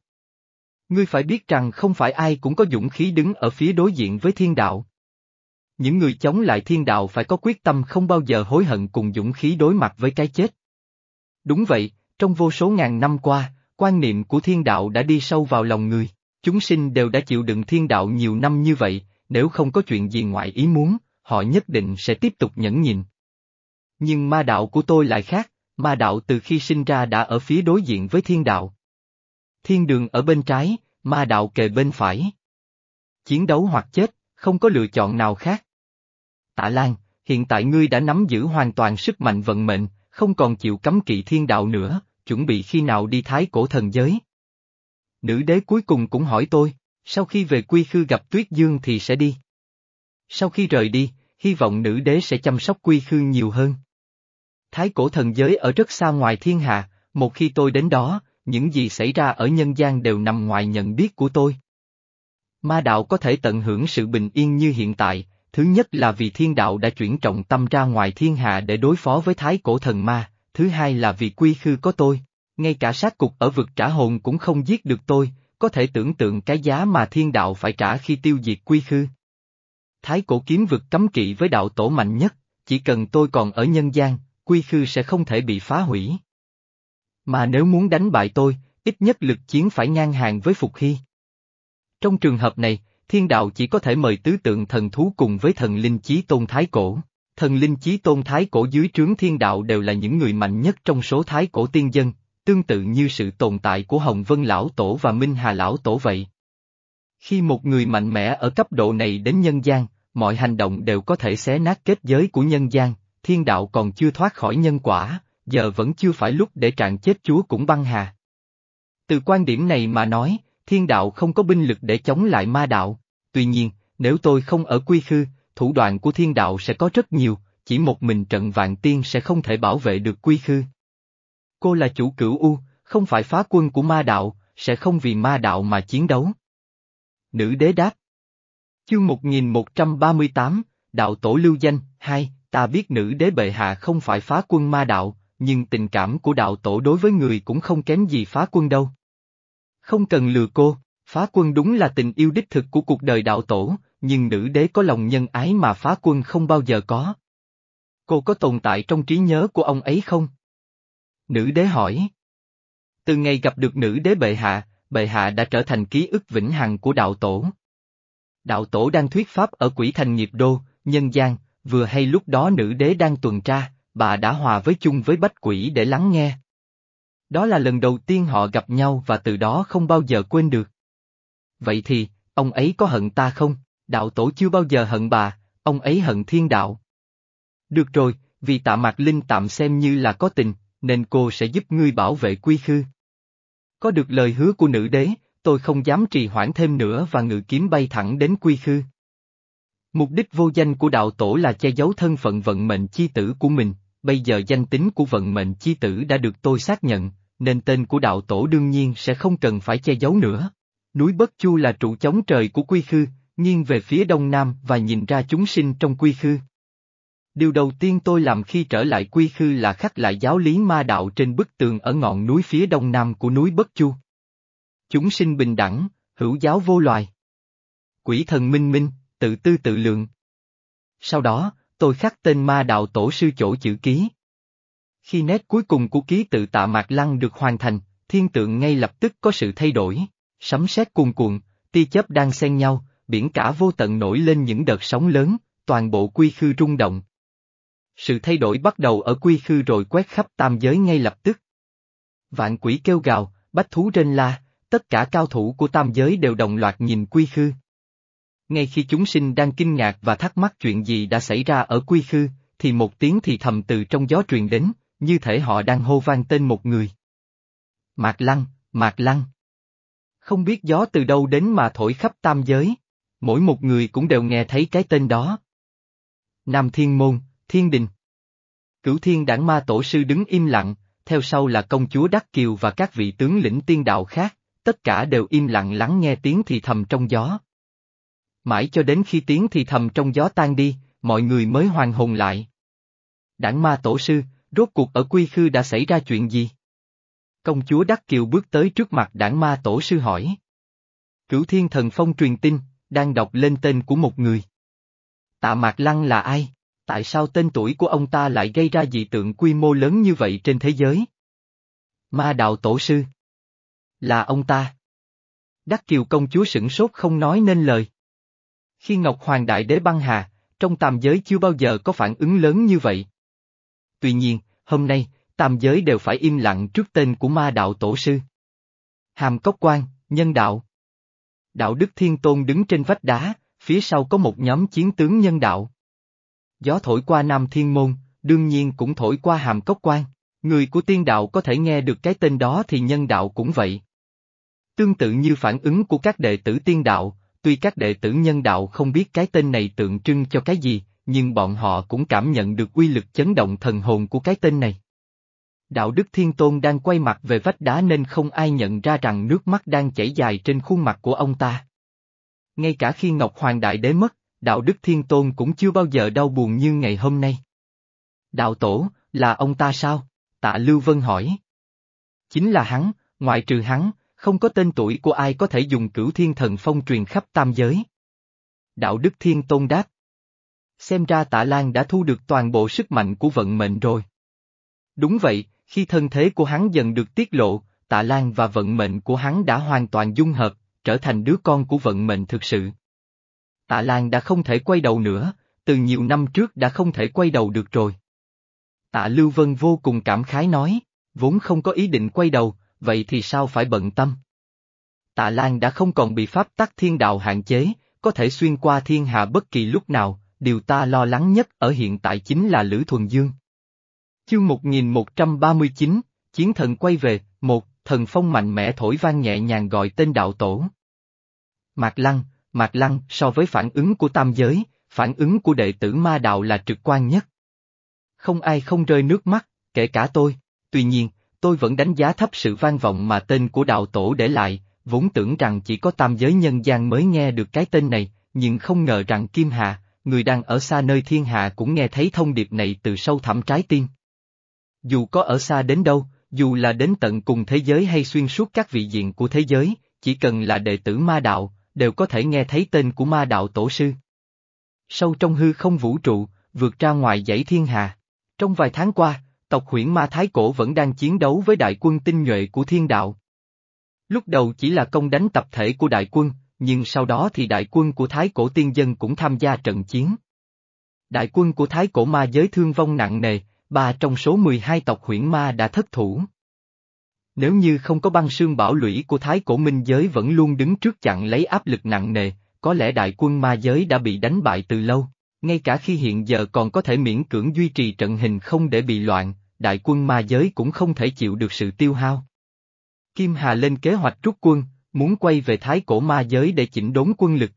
Ngươi phải biết rằng không phải ai cũng có dũng khí đứng ở phía đối diện với thiên đạo. Những người chống lại thiên đạo phải có quyết tâm không bao giờ hối hận cùng dũng khí đối mặt với cái chết. Đúng vậy, trong vô số ngàn năm qua, quan niệm của thiên đạo đã đi sâu vào lòng người, chúng sinh đều đã chịu đựng thiên đạo nhiều năm như vậy, nếu không có chuyện gì ngoại ý muốn, họ nhất định sẽ tiếp tục nhẫn nhịn. Nhưng ma đạo của tôi lại khác, ma đạo từ khi sinh ra đã ở phía đối diện với thiên đạo. Thiên đường ở bên trái, ma đạo kề bên phải. Chiến đấu hoặc chết, không có lựa chọn nào khác. Tạ Lan, hiện tại ngươi đã nắm giữ hoàn toàn sức mạnh vận mệnh, không còn chịu cấm kỵ thiên đạo nữa, chuẩn bị khi nào đi thái cổ thần giới. Nữ đế cuối cùng cũng hỏi tôi, sau khi về quy khư gặp Tuyết Dương thì sẽ đi. Sau khi rời đi, hy vọng nữ đế sẽ chăm sóc quy khư nhiều hơn. Thái cổ thần giới ở rất xa ngoài thiên hạ, một khi tôi đến đó, những gì xảy ra ở nhân gian đều nằm ngoài nhận biết của tôi. Ma đạo có thể tận hưởng sự bình yên như hiện tại, thứ nhất là vì thiên đạo đã chuyển trọng tâm ra ngoài thiên hạ để đối phó với thái cổ thần ma, thứ hai là vì quy khư có tôi, ngay cả sát cục ở vực trả hồn cũng không giết được tôi, có thể tưởng tượng cái giá mà thiên đạo phải trả khi tiêu diệt quy khư. Thái cổ kiếm vực cấm kỵ với đạo tổ mạnh nhất, chỉ cần tôi còn ở nhân gian, quy khư sẽ không thể bị phá hủy. Mà nếu muốn đánh bại tôi, ít nhất lực chiến phải ngang hàng với Phục Hy. Trong trường hợp này, thiên đạo chỉ có thể mời tứ tượng thần thú cùng với thần linh chí tôn thái cổ. Thần linh chí tôn thái cổ dưới trướng thiên đạo đều là những người mạnh nhất trong số thái cổ tiên dân, tương tự như sự tồn tại của Hồng Vân Lão Tổ và Minh Hà Lão Tổ vậy. Khi một người mạnh mẽ ở cấp độ này đến nhân gian, mọi hành động đều có thể xé nát kết giới của nhân gian, thiên đạo còn chưa thoát khỏi nhân quả, giờ vẫn chưa phải lúc để trạng chết chúa cũng băng hà. Từ quan điểm này mà nói, thiên đạo không có binh lực để chống lại ma đạo, tuy nhiên, nếu tôi không ở quy khư, thủ đoạn của thiên đạo sẽ có rất nhiều, chỉ một mình trận vạn tiên sẽ không thể bảo vệ được quy khư. Cô là chủ cửu U, không phải phá quân của ma đạo, sẽ không vì ma đạo mà chiến đấu. Nữ đế đáp. Chương 1138, Đạo Tổ Lưu Danh, 2, ta biết nữ đế bệ hạ không phải phá quân ma đạo, nhưng tình cảm của đạo tổ đối với người cũng không kém gì phá quân đâu. Không cần lừa cô, phá quân đúng là tình yêu đích thực của cuộc đời đạo tổ, nhưng nữ đế có lòng nhân ái mà phá quân không bao giờ có. Cô có tồn tại trong trí nhớ của ông ấy không? Nữ đế hỏi. Từ ngày gặp được nữ đế bệ hạ, bệ hạ đã trở thành ký ức vĩnh hằng của đạo tổ. Đạo tổ đang thuyết pháp ở quỷ thành nghiệp đô, nhân gian, vừa hay lúc đó nữ đế đang tuần tra, bà đã hòa với chung với bách quỷ để lắng nghe. Đó là lần đầu tiên họ gặp nhau và từ đó không bao giờ quên được. Vậy thì, ông ấy có hận ta không? Đạo tổ chưa bao giờ hận bà, ông ấy hận thiên đạo. Được rồi, vì tạ mạc linh tạm xem như là có tình, nên cô sẽ giúp ngươi bảo vệ quy khư. Có được lời hứa của nữ đế, tôi không dám trì hoãn thêm nữa và ngự kiếm bay thẳng đến quy khư. Mục đích vô danh của đạo tổ là che giấu thân phận vận mệnh chi tử của mình, bây giờ danh tính của vận mệnh chi tử đã được tôi xác nhận, nên tên của đạo tổ đương nhiên sẽ không cần phải che giấu nữa. Núi Bất Chu là trụ chống trời của Quy Khư, nghiêng về phía đông nam và nhìn ra chúng sinh trong Quy Khư. Điều đầu tiên tôi làm khi trở lại Quy Khư là khắc lại giáo lý ma đạo trên bức tường ở ngọn núi phía đông nam của núi Bất Chu. Chúng sinh bình đẳng, hữu giáo vô loài. Quỷ thần minh minh, tự tư tự lượng. Sau đó, tôi khắc tên ma đạo tổ sư chỗ chữ ký. Khi nét cuối cùng của ký tự tạ mạc lăng được hoàn thành, thiên tượng ngay lập tức có sự thay đổi, sấm sét cuồn cuộn, tia chớp đang xen nhau, biển cả vô tận nổi lên những đợt sóng lớn, toàn bộ quy khư rung động. Sự thay đổi bắt đầu ở quy khư rồi quét khắp tam giới ngay lập tức. Vạn quỷ kêu gào, bách thú rên la, tất cả cao thủ của tam giới đều đồng loạt nhìn quy khư. Ngay khi chúng sinh đang kinh ngạc và thắc mắc chuyện gì đã xảy ra ở quy khư, thì một tiếng thì thầm từ trong gió truyền đến, như thể họ đang hô vang tên một người. Mạc Lăng, Mạc Lăng. Không biết gió từ đâu đến mà thổi khắp tam giới, mỗi một người cũng đều nghe thấy cái tên đó. Nam Thiên Môn, Thiên Đình. Cửu Thiên Đảng Ma Tổ Sư đứng im lặng, theo sau là công chúa Đắc Kiều và các vị tướng lĩnh tiên đạo khác, tất cả đều im lặng lắng nghe tiếng thì thầm trong gió. Mãi cho đến khi tiếng thì thầm trong gió tan đi, mọi người mới hoàn hồn lại. Đảng Ma Tổ Sư, rốt cuộc ở Quy Khư đã xảy ra chuyện gì? Công chúa Đắc Kiều bước tới trước mặt đảng Ma Tổ Sư hỏi. Cửu Thiên Thần Phong truyền tin, đang đọc lên tên của một người. Tạ Mạc Lăng là ai? Tại sao tên tuổi của ông ta lại gây ra dị tượng quy mô lớn như vậy trên thế giới? Ma đạo tổ sư. Là ông ta. Đắc Kiều công chúa sửng sốt không nói nên lời. Khi Ngọc Hoàng Đại Đế băng hà, trong tam giới chưa bao giờ có phản ứng lớn như vậy. Tuy nhiên, hôm nay, tam giới đều phải im lặng trước tên của ma đạo tổ sư. Hàm Cốc Quan, Nhân Đạo Đạo Đức Thiên Tôn đứng trên vách đá, phía sau có một nhóm chiến tướng nhân đạo. Gió thổi qua Nam Thiên Môn, đương nhiên cũng thổi qua Hàm Cốc Quan. Người của tiên đạo có thể nghe được cái tên đó thì nhân đạo cũng vậy. Tương tự như phản ứng của các đệ tử tiên đạo, tuy các đệ tử nhân đạo không biết cái tên này tượng trưng cho cái gì, nhưng bọn họ cũng cảm nhận được uy lực chấn động thần hồn của cái tên này. Đạo Đức Thiên Tôn đang quay mặt về vách đá nên không ai nhận ra rằng nước mắt đang chảy dài trên khuôn mặt của ông ta. Ngay cả khi Ngọc Hoàng Đại Đế mất, Đạo Đức Thiên Tôn cũng chưa bao giờ đau buồn như ngày hôm nay. Đạo Tổ, là ông ta sao? Tạ Lưu Vân hỏi. Chính là hắn, ngoại trừ hắn, không có tên tuổi của ai có thể dùng cửu thiên thần phong truyền khắp tam giới. Đạo Đức Thiên Tôn đáp. Xem ra tạ Lan đã thu được toàn bộ sức mạnh của vận mệnh rồi. Đúng vậy, khi thân thế của hắn dần được tiết lộ, tạ Lan và vận mệnh của hắn đã hoàn toàn dung hợp, trở thành đứa con của vận mệnh thực sự. Tạ Lan đã không thể quay đầu nữa, từ nhiều năm trước đã không thể quay đầu được rồi. Tạ Lưu Vân vô cùng cảm khái nói, vốn không có ý định quay đầu, vậy thì sao phải bận tâm? Tạ Lan đã không còn bị pháp tắc thiên đạo hạn chế, có thể xuyên qua thiên hạ bất kỳ lúc nào, điều ta lo lắng nhất ở hiện tại chính là Lữ Thuần Dương. Chương 1139, Chiến thần quay về, một, thần phong mạnh mẽ thổi vang nhẹ nhàng gọi tên đạo tổ. Mạc Lăng, Mạc Lăng so với phản ứng của tam giới, phản ứng của đệ tử ma đạo là trực quan nhất. Không ai không rơi nước mắt, kể cả tôi, tuy nhiên, tôi vẫn đánh giá thấp sự vang vọng mà tên của đạo tổ để lại, vốn tưởng rằng chỉ có tam giới nhân gian mới nghe được cái tên này, nhưng không ngờ rằng Kim Hà, người đang ở xa nơi thiên hạ cũng nghe thấy thông điệp này từ sâu thẳm trái tim. Dù có ở xa đến đâu, dù là đến tận cùng thế giới hay xuyên suốt các vị diện của thế giới, chỉ cần là đệ tử ma đạo, đều có thể nghe thấy tên của ma đạo tổ sư. Sâu trong hư không vũ trụ, vượt ra ngoài dãy thiên hà. Trong vài tháng qua, tộc huyễn ma Thái Cổ vẫn đang chiến đấu với đại quân tinh nhuệ của thiên đạo. Lúc đầu chỉ là công đánh tập thể của đại quân, nhưng sau đó thì đại quân của Thái Cổ tiên dân cũng tham gia trận chiến. Đại quân của Thái Cổ ma giới thương vong nặng nề, ba trong số 12 tộc huyễn ma đã thất thủ. Nếu như không có băng sương bảo lũy của Thái Cổ Minh giới vẫn luôn đứng trước chặn lấy áp lực nặng nề, có lẽ đại quân ma giới đã bị đánh bại từ lâu, ngay cả khi hiện giờ còn có thể miễn cưỡng duy trì trận hình không để bị loạn, đại quân ma giới cũng không thể chịu được sự tiêu hao. Kim Hà lên kế hoạch rút quân, muốn quay về Thái Cổ ma giới để chỉnh đốn quân lực.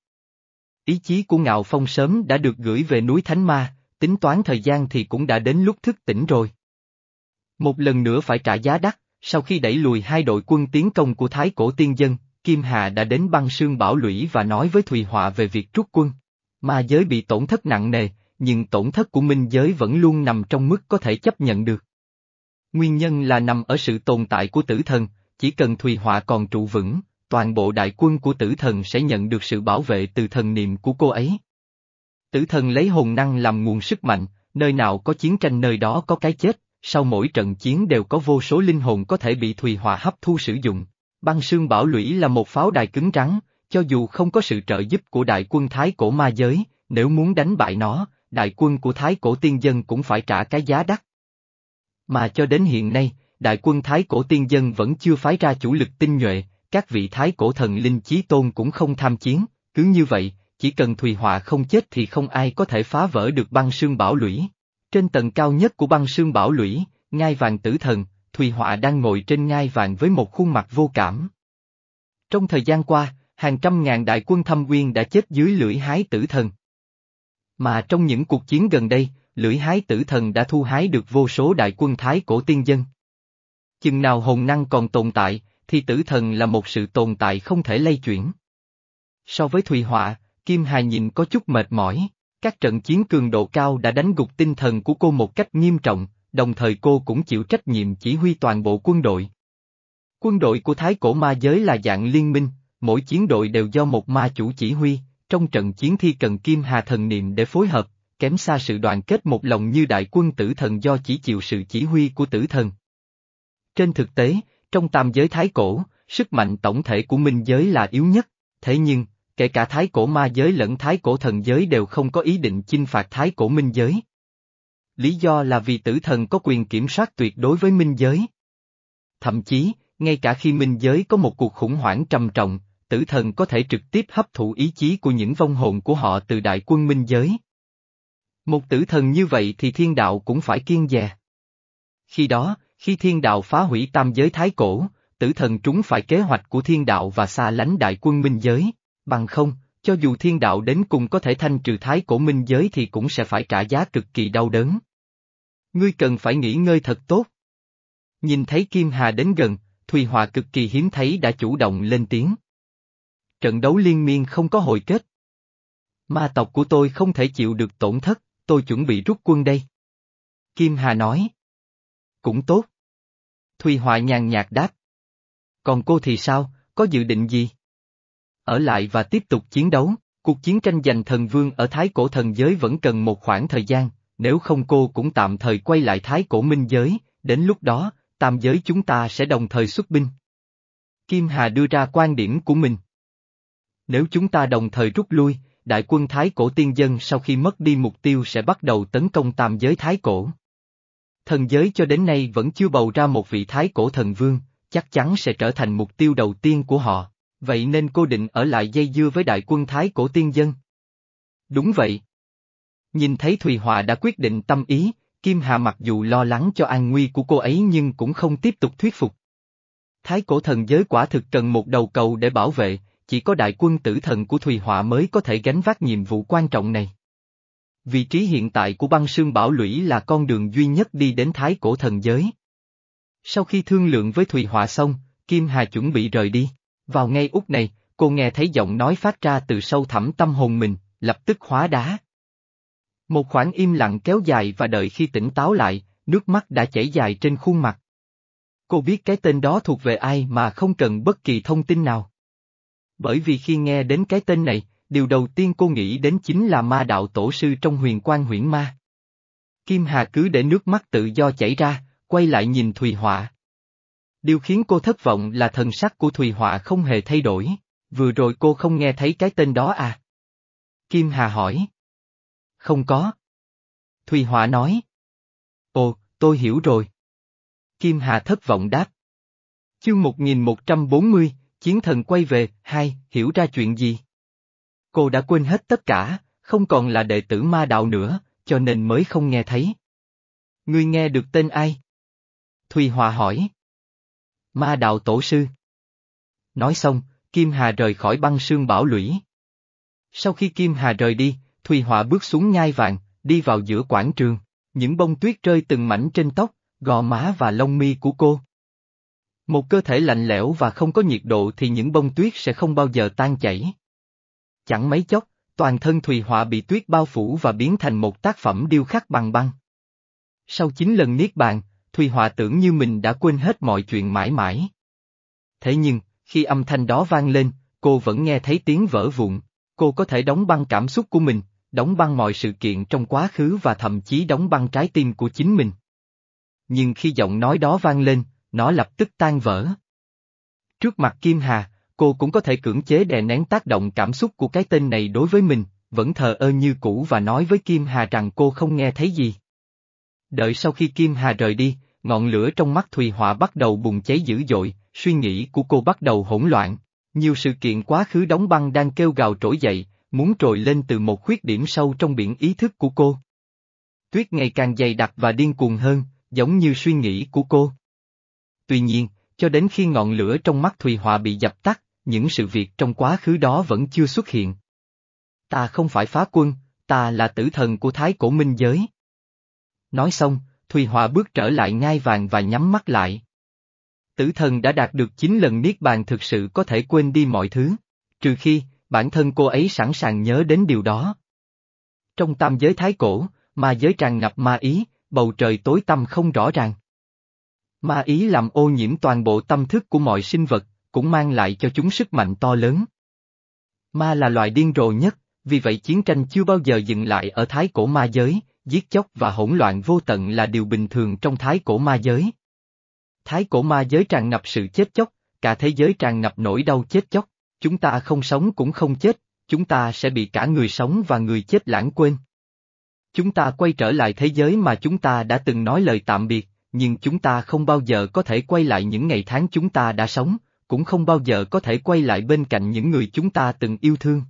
Ý chí của Ngạo Phong sớm đã được gửi về núi Thánh Ma, tính toán thời gian thì cũng đã đến lúc thức tỉnh rồi. Một lần nữa phải trả giá đắt, sau khi đẩy lùi hai đội quân tiến công của Thái Cổ Tiên Dân, Kim Hà đã đến băng sương bảo lũy và nói với Thùy Họa về việc rút quân. Ma giới bị tổn thất nặng nề, nhưng tổn thất của minh giới vẫn luôn nằm trong mức có thể chấp nhận được. Nguyên nhân là nằm ở sự tồn tại của tử thần, chỉ cần Thùy Họa còn trụ vững, toàn bộ đại quân của tử thần sẽ nhận được sự bảo vệ từ thần niệm của cô ấy. Tử thần lấy hồn năng làm nguồn sức mạnh, nơi nào có chiến tranh nơi đó có cái chết, sau mỗi trận chiến đều có vô số linh hồn có thể bị Thùy Họa hấp thu sử dụng. Băng Sương Bảo Lũy là một pháo đài cứng rắn, cho dù không có sự trợ giúp của đại quân Thái Cổ Ma Giới, nếu muốn đánh bại nó, đại quân của Thái Cổ Tiên Dân cũng phải trả cái giá đắt. Mà cho đến hiện nay, đại quân Thái Cổ Tiên Dân vẫn chưa phái ra chủ lực tinh nhuệ, các vị Thái Cổ Thần Linh Chí Tôn cũng không tham chiến, cứ như vậy, chỉ cần Thùy Họa không chết thì không ai có thể phá vỡ được băng sương bảo lũy. Trên tầng cao nhất của băng sương bảo lũy, ngai vàng tử thần, Thùy Họa đang ngồi trên ngai vàng với một khuôn mặt vô cảm. Trong thời gian qua, hàng trăm ngàn đại quân thâm quyên đã chết dưới lưỡi hái tử thần. Mà trong những cuộc chiến gần đây, lưỡi hái tử thần đã thu hái được vô số đại quân thái cổ tiên dân. Chừng nào hồn năng còn tồn tại, thì tử thần là một sự tồn tại không thể lay chuyển. So với Thùy Họa, Kim Hà nhìn có chút mệt mỏi, các trận chiến cường độ cao đã đánh gục tinh thần của cô một cách nghiêm trọng, đồng thời cô cũng chịu trách nhiệm chỉ huy toàn bộ quân đội. Quân đội của Thái Cổ Ma Giới là dạng liên minh, mỗi chiến đội đều do một ma chủ chỉ huy, trong trận chiến thi cần Kim Hà thần niệm để phối hợp, kém xa sự đoàn kết một lòng như đại quân tử thần do chỉ chịu sự chỉ huy của tử thần. Trên thực tế, trong tam giới Thái Cổ, sức mạnh tổng thể của minh giới là yếu nhất, thế nhưng, kể cả Thái Cổ ma giới lẫn Thái Cổ thần giới đều không có ý định chinh phạt Thái Cổ minh giới. Lý do là vì tử thần có quyền kiểm soát tuyệt đối với minh giới. Thậm chí, ngay cả khi minh giới có một cuộc khủng hoảng trầm trọng, tử thần có thể trực tiếp hấp thụ ý chí của những vong hồn của họ từ đại quân minh giới. Một tử thần như vậy thì thiên đạo cũng phải kiên dè. Khi đó, khi thiên đạo phá hủy tam giới thái cổ, tử thần trúng phải kế hoạch của thiên đạo và xa lánh đại quân minh giới, bằng không, cho dù thiên đạo đến cùng có thể thanh trừ thái cổ minh giới thì cũng sẽ phải trả giá cực kỳ đau đớn. Ngươi cần phải nghỉ ngơi thật tốt. Nhìn thấy Kim Hà đến gần, Thùy Hòa cực kỳ hiếm thấy đã chủ động lên tiếng. Trận đấu liên miên không có hồi kết. Ma tộc của tôi không thể chịu được tổn thất, tôi chuẩn bị rút quân đây. Kim Hà nói. Cũng tốt. Thùy Hòa nhàn nhạt đáp. Còn cô thì sao, có dự định gì? Ở lại và tiếp tục chiến đấu, cuộc chiến tranh giành thần vương ở Thái Cổ thần giới vẫn cần một khoảng thời gian, nếu không cô cũng tạm thời quay lại Thái Cổ minh giới, đến lúc đó, tam giới chúng ta sẽ đồng thời xuất binh. Kim Hà đưa ra quan điểm của mình. Nếu chúng ta đồng thời rút lui, đại quân Thái Cổ tiên dân sau khi mất đi mục tiêu sẽ bắt đầu tấn công tam giới Thái Cổ. Thần giới cho đến nay vẫn chưa bầu ra một vị Thái Cổ thần vương, chắc chắn sẽ trở thành mục tiêu đầu tiên của họ, vậy nên cô định ở lại dây dưa với đại quân Thái Cổ tiên dân. Đúng vậy. Nhìn thấy Thùy Hòa đã quyết định tâm ý, Kim Hà mặc dù lo lắng cho an nguy của cô ấy nhưng cũng không tiếp tục thuyết phục. Thái cổ thần giới quả thực cần một đầu cầu để bảo vệ, chỉ có đại quân tử thần của Thùy Họa mới có thể gánh vác nhiệm vụ quan trọng này. Vị trí hiện tại của băng sương bảo lũy là con đường duy nhất đi đến thái cổ thần giới. Sau khi thương lượng với Thùy Họa xong, Kim Hà chuẩn bị rời đi. Vào ngay út này, cô nghe thấy giọng nói phát ra từ sâu thẳm tâm hồn mình, lập tức hóa đá. Một khoảng im lặng kéo dài và đợi khi tỉnh táo lại, nước mắt đã chảy dài trên khuôn mặt. Cô biết cái tên đó thuộc về ai mà không cần bất kỳ thông tin nào. Bởi vì khi nghe đến cái tên này, điều đầu tiên cô nghĩ đến chính là ma đạo tổ sư trong huyền quan huyễn ma. Kim Hà cứ để nước mắt tự do chảy ra, quay lại nhìn Thùy Họa. Điều khiến cô thất vọng là thần sắc của Thùy Họa không hề thay đổi, vừa rồi cô không nghe thấy cái tên đó à? Kim Hà hỏi. Không có. Thùy Họa nói. Ồ, tôi hiểu rồi. Kim Hà thất vọng đáp. Chương 1140, Chiến thần quay về, hai, hiểu ra chuyện gì? Cô đã quên hết tất cả, không còn là đệ tử ma đạo nữa, cho nên mới không nghe thấy. Ngươi nghe được tên ai? Thùy Hòa hỏi. Ma đạo tổ sư. Nói xong, Kim Hà rời khỏi băng sương bảo lũy. Sau khi Kim Hà rời đi, Thùy Hòa bước xuống nhai vàng, đi vào giữa quảng trường, những bông tuyết rơi từng mảnh trên tóc, gò má và lông mi của cô. Một cơ thể lạnh lẽo và không có nhiệt độ thì những bông tuyết sẽ không bao giờ tan chảy. Chẳng mấy chốc, toàn thân Thùy Họa bị tuyết bao phủ và biến thành một tác phẩm điêu khắc bằng băng. Sau chín lần niết bàn, Thùy Họa tưởng như mình đã quên hết mọi chuyện mãi mãi. Thế nhưng, khi âm thanh đó vang lên, cô vẫn nghe thấy tiếng vỡ vụn, cô có thể đóng băng cảm xúc của mình, đóng băng mọi sự kiện trong quá khứ và thậm chí đóng băng trái tim của chính mình. Nhưng khi giọng nói đó vang lên, nó lập tức tan vỡ. Trước mặt Kim Hà, cô cũng có thể cưỡng chế đè nén tác động cảm xúc của cái tên này đối với mình, vẫn thờ ơ như cũ và nói với Kim Hà rằng cô không nghe thấy gì. Đợi sau khi Kim Hà rời đi, ngọn lửa trong mắt Thùy Họa bắt đầu bùng cháy dữ dội, suy nghĩ của cô bắt đầu hỗn loạn. Nhiều sự kiện quá khứ đóng băng đang kêu gào trỗi dậy, muốn trồi lên từ một khuyết điểm sâu trong biển ý thức của cô. Tuyết ngày càng dày đặc và điên cuồng hơn, giống như suy nghĩ của cô. Tuy nhiên, cho đến khi ngọn lửa trong mắt Thùy Họa bị dập tắt, những sự việc trong quá khứ đó vẫn chưa xuất hiện. Ta không phải phá quân, ta là tử thần của Thái Cổ Minh Giới. Nói xong, Thùy Họa bước trở lại ngai vàng và nhắm mắt lại. Tử thần đã đạt được 9 lần Niết Bàn thực sự có thể quên đi mọi thứ, trừ khi, bản thân cô ấy sẵn sàng nhớ đến điều đó. Trong tam giới thái cổ, ma giới tràn ngập ma ý, bầu trời tối tăm không rõ ràng. Ma ý làm ô nhiễm toàn bộ tâm thức của mọi sinh vật, cũng mang lại cho chúng sức mạnh to lớn. Ma là loài điên rồ nhất, vì vậy chiến tranh chưa bao giờ dừng lại ở thái cổ ma giới, giết chóc và hỗn loạn vô tận là điều bình thường trong thái cổ ma giới. Thái cổ ma giới tràn ngập sự chết chóc, cả thế giới tràn ngập nỗi đau chết chóc, chúng ta không sống cũng không chết, chúng ta sẽ bị cả người sống và người chết lãng quên. Chúng ta quay trở lại thế giới mà chúng ta đã từng nói lời tạm biệt, nhưng chúng ta không bao giờ có thể quay lại những ngày tháng chúng ta đã sống, cũng không bao giờ có thể quay lại bên cạnh những người chúng ta từng yêu thương.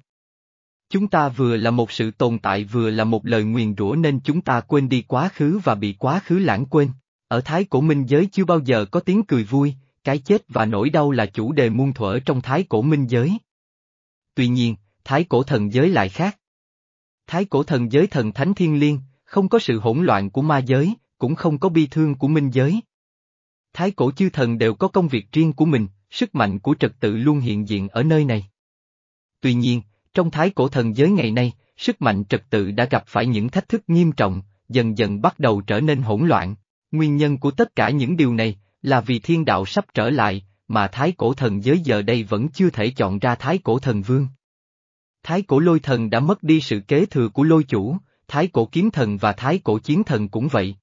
Chúng ta vừa là một sự tồn tại vừa là một lời nguyền rủa nên chúng ta quên đi quá khứ và bị quá khứ lãng quên. Ở Thái Cổ Minh Giới chưa bao giờ có tiếng cười vui, cái chết và nỗi đau là chủ đề muôn thuở trong Thái Cổ Minh Giới. Tuy nhiên, Thái Cổ Thần Giới lại khác. Thái Cổ Thần Giới thần thánh thiên liêng, không có sự hỗn loạn của ma giới, cũng không có bi thương của minh giới. Thái Cổ chư thần đều có công việc riêng của mình, sức mạnh của trật tự luôn hiện diện ở nơi này. Tuy nhiên, trong Thái Cổ Thần Giới ngày nay, sức mạnh trật tự đã gặp phải những thách thức nghiêm trọng, dần dần bắt đầu trở nên hỗn loạn. Nguyên nhân của tất cả những điều này là vì thiên đạo sắp trở lại, mà Thái Cổ Thần Giới giờ đây vẫn chưa thể chọn ra Thái Cổ Thần Vương. Thái Cổ Lôi Thần đã mất đi sự kế thừa của lôi chủ, Thái Cổ Kiếm Thần và Thái Cổ Chiến Thần cũng vậy.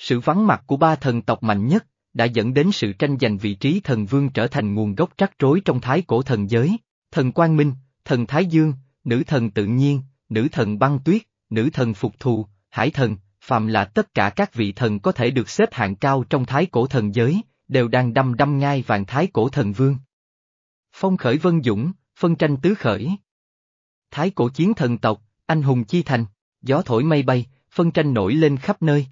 Sự vắng mặt của ba thần tộc mạnh nhất, đã dẫn đến sự tranh giành vị trí thần vương trở thành nguồn gốc rắc rối trong thái cổ thần giới. Thần Quang Minh, thần Thái Dương, nữ thần tự nhiên, nữ thần băng tuyết, nữ thần phục thù, hải thần, phàm là tất cả các vị thần có thể được xếp hạng cao trong thái cổ thần giới, đều đang đâm đâm ngai vàng thái cổ thần vương. Phong khởi vân dũng, phân tranh tứ khởi. Thái cổ chiến thần tộc, anh hùng chi thành, gió thổi mây bay, phân tranh nổi lên khắp nơi.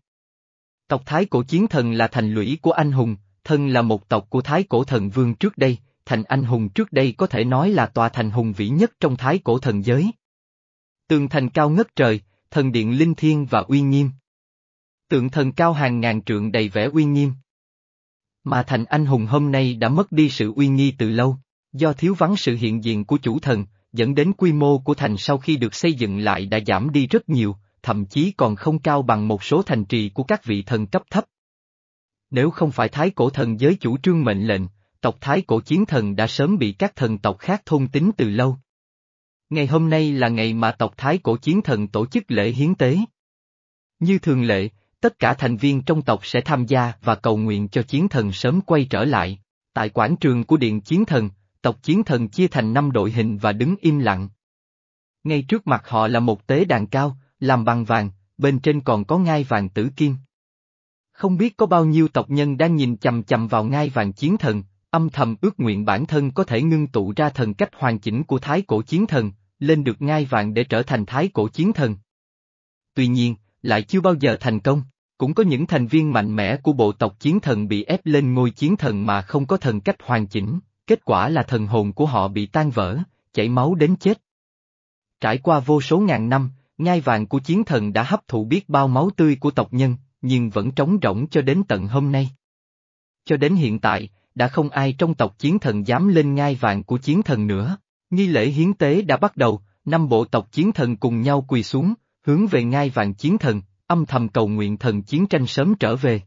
Tộc Thái cổ chiến thần là thành lũy của anh hùng, thân là một tộc của Thái cổ thần vương trước đây, thành anh hùng trước đây có thể nói là tòa thành hùng vĩ nhất trong Thái cổ thần giới. Tường thành cao ngất trời, thần điện linh thiên và uy nghiêm. Tượng thần cao hàng ngàn trượng đầy vẻ uy nghiêm. Mà thành anh hùng hôm nay đã mất đi sự uy nghi từ lâu, do thiếu vắng sự hiện diện của chủ thần, dẫn đến quy mô của thành sau khi được xây dựng lại đã giảm đi rất nhiều, thậm chí còn không cao bằng một số thành trì của các vị thần cấp thấp. Nếu không phải thái cổ thần giới chủ trương mệnh lệnh, tộc thái cổ chiến thần đã sớm bị các thần tộc khác thôn tính từ lâu. Ngày hôm nay là ngày mà tộc thái cổ chiến thần tổ chức lễ hiến tế. Như thường lệ, tất cả thành viên trong tộc sẽ tham gia và cầu nguyện cho chiến thần sớm quay trở lại. Tại quảng trường của điện chiến thần, tộc chiến thần chia thành năm đội hình và đứng im lặng. Ngay trước mặt họ là một tế đàn cao, làm bằng vàng, bên trên còn có ngai vàng tử kim. Không biết có bao nhiêu tộc nhân đang nhìn chầm chầm vào ngai vàng chiến thần, âm thầm ước nguyện bản thân có thể ngưng tụ ra thần cách hoàn chỉnh của thái cổ chiến thần, lên được ngai vàng để trở thành thái cổ chiến thần. Tuy nhiên, lại chưa bao giờ thành công, cũng có những thành viên mạnh mẽ của bộ tộc chiến thần bị ép lên ngôi chiến thần mà không có thần cách hoàn chỉnh, kết quả là thần hồn của họ bị tan vỡ, chảy máu đến chết. Trải qua vô số ngàn năm, Ngai vàng của chiến thần đã hấp thụ biết bao máu tươi của tộc nhân, nhưng vẫn trống rỗng cho đến tận hôm nay. Cho đến hiện tại, đã không ai trong tộc chiến thần dám lên ngai vàng của chiến thần nữa. Nghi lễ hiến tế đã bắt đầu, năm bộ tộc chiến thần cùng nhau quỳ xuống, hướng về ngai vàng chiến thần, âm thầm cầu nguyện thần chiến tranh sớm trở về.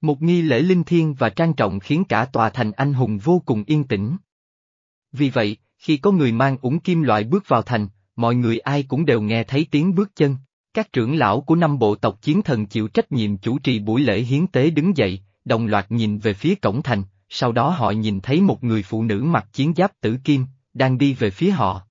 Một nghi lễ linh thiêng và trang trọng khiến cả tòa thành anh hùng vô cùng yên tĩnh. Vì vậy, khi có người mang ủng kim loại bước vào thành, mọi người ai cũng đều nghe thấy tiếng bước chân. Các trưởng lão của năm bộ tộc chiến thần chịu trách nhiệm chủ trì buổi lễ hiến tế đứng dậy, đồng loạt nhìn về phía cổng thành, sau đó họ nhìn thấy một người phụ nữ mặc chiến giáp tử kim, đang đi về phía họ.